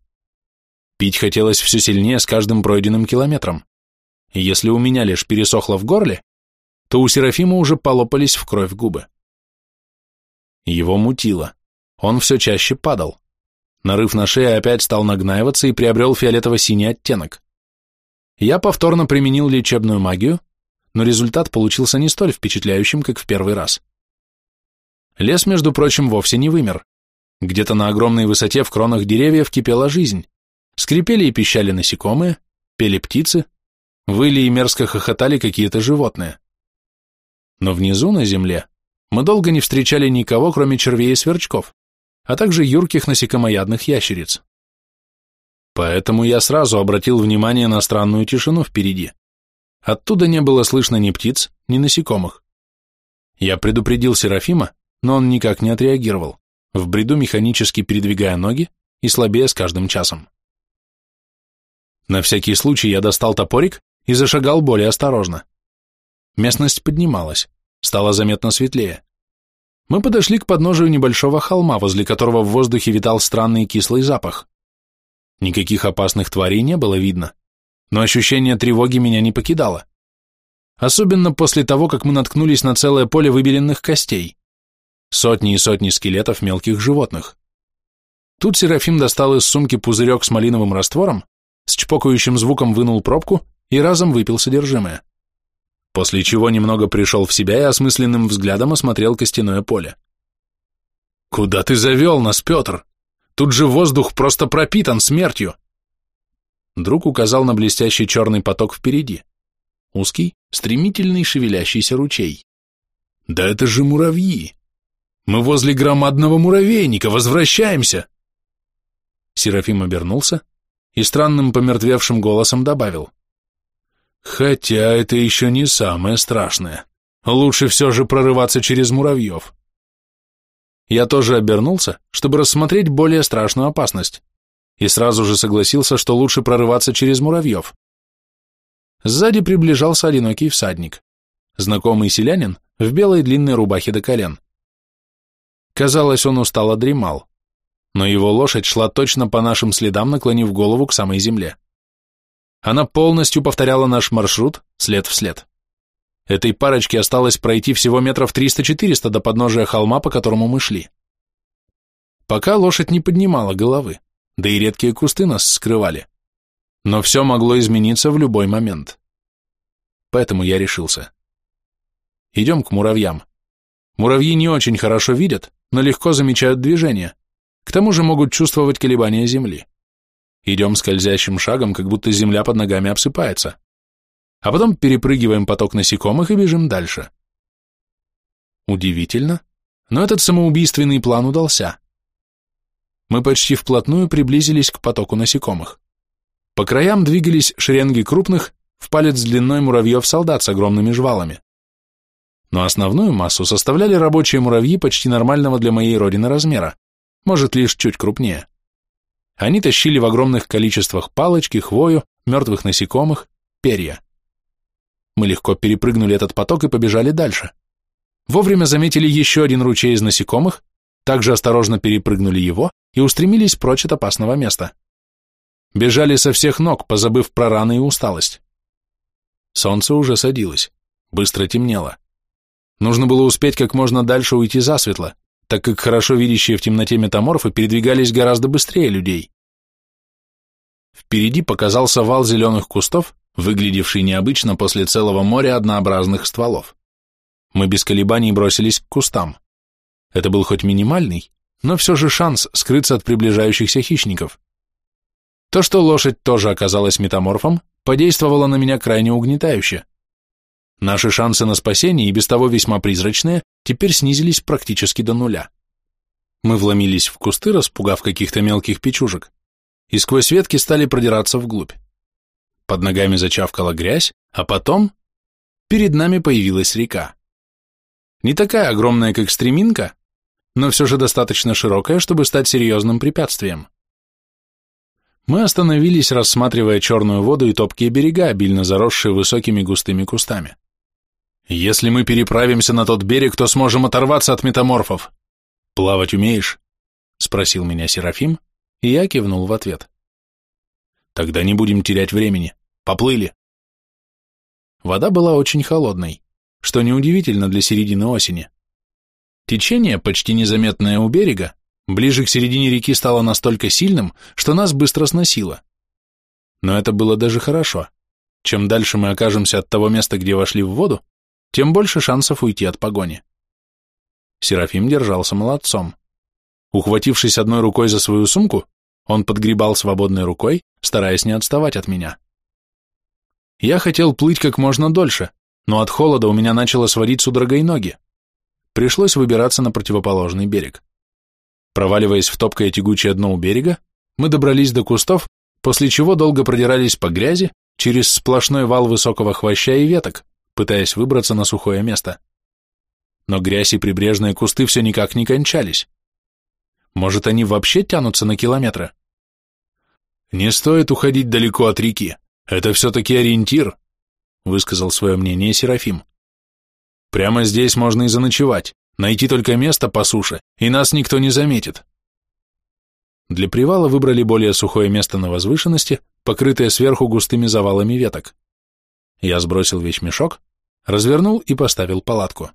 B: Пить хотелось все сильнее с каждым пройденным километром. И если у меня лишь пересохло в горле, то у Серафима уже полопались в кровь губы. Его мутило. Он все чаще падал. Нарыв на шее опять стал нагнаиваться и приобрел фиолетово-синий оттенок. Я повторно применил лечебную магию, но результат получился не столь впечатляющим, как в первый раз. Лес, между прочим, вовсе не вымер. Где-то на огромной высоте в кронах деревьев кипела жизнь. Скрипели и пищали насекомые, пели птицы, выли и мерзко хохотали какие-то животные. Но внизу, на земле, мы долго не встречали никого, кроме червей и сверчков а также юрких насекомоядных ящериц. Поэтому я сразу обратил внимание на странную тишину впереди. Оттуда не было слышно ни птиц, ни насекомых. Я предупредил Серафима, но он никак не отреагировал, в бреду механически передвигая ноги и слабее с каждым часом. На всякий случай я достал топорик и зашагал более осторожно. Местность поднималась, стало заметно светлее. Мы подошли к подножию небольшого холма, возле которого в воздухе витал странный кислый запах. Никаких опасных тварей не было видно, но ощущение тревоги меня не покидало. Особенно после того, как мы наткнулись на целое поле выбеленных костей. Сотни и сотни скелетов мелких животных. Тут Серафим достал из сумки пузырек с малиновым раствором, с чпокающим звуком вынул пробку и разом выпил содержимое. После чего немного пришел в себя и осмысленным взглядом осмотрел костяное поле. «Куда ты завел нас, Петр? Тут же воздух просто пропитан смертью!» Друг указал на блестящий черный поток впереди. Узкий, стремительный, шевелящийся ручей. «Да это же муравьи! Мы возле громадного муравейника, возвращаемся!» Серафим обернулся и странным помертвевшим голосом добавил. «Хотя это еще не самое страшное. Лучше все же прорываться через муравьев». Я тоже обернулся, чтобы рассмотреть более страшную опасность, и сразу же согласился, что лучше прорываться через муравьев. Сзади приближался одинокий всадник, знакомый селянин в белой длинной рубахе до колен. Казалось, он устало дремал, но его лошадь шла точно по нашим следам, наклонив голову к самой земле. Она полностью повторяла наш маршрут след в след. Этой парочке осталось пройти всего метров 300-400 до подножия холма, по которому мы шли. Пока лошадь не поднимала головы, да и редкие кусты нас скрывали. Но все могло измениться в любой момент. Поэтому я решился. Идем к муравьям. Муравьи не очень хорошо видят, но легко замечают движение. К тому же могут чувствовать колебания земли. Идем скользящим шагом, как будто земля под ногами обсыпается а потом перепрыгиваем поток насекомых и бежим дальше. Удивительно, но этот самоубийственный план удался. Мы почти вплотную приблизились к потоку насекомых. По краям двигались шеренги крупных, в палец длиной муравьев-солдат с огромными жвалами. Но основную массу составляли рабочие муравьи почти нормального для моей родины размера, может, лишь чуть крупнее. Они тащили в огромных количествах палочки, хвою, мертвых насекомых, перья. Мы легко перепрыгнули этот поток и побежали дальше. Вовремя заметили еще один ручей из насекомых, также осторожно перепрыгнули его и устремились прочь от опасного места. Бежали со всех ног, позабыв про раны и усталость. Солнце уже садилось, быстро темнело. Нужно было успеть как можно дальше уйти засветло, так как хорошо видящие в темноте метаморфы передвигались гораздо быстрее людей. Впереди показался вал зеленых кустов, выглядевший необычно после целого моря однообразных стволов. Мы без колебаний бросились к кустам. Это был хоть минимальный, но все же шанс скрыться от приближающихся хищников. То, что лошадь тоже оказалась метаморфом, подействовало на меня крайне угнетающе. Наши шансы на спасение, и без того весьма призрачные, теперь снизились практически до нуля. Мы вломились в кусты, распугав каких-то мелких печужек, и сквозь ветки стали продираться вглубь. Под ногами зачавкала грязь, а потом перед нами появилась река. Не такая огромная, как стреминка, но все же достаточно широкая, чтобы стать серьезным препятствием. Мы остановились, рассматривая черную воду и топкие берега, обильно заросшие высокими густыми кустами. Если мы переправимся на тот берег, то сможем оторваться от метаморфов. Плавать умеешь? Спросил меня Серафим, и я кивнул в ответ. Тогда не будем терять времени. Поплыли. Вода была очень холодной, что неудивительно для середины осени. Течение, почти незаметное у берега, ближе к середине реки стало настолько сильным, что нас быстро сносило. Но это было даже хорошо. Чем дальше мы окажемся от того места, где вошли в воду, тем больше шансов уйти от погони. Серафим держался молодцом. Ухватившись одной рукой за свою сумку, он подгребал свободной рукой, стараясь не отставать от меня. Я хотел плыть как можно дольше, но от холода у меня начало сводить судорогой ноги. Пришлось выбираться на противоположный берег. Проваливаясь в топкое тягучее дно у берега, мы добрались до кустов, после чего долго продирались по грязи через сплошной вал высокого хвоща и веток, пытаясь выбраться на сухое место. Но грязь и прибрежные кусты все никак не кончались. Может, они вообще тянутся на километры? Не стоит уходить далеко от реки. «Это все-таки ориентир», — высказал свое мнение Серафим. «Прямо здесь можно и заночевать, найти только место по суше, и нас никто не заметит». Для привала выбрали более сухое место на возвышенности, покрытое сверху густыми завалами веток. Я сбросил вещмешок, развернул и поставил палатку.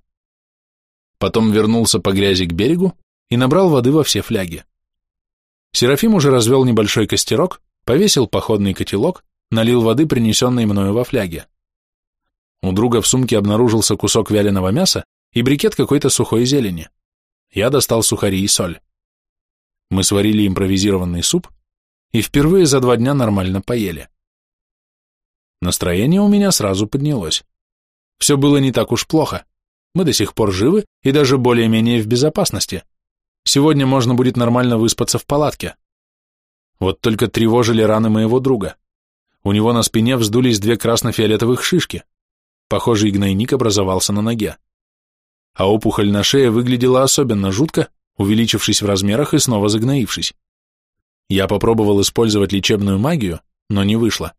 B: Потом вернулся по грязи к берегу и набрал воды во все фляги. Серафим уже развел небольшой костерок, повесил походный котелок, налил воды, принесенной мною во фляге. У друга в сумке обнаружился кусок вяленого мяса и брикет какой-то сухой зелени. Я достал сухари и соль. Мы сварили импровизированный суп и впервые за два дня нормально поели. Настроение у меня сразу поднялось. Все было не так уж плохо. Мы до сих пор живы и даже более-менее в безопасности. Сегодня можно будет нормально выспаться в палатке. Вот только тревожили раны моего друга. У него на спине вздулись две красно-фиолетовых шишки. Похожий гнойник образовался на ноге. А опухоль на шее выглядела особенно жутко, увеличившись в размерах и снова загноившись. Я попробовал использовать лечебную магию, но не вышло.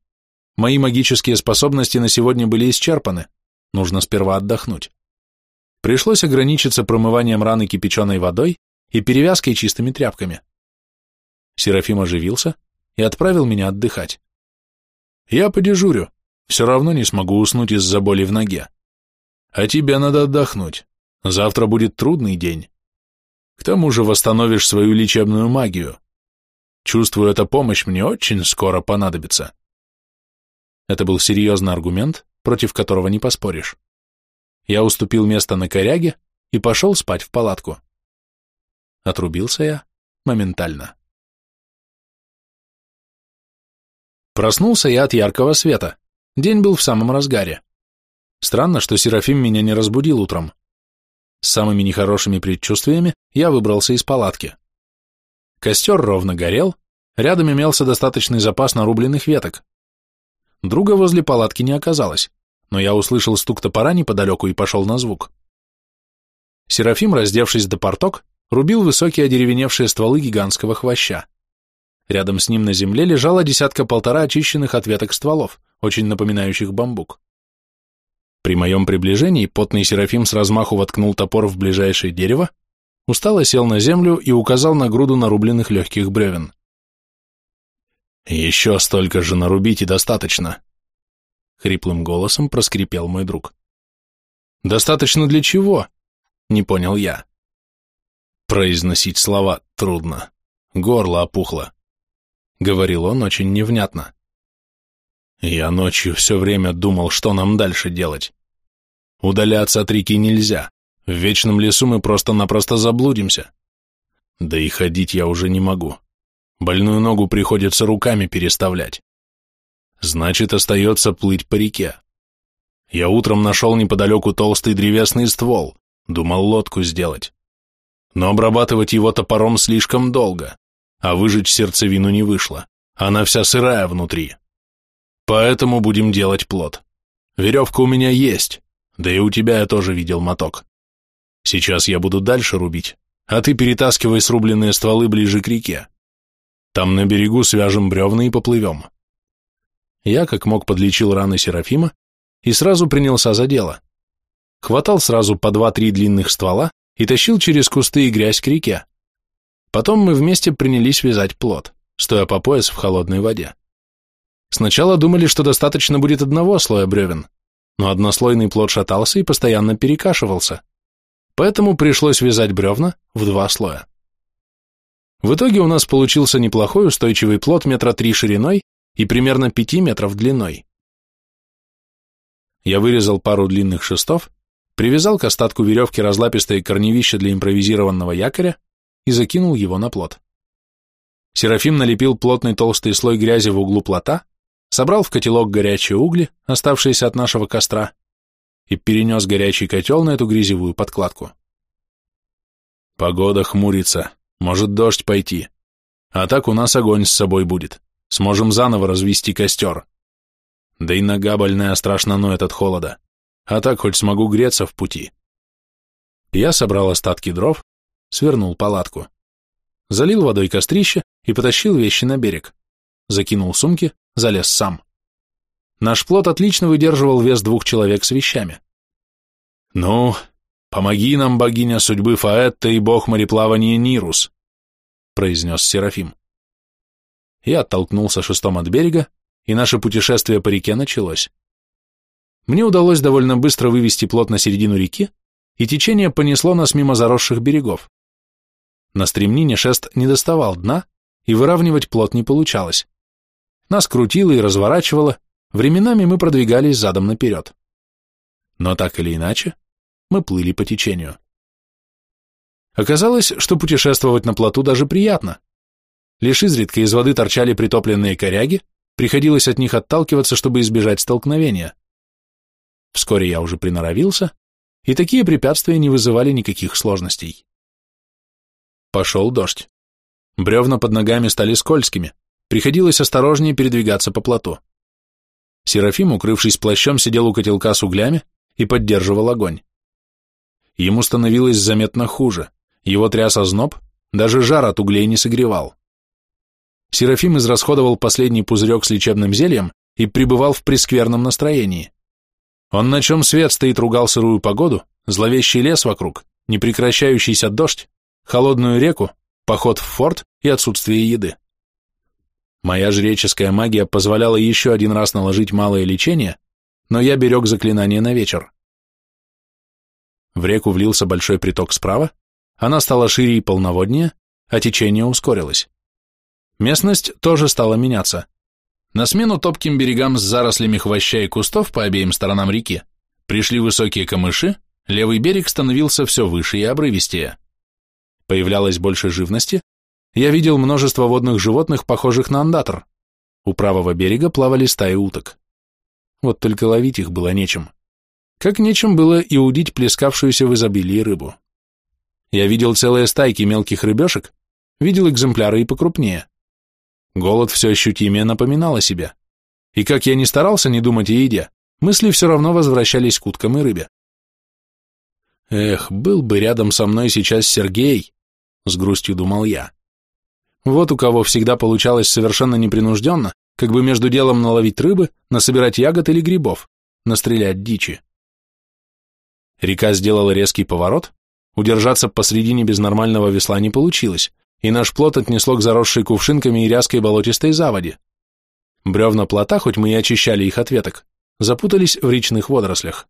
B: Мои магические способности на сегодня были исчерпаны, нужно сперва отдохнуть. Пришлось ограничиться промыванием раны кипяченой водой и перевязкой чистыми тряпками. Серафим оживился и отправил меня отдыхать. Я подежурю, все равно не смогу уснуть из-за боли в ноге. А тебе надо отдохнуть, завтра будет трудный день. К тому же восстановишь свою лечебную магию. Чувствую, эта помощь мне очень скоро понадобится. Это был серьезный аргумент, против которого не поспоришь. Я уступил место на коряге и пошел спать в палатку. Отрубился я моментально. Проснулся я от яркого света. День был в самом разгаре. Странно, что Серафим меня не разбудил утром. С самыми нехорошими предчувствиями я выбрался из палатки. Костер ровно горел, рядом имелся достаточный запас нарубленных веток. Друга возле палатки не оказалось, но я услышал стук топора неподалеку и пошел на звук. Серафим, раздевшись до порток, рубил высокие одеревеневшие стволы гигантского хвоща. Рядом с ним на земле лежала десятка-полтора очищенных от веток стволов, очень напоминающих бамбук. При моем приближении потный Серафим с размаху воткнул топор в ближайшее дерево, устало сел на землю и указал на груду нарубленных легких бревен. «Еще столько же нарубить и достаточно», — хриплым голосом проскрипел мой друг. «Достаточно для чего?» — не понял я. Произносить слова трудно, горло опухло. Говорил он очень невнятно. Я ночью все время думал, что нам дальше делать. Удаляться от реки нельзя. В вечном лесу мы просто-напросто заблудимся. Да и ходить я уже не могу. Больную ногу приходится руками переставлять. Значит, остается плыть по реке. Я утром нашел неподалеку толстый древесный ствол, думал лодку сделать. Но обрабатывать его топором слишком долго, а выжечь сердцевину не вышло. Она вся сырая внутри. Поэтому будем делать плод. Веревка у меня есть, да и у тебя я тоже видел моток. Сейчас я буду дальше рубить, а ты перетаскивай срубленные стволы ближе к реке. Там на берегу свяжем бревна и поплывем. Я как мог подлечил раны Серафима и сразу принялся за дело. Хватал сразу по два-три длинных ствола и тащил через кусты и грязь к реке. Потом мы вместе принялись вязать плод, стоя по пояс в холодной воде. Сначала думали, что достаточно будет одного слоя бревен, но однослойный плод шатался и постоянно перекашивался, поэтому пришлось вязать бревна в два слоя. В итоге у нас получился неплохой устойчивый плод метра три шириной и примерно пяти метров длиной. Я вырезал пару длинных шестов, привязал к остатку веревки разлапистое корневище для импровизированного якоря и закинул его на плот. Серафим налепил плотный толстый слой грязи в углу плота, собрал в котелок горячие угли, оставшиеся от нашего костра, и перенес горячий котел на эту грязевую подкладку. Погода хмурится, может дождь пойти, а так у нас огонь с собой будет, сможем заново развести костер. Да и нога больная страшно ноет от холода, а так хоть смогу греться в пути. Я собрал остатки дров, свернул палатку, залил водой кострище и потащил вещи на берег, закинул сумки, залез сам. Наш плот отлично выдерживал вес двух человек с вещами. «Ну, помоги нам, богиня судьбы Фаэтта и бог мореплавания Нирус», произнес Серафим. Я оттолкнулся шестом от берега, и наше путешествие по реке началось. Мне удалось довольно быстро вывести плот на середину реки, и течение понесло нас мимо заросших берегов. На стремнине шест не доставал дна, и выравнивать плот не получалось. Нас крутило и разворачивало, временами мы продвигались задом наперед. Но так или иначе, мы плыли по течению. Оказалось, что путешествовать на плоту даже приятно. Лишь изредка из воды торчали притопленные коряги, приходилось от них отталкиваться, чтобы избежать столкновения. Вскоре я уже приноровился, и такие препятствия не вызывали никаких сложностей. Пошел дождь. Бревна под ногами стали скользкими, приходилось осторожнее передвигаться по плоту. Серафим, укрывшись плащом, сидел у котелка с углями и поддерживал огонь. Ему становилось заметно хуже, его тряс озноб, даже жар от углей не согревал. Серафим израсходовал последний пузырек с лечебным зельем и пребывал в прескверном настроении. Он на чем свет стоит ругал сырую погоду, зловещий лес вокруг, непрекращающийся дождь, холодную реку, поход в форт и отсутствие еды. Моя жреческая магия позволяла еще один раз наложить малое лечение, но я берег заклинание на вечер. В реку влился большой приток справа, она стала шире и полноводнее, а течение ускорилось. Местность тоже стала меняться. На смену топким берегам с зарослями хвоща и кустов по обеим сторонам реки пришли высокие камыши, левый берег становился все выше и обрывистее. Появлялось больше живности, я видел множество водных животных, похожих на андатор. У правого берега плавали стаи уток. Вот только ловить их было нечем. Как нечем было и удить плескавшуюся в изобилии рыбу. Я видел целые стайки мелких рыбешек, видел экземпляры и покрупнее. Голод все ощутимее напоминал о себе. И как я не старался не думать о еде, мысли все равно возвращались к уткам и рыбе. Эх, был бы рядом со мной сейчас Сергей, с грустью думал я. Вот у кого всегда получалось совершенно непринужденно, как бы между делом наловить рыбы, насобирать ягод или грибов, настрелять дичи. Река сделала резкий поворот, удержаться посредине без нормального весла не получилось, и наш плот отнесло к заросшей кувшинками и рязкой болотистой заводе. Бревна плота, хоть мы и очищали их от веток, запутались в речных водорослях.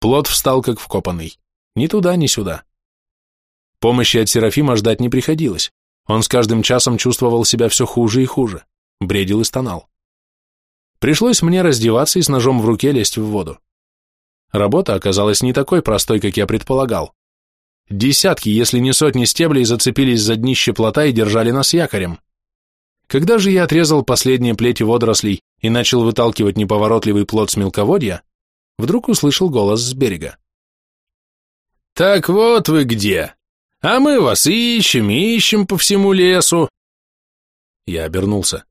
B: Плот встал как вкопанный, ни туда, ни сюда. Помощи от Серафима ждать не приходилось. Он с каждым часом чувствовал себя все хуже и хуже, бредил и стонал. Пришлось мне раздеваться и с ножом в руке лезть в воду. Работа оказалась не такой простой, как я предполагал. Десятки, если не сотни стеблей зацепились за днище плота и держали нас якорем. Когда же я отрезал последние плети водорослей и начал выталкивать неповоротливый плот с мелководья, вдруг услышал голос с берега. «Так вот вы где!» А мы вас ищем, ищем по всему лесу. Я обернулся.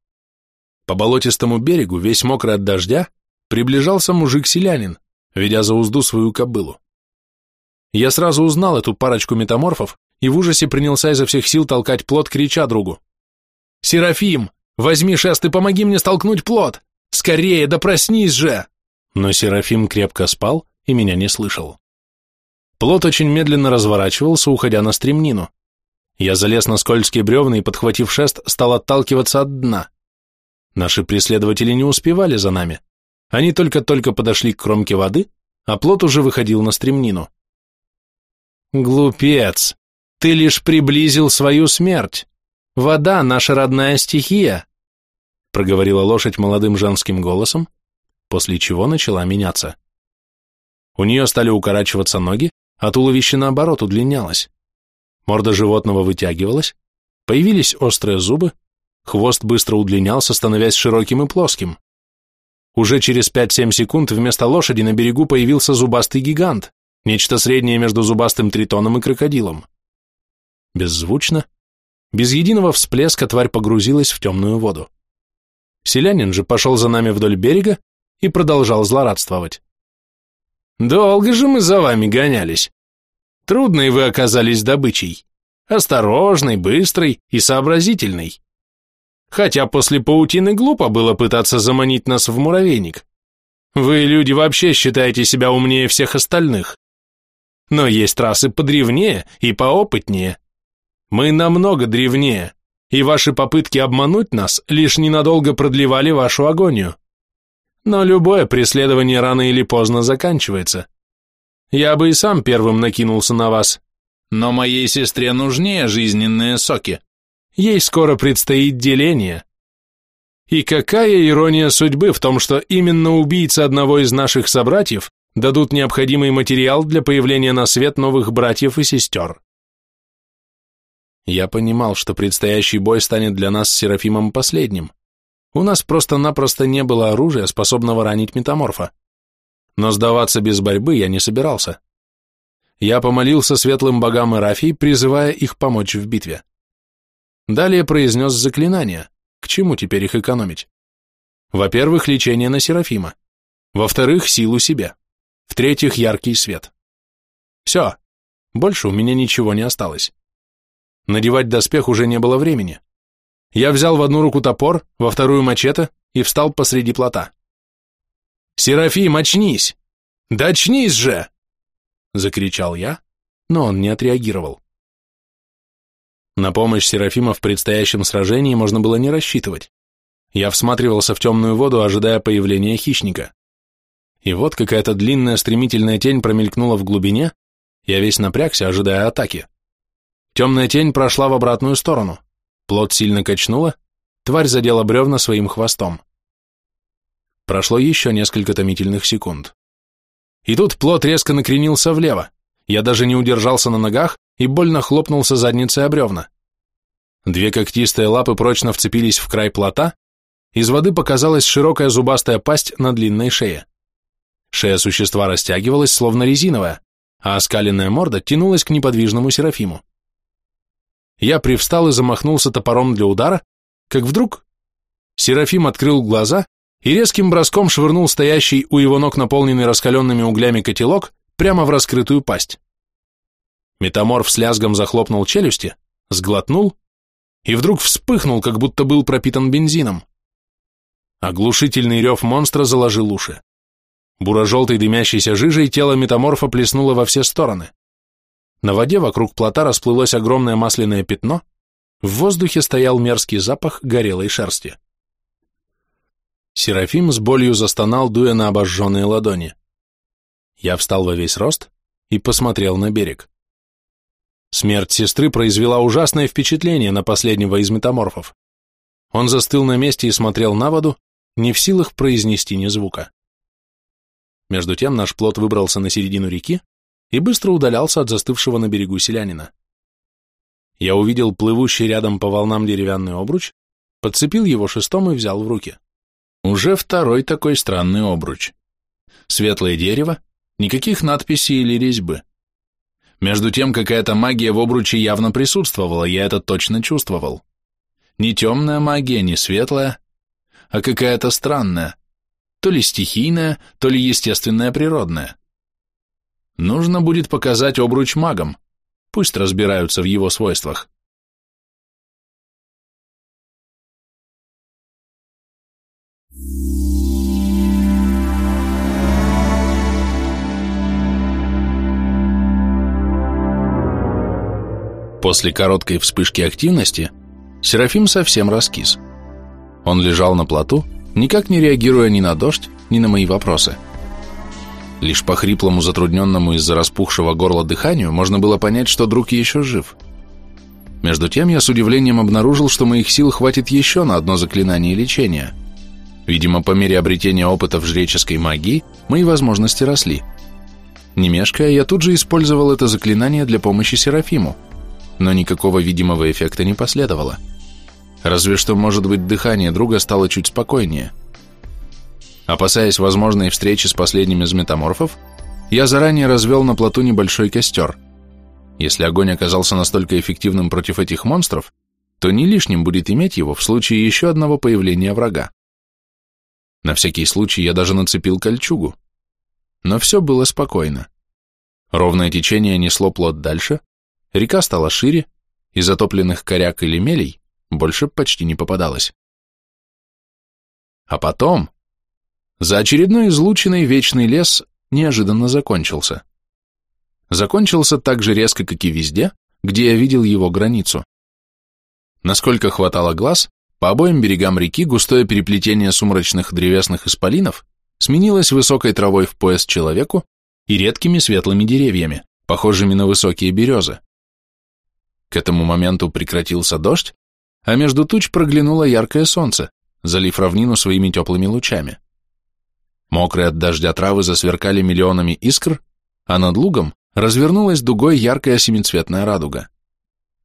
B: По болотистому берегу, весь мокрый от дождя, приближался мужик-селянин, ведя за узду свою кобылу. Я сразу узнал эту парочку метаморфов и в ужасе принялся изо всех сил толкать плод, крича другу. «Серафим, возьми шест и помоги мне столкнуть плод! Скорее, да проснись же!» Но Серафим крепко спал и меня не слышал. Плот очень медленно разворачивался, уходя на стремнину. Я залез на скользкие бревна и, подхватив шест, стал отталкиваться от дна. Наши преследователи не успевали за нами. Они только-только подошли к кромке воды, а плот уже выходил на стремнину. «Глупец! Ты лишь приблизил свою смерть! Вода — наша родная стихия!» проговорила лошадь молодым женским голосом, после чего начала меняться. У нее стали укорачиваться ноги, а туловище наоборот удлинялось. Морда животного вытягивалась, появились острые зубы, хвост быстро удлинялся, становясь широким и плоским. Уже через 5-7 секунд вместо лошади на берегу появился зубастый гигант, нечто среднее между зубастым тритоном и крокодилом. Беззвучно, без единого всплеска тварь погрузилась в темную воду. Селянин же пошел за нами вдоль берега и продолжал злорадствовать. Долго же мы за вами гонялись. Трудной вы оказались добычей. Осторожной, быстрой и сообразительной. Хотя после паутины глупо было пытаться заманить нас в муравейник. Вы, люди, вообще считаете себя умнее всех остальных. Но есть трассы подревнее и поопытнее. Мы намного древнее, и ваши попытки обмануть нас лишь ненадолго продлевали вашу агонию. Но любое преследование рано или поздно заканчивается. Я бы и сам первым накинулся на вас. Но моей сестре нужнее жизненные соки. Ей скоро предстоит деление.
A: И какая ирония судьбы в том, что именно убийцы одного из наших собратьев дадут необходимый материал для появления на свет новых братьев и сестер. Я понимал, что предстоящий бой станет для нас с Серафимом последним. У нас просто-напросто не было оружия, способного ранить метаморфа. Но сдаваться без борьбы я не собирался. Я помолился светлым богам Ирафий, призывая их помочь в битве. Далее произнес заклинание. К чему теперь их экономить? Во-первых, лечение на Серафима. Во-вторых, силу себе. В-третьих, яркий свет. Все. Больше у меня ничего не осталось. Надевать доспех уже не было времени. Я взял в одну руку топор, во вторую мачете и встал посреди плота. «Серафим, очнись! Да же!» Закричал я, но он не отреагировал. На помощь Серафима в предстоящем сражении можно было не рассчитывать. Я всматривался в темную воду, ожидая появления хищника. И вот какая-то длинная стремительная тень промелькнула в глубине, я весь напрягся, ожидая атаки. Темная тень прошла в обратную сторону. Плот сильно качнула, тварь задела бревна своим хвостом. Прошло еще несколько томительных секунд. И тут плот резко накренился влево. Я даже не удержался на ногах и больно хлопнулся задницей о бревна. Две когтистые лапы прочно вцепились в край плота, из воды показалась широкая зубастая пасть на длинной шее. Шея существа растягивалась, словно резиновая, а оскаленная морда тянулась к неподвижному Серафиму. Я привстал и замахнулся топором для удара, как вдруг Серафим открыл глаза и резким броском швырнул стоящий у его ног наполненный раскаленными углями котелок прямо в раскрытую пасть. Метаморф с лязгом захлопнул челюсти, сглотнул и вдруг вспыхнул, как будто был пропитан бензином. Оглушительный рев монстра заложил уши. Буро-желтой дымящейся жижей тело метаморфа плеснуло во все стороны. На воде вокруг плота расплылось огромное масляное пятно, в воздухе стоял мерзкий запах горелой шерсти. Серафим с болью застонал, дуя на обожженные ладони. Я встал во весь рост и посмотрел на берег. Смерть сестры произвела ужасное впечатление на последнего из метаморфов. Он застыл на месте и смотрел на воду, не в силах произнести ни звука. Между тем наш плот выбрался на середину реки и быстро удалялся от застывшего на берегу селянина. Я увидел плывущий рядом по волнам деревянный обруч, подцепил его шестом и взял в руки. Уже второй такой странный обруч. Светлое дерево, никаких надписей или резьбы. Между тем, какая-то магия в обруче явно присутствовала, я это точно чувствовал. Не темная магия, не светлая, а какая-то странная, то ли стихийная, то ли естественная природная. Нужно будет показать обруч магам, пусть разбираются в его свойствах. После короткой вспышки активности Серафим совсем раскис. Он лежал на плоту, никак не реагируя ни на дождь, ни на мои вопросы. Лишь по хриплому, затрудненному из-за распухшего горла дыханию можно было понять, что друг еще жив. Между тем я с удивлением обнаружил, что моих сил хватит еще на одно заклинание лечения. Видимо, по мере обретения опыта в жреческой магии мои возможности росли. Не я тут же использовал это заклинание для помощи Серафиму – но никакого видимого эффекта не последовало. Разве что, может быть, дыхание друга стало чуть спокойнее. Опасаясь возможной встречи с последним из метаморфов, я заранее развел на плоту небольшой костер. Если огонь оказался настолько эффективным против этих монстров, то не лишним будет иметь его в случае еще одного появления врага. На всякий случай я даже нацепил кольчугу. Но все было спокойно. Ровное течение несло плот дальше, Река стала шире, и затопленных коряк или мелей больше почти не попадалось. А потом, за очередной излученный вечный лес неожиданно закончился. Закончился так же резко, как и везде, где я видел его границу. Насколько хватало глаз, по обоим берегам реки густое переплетение сумрачных древесных исполинов сменилось высокой травой в пояс человеку и редкими светлыми деревьями, похожими на высокие березы. К этому моменту прекратился дождь, а между туч проглянуло яркое солнце, залив равнину своими теплыми лучами. Мокрые от дождя травы засверкали миллионами искр, а над лугом развернулась дугой яркая семицветная радуга.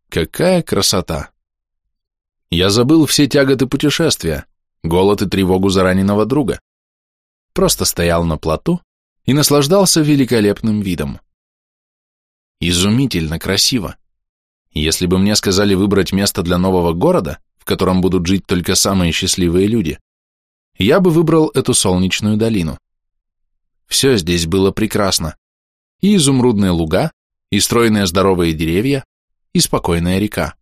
A: Какая красота! Я забыл все тяготы путешествия, голод и тревогу за раненого друга. Просто стоял на плоту и наслаждался великолепным видом. Изумительно красиво. Если бы мне сказали выбрать место для нового города, в котором будут жить только самые счастливые люди, я бы выбрал эту солнечную долину. Все здесь было прекрасно. И изумрудные луга, и стройные здоровые деревья, и спокойная река.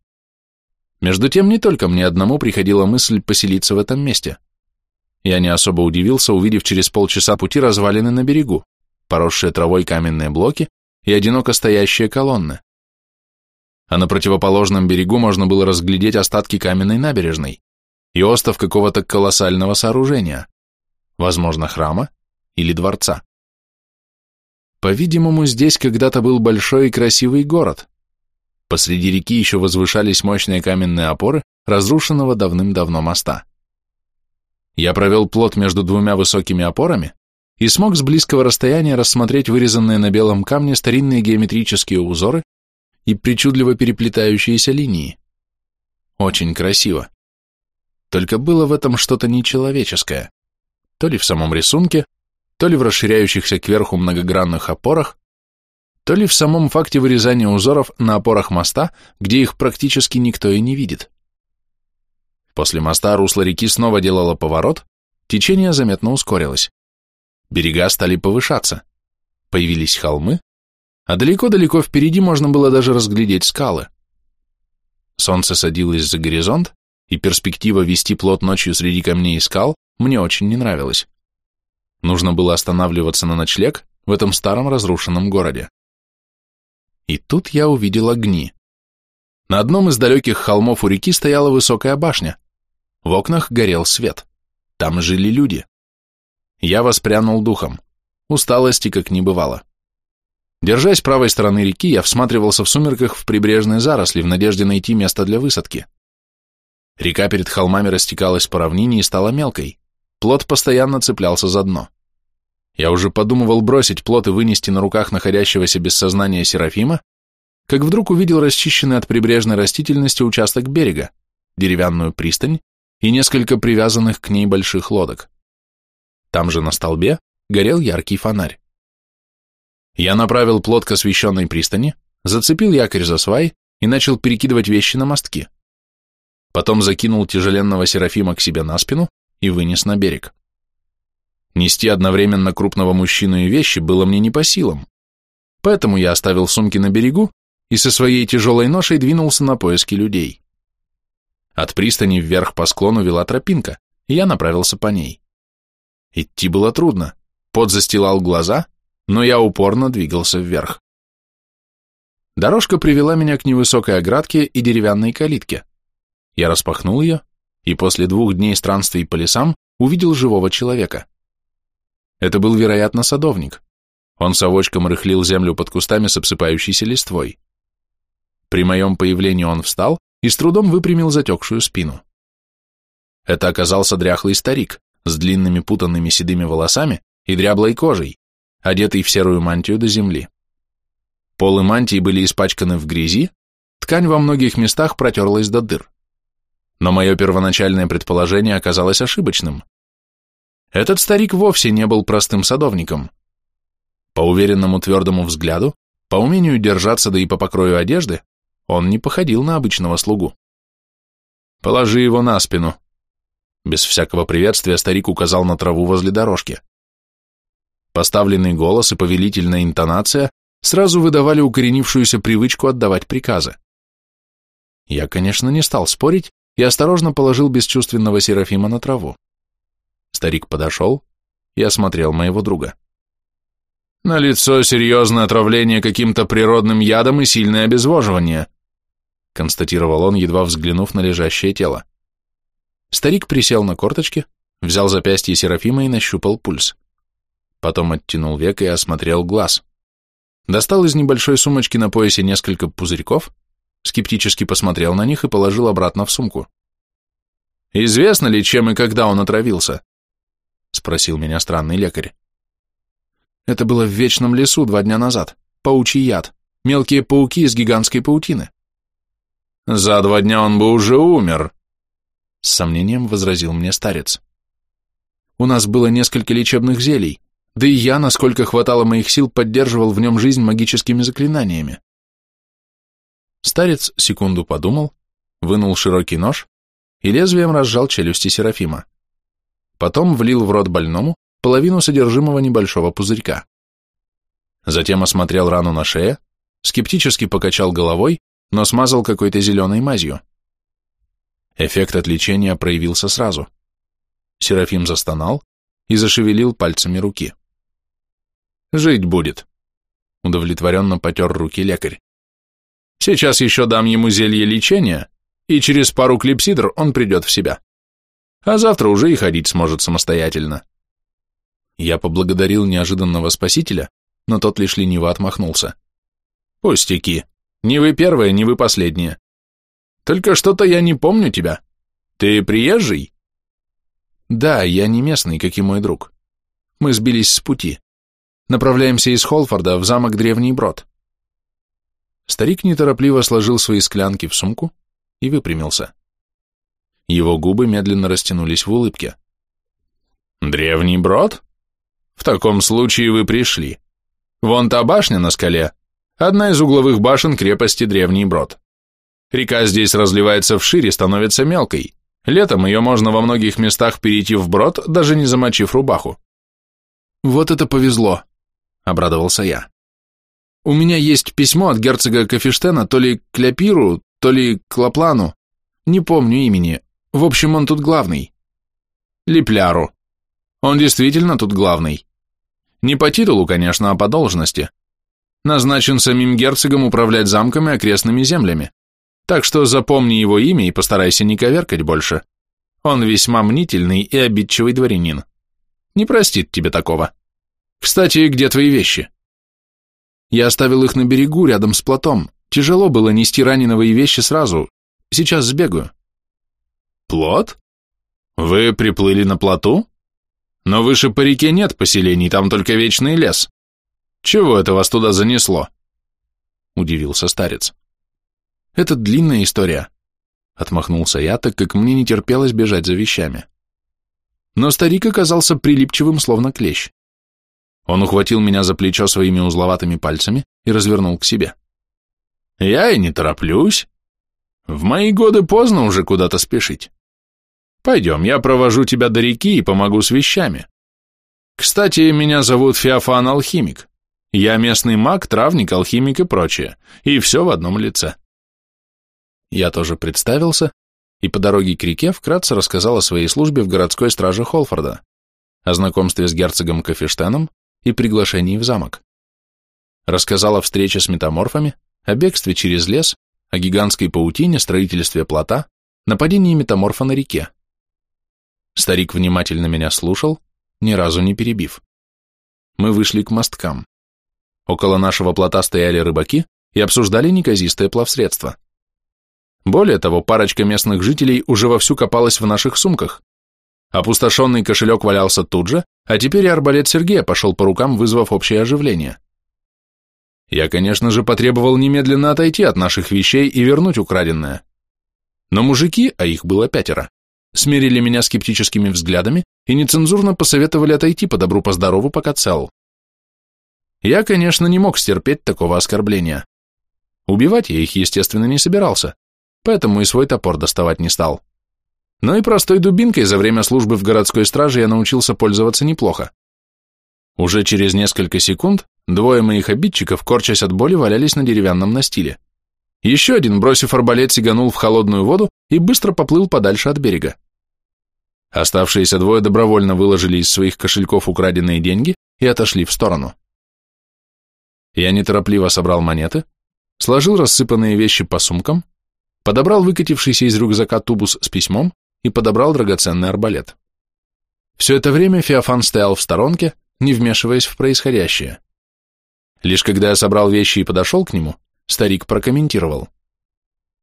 A: Между тем, не только мне одному приходила мысль поселиться в этом месте. Я не особо удивился, увидев через полчаса пути развалины на берегу, поросшие травой каменные блоки и одиноко стоящие колонны. А на противоположном берегу можно было разглядеть остатки каменной набережной и остов какого-то колоссального сооружения, возможно, храма или дворца. По-видимому, здесь когда-то был большой и красивый город. Посреди реки еще возвышались мощные каменные опоры разрушенного давным-давно моста. Я провел плот между двумя высокими опорами и смог с близкого расстояния рассмотреть вырезанные на белом камне старинные геометрические узоры и причудливо переплетающиеся линии. Очень красиво. Только было в этом что-то нечеловеческое. То ли в самом рисунке, то ли в расширяющихся кверху многогранных опорах, то ли в самом факте вырезания узоров на опорах моста, где их практически никто и не видит. После моста русло реки снова делало поворот, течение заметно ускорилось. Берега стали повышаться. Появились холмы, а далеко-далеко впереди можно было даже разглядеть скалы. Солнце садилось за горизонт, и перспектива вести плот ночью среди камней и скал мне очень не нравилась. Нужно было останавливаться на ночлег в этом старом разрушенном городе. И тут я увидел огни. На одном из далеких холмов у реки стояла высокая башня. В окнах горел свет. Там жили люди. Я воспрянул духом. Усталости как не бывало. Держась правой стороны реки, я всматривался в сумерках в прибрежные заросли в надежде найти место для высадки. Река перед холмами растекалась по равнине и стала мелкой. Плот постоянно цеплялся за дно. Я уже подумывал бросить плот и вынести на руках находящегося без сознания Серафима, как вдруг увидел расчищенный от прибрежной растительности участок берега, деревянную пристань и несколько привязанных к ней больших лодок. Там же на столбе горел яркий фонарь. Я направил плот к освещенной пристани, зацепил якорь за свай и начал перекидывать вещи на мостки. Потом закинул тяжеленного Серафима к себе на спину и вынес на берег. Нести одновременно крупного мужчину и вещи было мне не по силам, поэтому я оставил сумки на берегу и со своей тяжелой ношей двинулся на поиски людей. От пристани вверх по склону вела тропинка, и я направился по ней. Идти было трудно, пот застилал глаза, но я упорно двигался вверх. Дорожка привела меня к невысокой оградке и деревянной калитке. Я распахнул ее, и после двух дней странствий по лесам увидел живого человека. Это был, вероятно, садовник. Он совочком рыхлил землю под кустами с обсыпающейся листвой. При моем появлении он встал и с трудом выпрямил затекшую спину. Это оказался дряхлый старик с длинными путанными седыми волосами и дряблой кожей, одетый в серую мантию до земли. Полы мантии были испачканы в грязи, ткань во многих местах протерлась до дыр. Но мое первоначальное предположение оказалось ошибочным. Этот старик вовсе не был простым садовником. По уверенному твердому взгляду, по умению держаться, да и по покрою одежды, он не походил на обычного слугу. «Положи его на спину». Без всякого приветствия старик указал на траву возле дорожки. Поставленный голос и повелительная интонация сразу выдавали укоренившуюся привычку отдавать приказы. Я, конечно, не стал спорить и осторожно положил бесчувственного Серафима на траву. Старик подошел и осмотрел моего друга. На лицо серьезное отравление каким-то природным ядом и сильное обезвоживание, констатировал он, едва взглянув на лежащее тело. Старик присел на корточки, взял запястье Серафима и нащупал пульс. Потом оттянул век и осмотрел глаз. Достал из небольшой сумочки на поясе несколько пузырьков, скептически посмотрел на них и положил обратно в сумку. Известно ли, чем и когда он отравился? Спросил меня странный лекарь.
B: Это было в Вечном лесу два дня назад. Паучий яд. Мелкие пауки из гигантской паутины.
A: За два дня он бы уже умер,
B: с сомнением возразил мне старец. У нас было несколько лечебных зелий, да и я, насколько хватало моих сил, поддерживал в нем жизнь магическими заклинаниями. Старец секунду подумал, вынул широкий нож и лезвием разжал челюсти Серафима. Потом влил в рот больному половину содержимого небольшого пузырька. Затем осмотрел рану на шее, скептически покачал головой, но смазал какой-то зеленой мазью. Эффект от лечения проявился сразу. Серафим застонал и зашевелил пальцами руки.
A: «Жить будет», — удовлетворенно потер руки лекарь. «Сейчас еще дам ему зелье лечения, и через пару клипсидр он придет в себя. А завтра уже и ходить сможет самостоятельно».
B: Я поблагодарил неожиданного спасителя, но тот лишь лениво отмахнулся.
A: «Пустяки. Не вы первые, не вы последние. Только что-то я не помню тебя. Ты приезжий?
B: Да, я не местный, как и мой друг. Мы сбились с пути. Направляемся из Холфорда в замок Древний Брод. Старик неторопливо сложил свои склянки в сумку и выпрямился. Его губы медленно растянулись в улыбке.
A: «Древний брод? В таком случае вы пришли. Вон та башня на скале, одна из угловых башен крепости Древний брод. Река здесь разливается вширь и становится мелкой. Летом ее можно во многих местах перейти вброд, даже не замочив рубаху.
B: «Вот это повезло», — обрадовался я. «У меня есть письмо от герцога Кафештена то ли к Ляпиру, то ли к Лаплану. Не помню имени. В общем, он тут главный».
A: «Липляру. Он действительно тут главный. Не по титулу, конечно, а по должности. Назначен самим герцогом управлять замками окрестными землями. Так что запомни его имя и постарайся не коверкать больше. Он весьма мнительный и обидчивый дворянин. Не простит тебе такого. Кстати, где твои вещи?
B: Я оставил их на берегу, рядом с плотом. Тяжело было нести раненого и вещи сразу. Сейчас сбегаю.
A: Плот? Вы приплыли на плоту? Но выше по реке нет поселений, там только вечный лес. Чего это вас туда занесло? Удивился старец.
B: Это длинная история. Отмахнулся я, так как мне не терпелось бежать за вещами. Но старик оказался прилипчивым, словно клещ. Он ухватил меня за плечо своими узловатыми пальцами и развернул к себе.
A: «Я и не тороплюсь. В мои годы поздно уже куда-то спешить. Пойдем, я провожу тебя до реки и помогу с вещами. Кстати, меня зовут Феофан Алхимик. Я местный маг, травник, алхимик и прочее, и все в одном лице.
B: Я тоже представился и по дороге к реке вкратце рассказал о своей службе в городской страже Холфорда, о знакомстве с герцогом Кафештеном и приглашении в замок. Рассказал о встрече с метаморфами, о бегстве через лес, о гигантской паутине, строительстве плота, нападении метаморфа на реке. Старик внимательно меня слушал, ни разу не перебив. Мы вышли к мосткам. Около нашего плота стояли рыбаки и обсуждали неказистое плавсредство. Более того, парочка местных жителей уже вовсю копалась в наших сумках. Опустошенный кошелек валялся тут же, а теперь и арбалет Сергея пошел по рукам, вызвав общее оживление. Я, конечно же, потребовал немедленно отойти от наших вещей и вернуть украденное. Но мужики, а их было пятеро, смирили меня скептическими взглядами и нецензурно посоветовали отойти по добру по здорову, пока цел. Я, конечно, не мог стерпеть такого оскорбления. Убивать я их, естественно, не собирался, поэтому и свой топор доставать не стал. Но и простой дубинкой за время службы в городской страже я научился пользоваться неплохо. Уже через несколько секунд двое моих обидчиков, корчась от боли, валялись на деревянном настиле. Еще один, бросив арбалет, сиганул в холодную воду и быстро поплыл подальше от берега. Оставшиеся двое добровольно выложили из своих кошельков украденные деньги и отошли в сторону. Я неторопливо собрал монеты, сложил рассыпанные вещи по сумкам подобрал выкатившийся из рюкзака тубус с письмом и подобрал драгоценный арбалет. Все это время Феофан стоял в сторонке, не вмешиваясь в происходящее. Лишь когда я собрал вещи и подошел к нему, старик прокомментировал.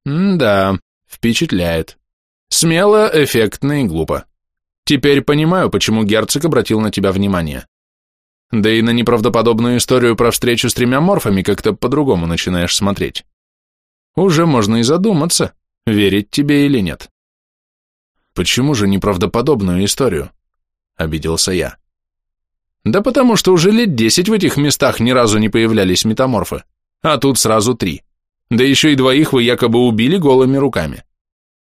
B: «Да, впечатляет.
A: Смело, эффектно и глупо. Теперь понимаю, почему герцог обратил на тебя внимание. Да и на неправдоподобную историю про встречу с тремя морфами как-то по-другому начинаешь смотреть. Уже можно и задуматься, верить тебе или нет. Почему же неправдоподобную историю? Обиделся я. Да потому что уже лет десять в этих местах ни разу не появлялись метаморфы, а тут сразу три. Да еще и двоих вы якобы убили голыми руками.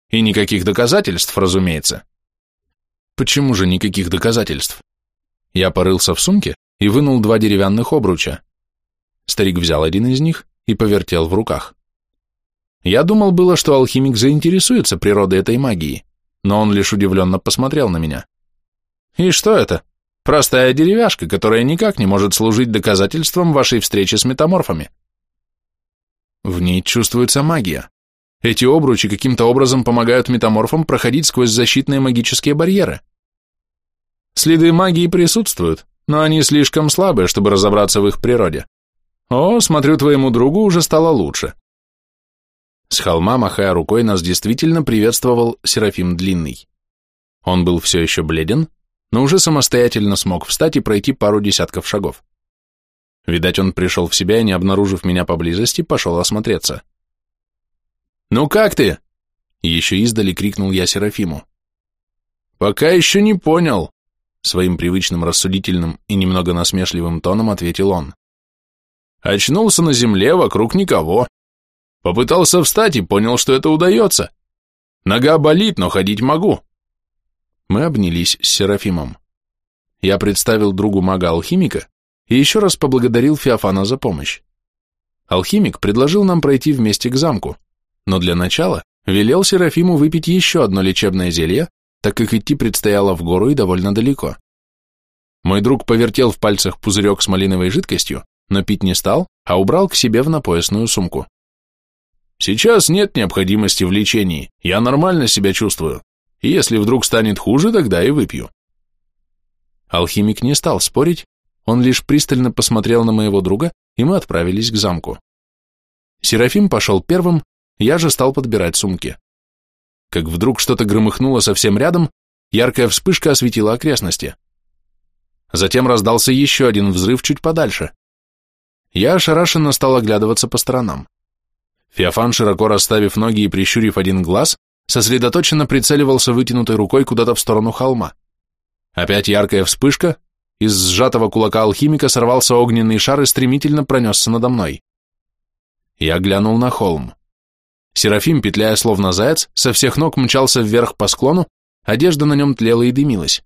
A: И никаких доказательств, разумеется. Почему же никаких доказательств? Я порылся в сумке и вынул два деревянных обруча. Старик взял один из них и повертел в руках. Я думал было, что алхимик заинтересуется природой этой магии, но он лишь удивленно посмотрел на меня. И что это? Простая деревяшка, которая никак не может служить доказательством вашей встречи с метаморфами. В ней чувствуется магия. Эти обручи каким-то образом помогают метаморфам проходить сквозь защитные магические барьеры. Следы магии присутствуют, но они слишком слабые, чтобы разобраться в их природе. О, смотрю, твоему другу уже стало лучше. С холма, махая рукой, нас действительно приветствовал Серафим Длинный. Он был все еще бледен, но уже самостоятельно смог встать и пройти пару десятков шагов. Видать, он пришел в себя и, не обнаружив меня поблизости, пошел осмотреться. «Ну как ты?» Еще издали крикнул я Серафиму. «Пока еще не понял», своим привычным рассудительным и немного насмешливым тоном ответил он. Очнулся на земле, вокруг никого. Попытался встать и понял, что это удается. Нога болит, но ходить могу. Мы обнялись с Серафимом. Я представил другу мага-алхимика и еще раз поблагодарил Феофана за помощь. Алхимик предложил нам пройти вместе к замку, но для начала велел Серафиму выпить еще одно лечебное зелье, так как идти предстояло в гору и довольно далеко. Мой друг повертел в пальцах пузырек с малиновой жидкостью, но пить не стал, а убрал к себе в напоясную сумку. «Сейчас нет необходимости в лечении, я нормально себя чувствую, если вдруг станет хуже, тогда и выпью». Алхимик не стал спорить, он лишь пристально посмотрел на моего друга, и мы отправились к замку. Серафим пошел первым, я же стал подбирать сумки как вдруг что-то громыхнуло совсем рядом, яркая вспышка осветила окрестности. Затем раздался еще один взрыв чуть подальше. Я ошарашенно стал оглядываться по сторонам. Феофан, широко расставив ноги и прищурив один глаз, сосредоточенно прицеливался вытянутой рукой куда-то в сторону холма. Опять яркая вспышка, из сжатого кулака алхимика сорвался огненный шар и стремительно пронесся надо мной. Я глянул на холм. Серафим, петляя словно заяц, со всех ног мчался вверх по склону, одежда на нем тлела и дымилась.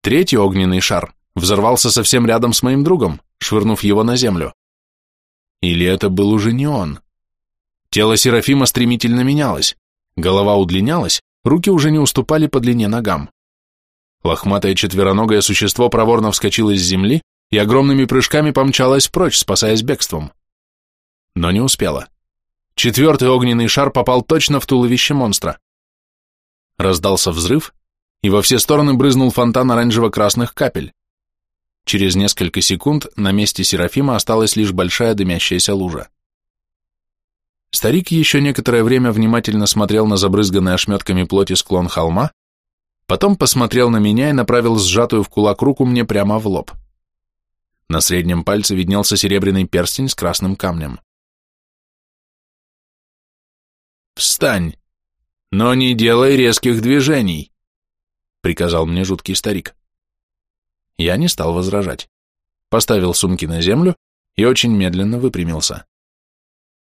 A: Третий огненный шар взорвался совсем рядом с моим другом, швырнув его на землю. Или это был уже не он? Тело Серафима стремительно менялось, голова удлинялась, руки уже не уступали по длине ногам. Лохматое четвероногое существо проворно вскочило с земли и огромными прыжками помчалось прочь, спасаясь бегством. Но не успело. Четвертый огненный шар попал точно в туловище монстра. Раздался взрыв, и во все стороны брызнул фонтан оранжево-красных капель. Через несколько секунд на месте Серафима осталась лишь большая дымящаяся лужа. Старик еще некоторое время внимательно смотрел на забрызганный ошметками плоти склон холма, потом посмотрел на меня и направил сжатую в кулак руку мне прямо в лоб. На среднем пальце виднелся серебряный перстень с красным камнем. «Встань! Но не делай резких движений!» — приказал мне жуткий старик. Я не стал возражать. Поставил сумки на землю и очень медленно выпрямился.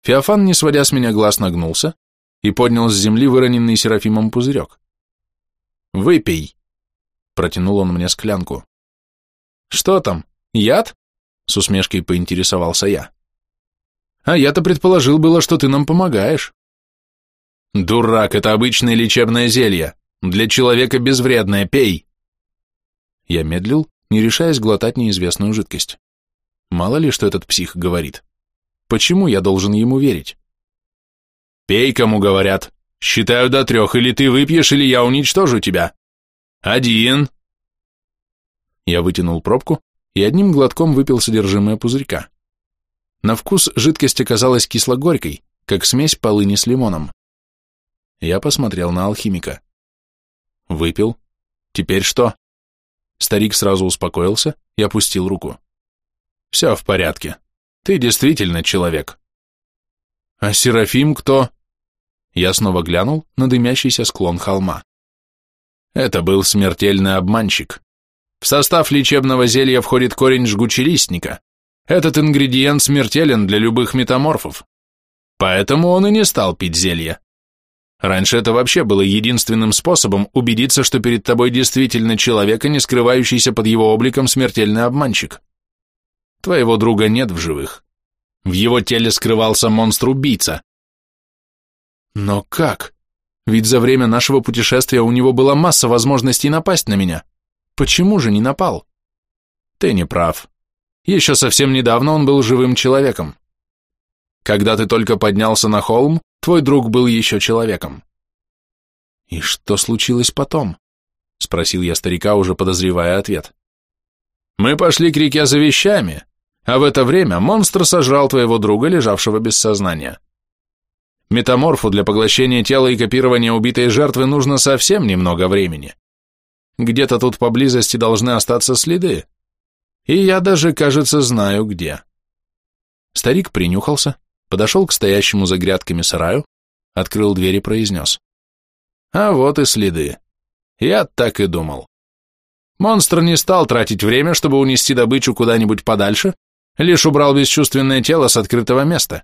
A: Феофан, не сводя с меня глаз, нагнулся и поднял с земли выроненный Серафимом пузырек. «Выпей!» — протянул он мне склянку. «Что там, яд?» — с усмешкой поинтересовался я. «А я-то предположил было, что ты нам помогаешь». «Дурак, это обычное лечебное зелье. Для человека безвредное, пей!» Я медлил, не решаясь глотать неизвестную жидкость. Мало ли, что этот псих говорит. Почему я должен ему верить? «Пей, кому говорят. Считаю до трех, или ты выпьешь, или я уничтожу тебя. Один!» Я вытянул пробку и одним глотком выпил содержимое пузырька. На вкус жидкость оказалась кисло-горькой, как смесь полыни с лимоном. Я посмотрел на алхимика.
B: Выпил. Теперь что? Старик сразу успокоился и опустил руку. Все в порядке. Ты действительно человек. А Серафим кто? Я снова глянул на дымящийся склон холма. Это был смертельный обманщик. В состав лечебного зелья входит корень жгучелистника. Этот ингредиент смертелен для любых метаморфов. Поэтому он и не стал пить зелье. Раньше это вообще было единственным способом убедиться, что перед тобой действительно человек, а не скрывающийся под его обликом смертельный обманщик. Твоего друга нет в живых. В его теле скрывался монстр-убийца. Но как? Ведь за время нашего путешествия у него была масса возможностей напасть на меня. Почему же не напал? Ты не прав. Еще совсем недавно он был живым человеком. Когда ты только поднялся на холм, твой друг был еще человеком. И что случилось потом? Спросил я старика, уже подозревая ответ. Мы пошли к реке за вещами, а в это время монстр сожрал твоего друга, лежавшего без сознания. Метаморфу для поглощения тела и копирования убитой жертвы нужно совсем немного времени. Где-то тут поблизости должны остаться следы. И я даже, кажется, знаю где. Старик принюхался, подошел к стоящему за грядками сараю, открыл дверь и произнес. А вот и следы. Я так и думал. Монстр не стал тратить время, чтобы унести добычу куда-нибудь подальше, лишь убрал бесчувственное тело с открытого места.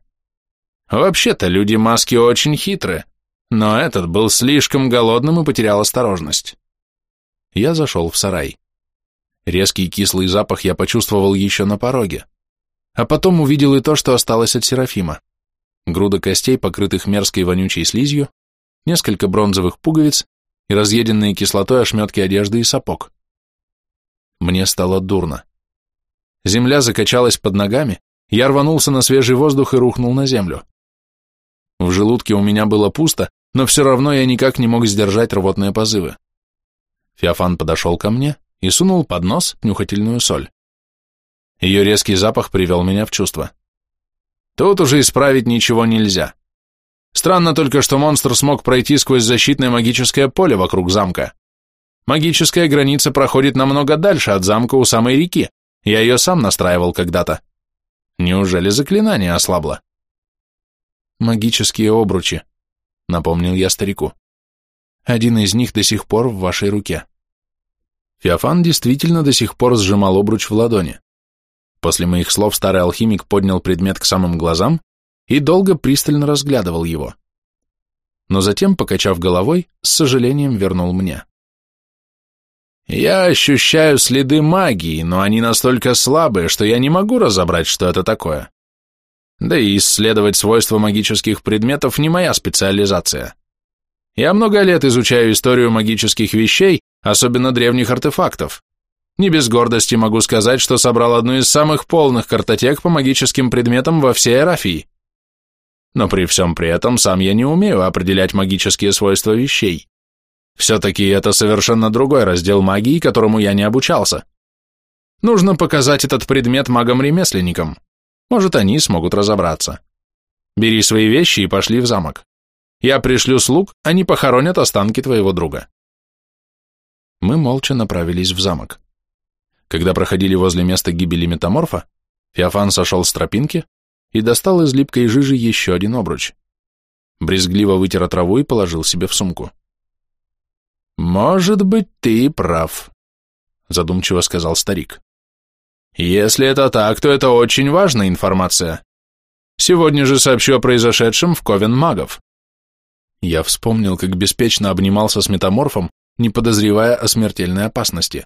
B: Вообще-то люди-маски очень хитрые, но этот был слишком голодным и потерял осторожность. Я зашел в сарай. Резкий кислый запах я почувствовал еще на пороге, а потом увидел и то, что осталось от Серафима. Груда костей, покрытых мерзкой вонючей слизью, несколько бронзовых пуговиц и разъеденные кислотой ошметки одежды и сапог. Мне стало дурно. Земля закачалась под ногами, я рванулся на свежий воздух и рухнул на землю. В желудке у меня было пусто, но все равно я никак не мог сдержать рвотные позывы. Феофан подошел ко мне и сунул под нос нюхательную соль. Ее резкий запах привел меня в чувство. Тут уже исправить ничего нельзя. Странно только, что монстр смог пройти сквозь защитное магическое поле вокруг замка. Магическая граница проходит намного дальше от замка у самой реки. Я ее сам настраивал когда-то. Неужели заклинание ослабло? магические обручи», — напомнил я старику. «Один из них до сих пор в вашей руке». Феофан действительно до сих пор сжимал обруч в ладони. После моих слов старый алхимик поднял предмет к самым глазам и долго пристально разглядывал его. Но затем, покачав головой, с сожалением вернул мне. «Я ощущаю следы магии, но они настолько слабые, что я не могу разобрать, что это такое. Да и исследовать свойства магических предметов не моя специализация. Я много лет изучаю историю магических вещей, особенно древних артефактов. Не без гордости могу сказать, что собрал одну из самых полных картотек по магическим предметам во всей Арафии. Но при всем при этом сам я не умею определять магические свойства вещей. Все-таки это совершенно другой раздел магии, которому я не обучался. Нужно показать этот предмет магам-ремесленникам. Может, они смогут разобраться. Бери свои вещи и пошли в замок. Я пришлю слуг, они похоронят останки твоего друга. Мы молча направились в замок. Когда проходили возле места гибели метаморфа, Феофан сошел с тропинки и достал из липкой жижи еще один обруч. Брезгливо вытер траву и положил себе в сумку. «Может быть, ты прав», — задумчиво сказал старик. Если это так, то это очень важная информация. Сегодня же сообщу о произошедшем в Ковен магов. Я вспомнил, как беспечно обнимался с метаморфом, не подозревая о смертельной опасности.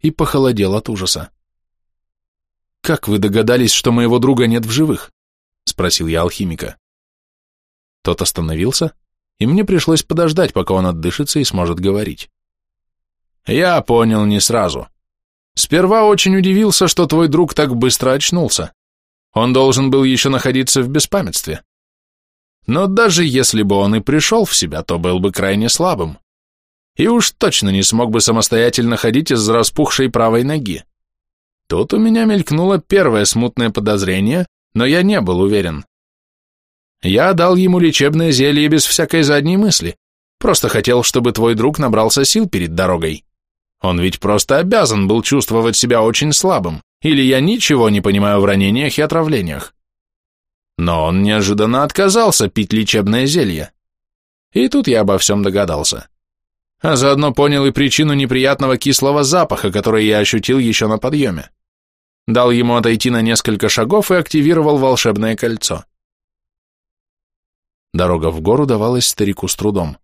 B: И похолодел от ужаса. «Как вы догадались, что моего друга нет в живых?» — спросил я алхимика. Тот остановился, и мне пришлось подождать, пока он отдышится и сможет говорить. «Я понял не сразу. Сперва очень удивился, что твой друг так быстро очнулся. Он должен был еще находиться в беспамятстве. Но даже если бы он и пришел в себя, то был бы крайне слабым. И уж точно не смог бы самостоятельно ходить из-за распухшей правой ноги. Тут у меня мелькнуло первое смутное подозрение, но я не был уверен. Я дал ему лечебное зелье без всякой задней мысли,
A: Просто хотел, чтобы твой друг набрался сил перед дорогой. Он ведь просто обязан был чувствовать себя очень слабым, или я ничего не понимаю в ранениях и отравлениях. Но он неожиданно отказался пить лечебное зелье. И тут я обо всем догадался. А заодно понял и причину неприятного кислого запаха, который я ощутил еще на подъеме. Дал ему отойти на несколько шагов и активировал волшебное кольцо. Дорога в гору давалась старику с трудом.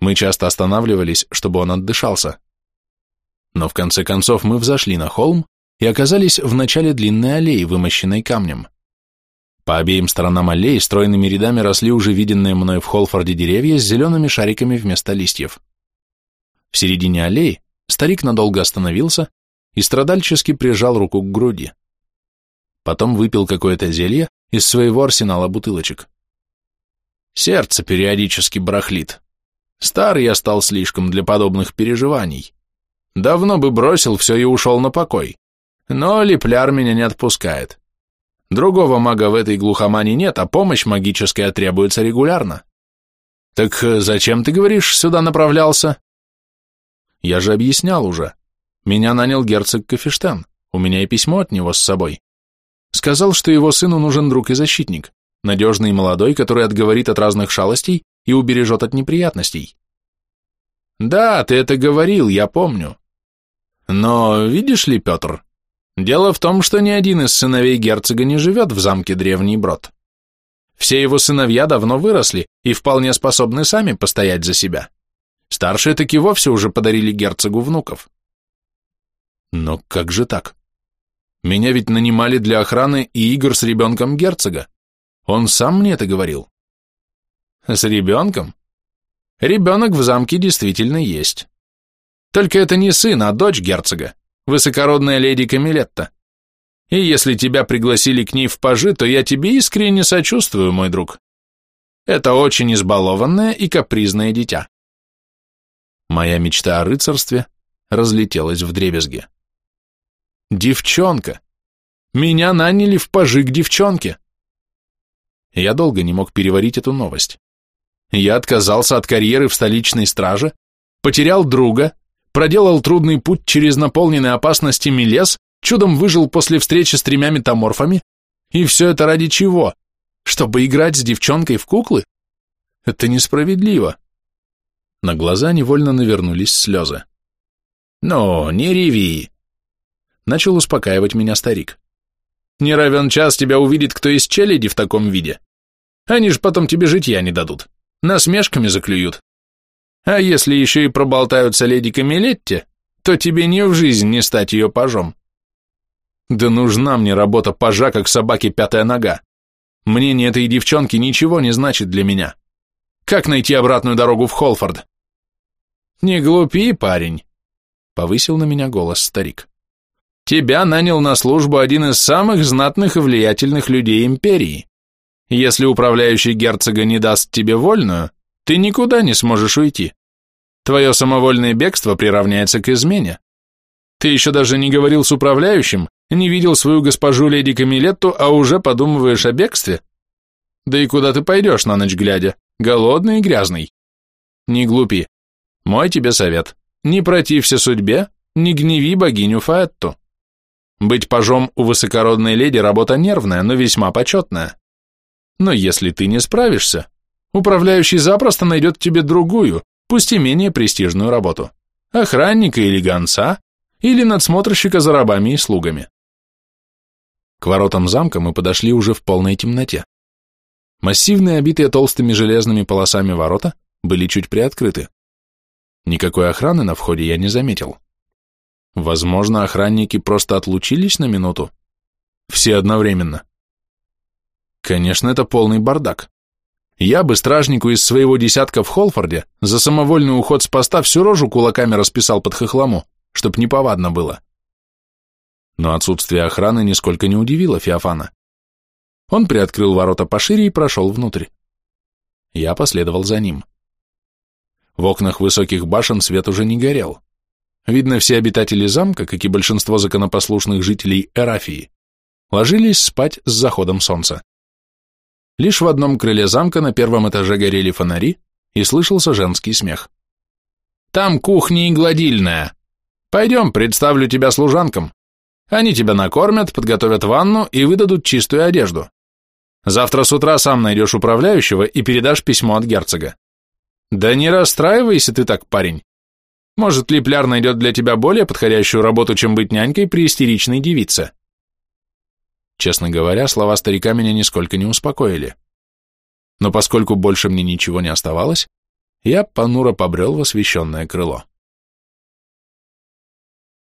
A: Мы часто останавливались, чтобы он отдышался. Но в конце концов мы взошли на холм и оказались в начале длинной аллеи, вымощенной камнем. По обеим сторонам аллеи стройными рядами росли уже виденные мной в Холфорде деревья с зелеными шариками вместо листьев. В середине аллеи старик надолго остановился и страдальчески прижал руку к груди. Потом выпил какое-то зелье из своего арсенала бутылочек. Сердце периодически барахлит. Стар я стал слишком для подобных переживаний. Давно бы бросил все и ушел на покой. Но лепляр меня не отпускает. Другого мага в этой глухомане нет, а помощь магическая требуется регулярно. Так э, зачем, ты говоришь, сюда направлялся? Я же объяснял уже. Меня нанял герцог Кафештен, у меня и письмо от него с собой. Сказал, что его сыну нужен друг и защитник, надежный и молодой, который отговорит от разных шалостей и убережет от неприятностей. Да, ты это говорил, я помню. Но, видишь ли, Петр, дело в том, что ни один из сыновей герцога не живет в замке Древний Брод. Все его сыновья давно выросли и вполне способны сами постоять за себя. Старшие таки вовсе уже подарили герцогу внуков. Но как же так? Меня ведь нанимали для охраны и игр с ребенком герцога. Он сам мне это говорил. С ребенком? Ребенок в замке действительно есть. Только это не сын, а дочь герцога, высокородная леди Камилетта. И если тебя пригласили к ней в пажи, то я тебе искренне сочувствую, мой друг. Это очень избалованное и капризное дитя. Моя мечта о рыцарстве разлетелась в дребезге. Девчонка! Меня наняли в пажи к девчонке! Я долго не мог переварить эту новость. Я отказался от карьеры в столичной страже, потерял друга, проделал трудный путь через наполненный опасностями лес, чудом выжил после встречи с тремя метаморфами, и все это ради чего? Чтобы играть с девчонкой в куклы? Это несправедливо. На глаза невольно навернулись слезы. «Ну, не реви!» Начал успокаивать меня старик. «Не равен час тебя увидит кто из челяди в таком виде. Они ж потом тебе житья не дадут, насмешками заклюют. А если еще и проболтаются леди Камилетте, то тебе ни в жизнь не стать ее пажом. Да нужна мне работа пажа, как собаке пятая нога. Мнение этой девчонки ничего не значит для меня. Как найти обратную дорогу в Холфорд? Не глупи, парень, повысил на меня голос старик. Тебя нанял на службу один из самых знатных и влиятельных людей империи. Если управляющий герцога не даст тебе вольную, ты никуда не сможешь уйти. Твое самовольное бегство приравняется к измене. Ты еще даже не говорил с управляющим, не видел свою госпожу леди Камилетту, а уже подумываешь о бегстве? Да и куда ты пойдешь на ночь глядя? голодный и грязный. Не глупи. Мой тебе совет. Не протився судьбе, не гневи богиню Фаэтту. Быть пажом у высокородной леди работа нервная, но весьма почетная. Но если ты не справишься, управляющий запросто найдет тебе другую, пусть и менее престижную работу. Охранника или гонца, или надсмотрщика за рабами и слугами. К воротам замка мы подошли уже в полной темноте. Массивные, обитые толстыми железными полосами ворота были чуть приоткрыты. Никакой охраны на входе я не заметил. Возможно, охранники просто отлучились на минуту. Все одновременно. Конечно, это полный бардак. Я бы стражнику из своего десятка в Холфорде за самовольный уход с поста всю рожу кулаками расписал под хохлому, чтоб неповадно было. Но отсутствие охраны нисколько не удивило Феофана. Он приоткрыл ворота пошире и прошел внутрь. Я последовал за ним. В окнах высоких башен свет уже не горел. Видно, все обитатели замка, как и большинство законопослушных жителей Эрафии, ложились спать с заходом солнца. Лишь в одном крыле замка на первом этаже горели фонари, и слышался женский смех. «Там кухня и гладильная. Пойдем, представлю тебя служанкам. Они тебя накормят, подготовят ванну и выдадут чистую одежду. Завтра с утра сам найдешь управляющего и передашь письмо от герцога. Да не расстраивайся ты так, парень. Может, Липляр найдет для тебя более подходящую работу, чем быть нянькой при истеричной девице. Честно говоря, слова старика меня нисколько не успокоили. Но поскольку больше мне ничего не оставалось, я понуро побрел в освещенное крыло.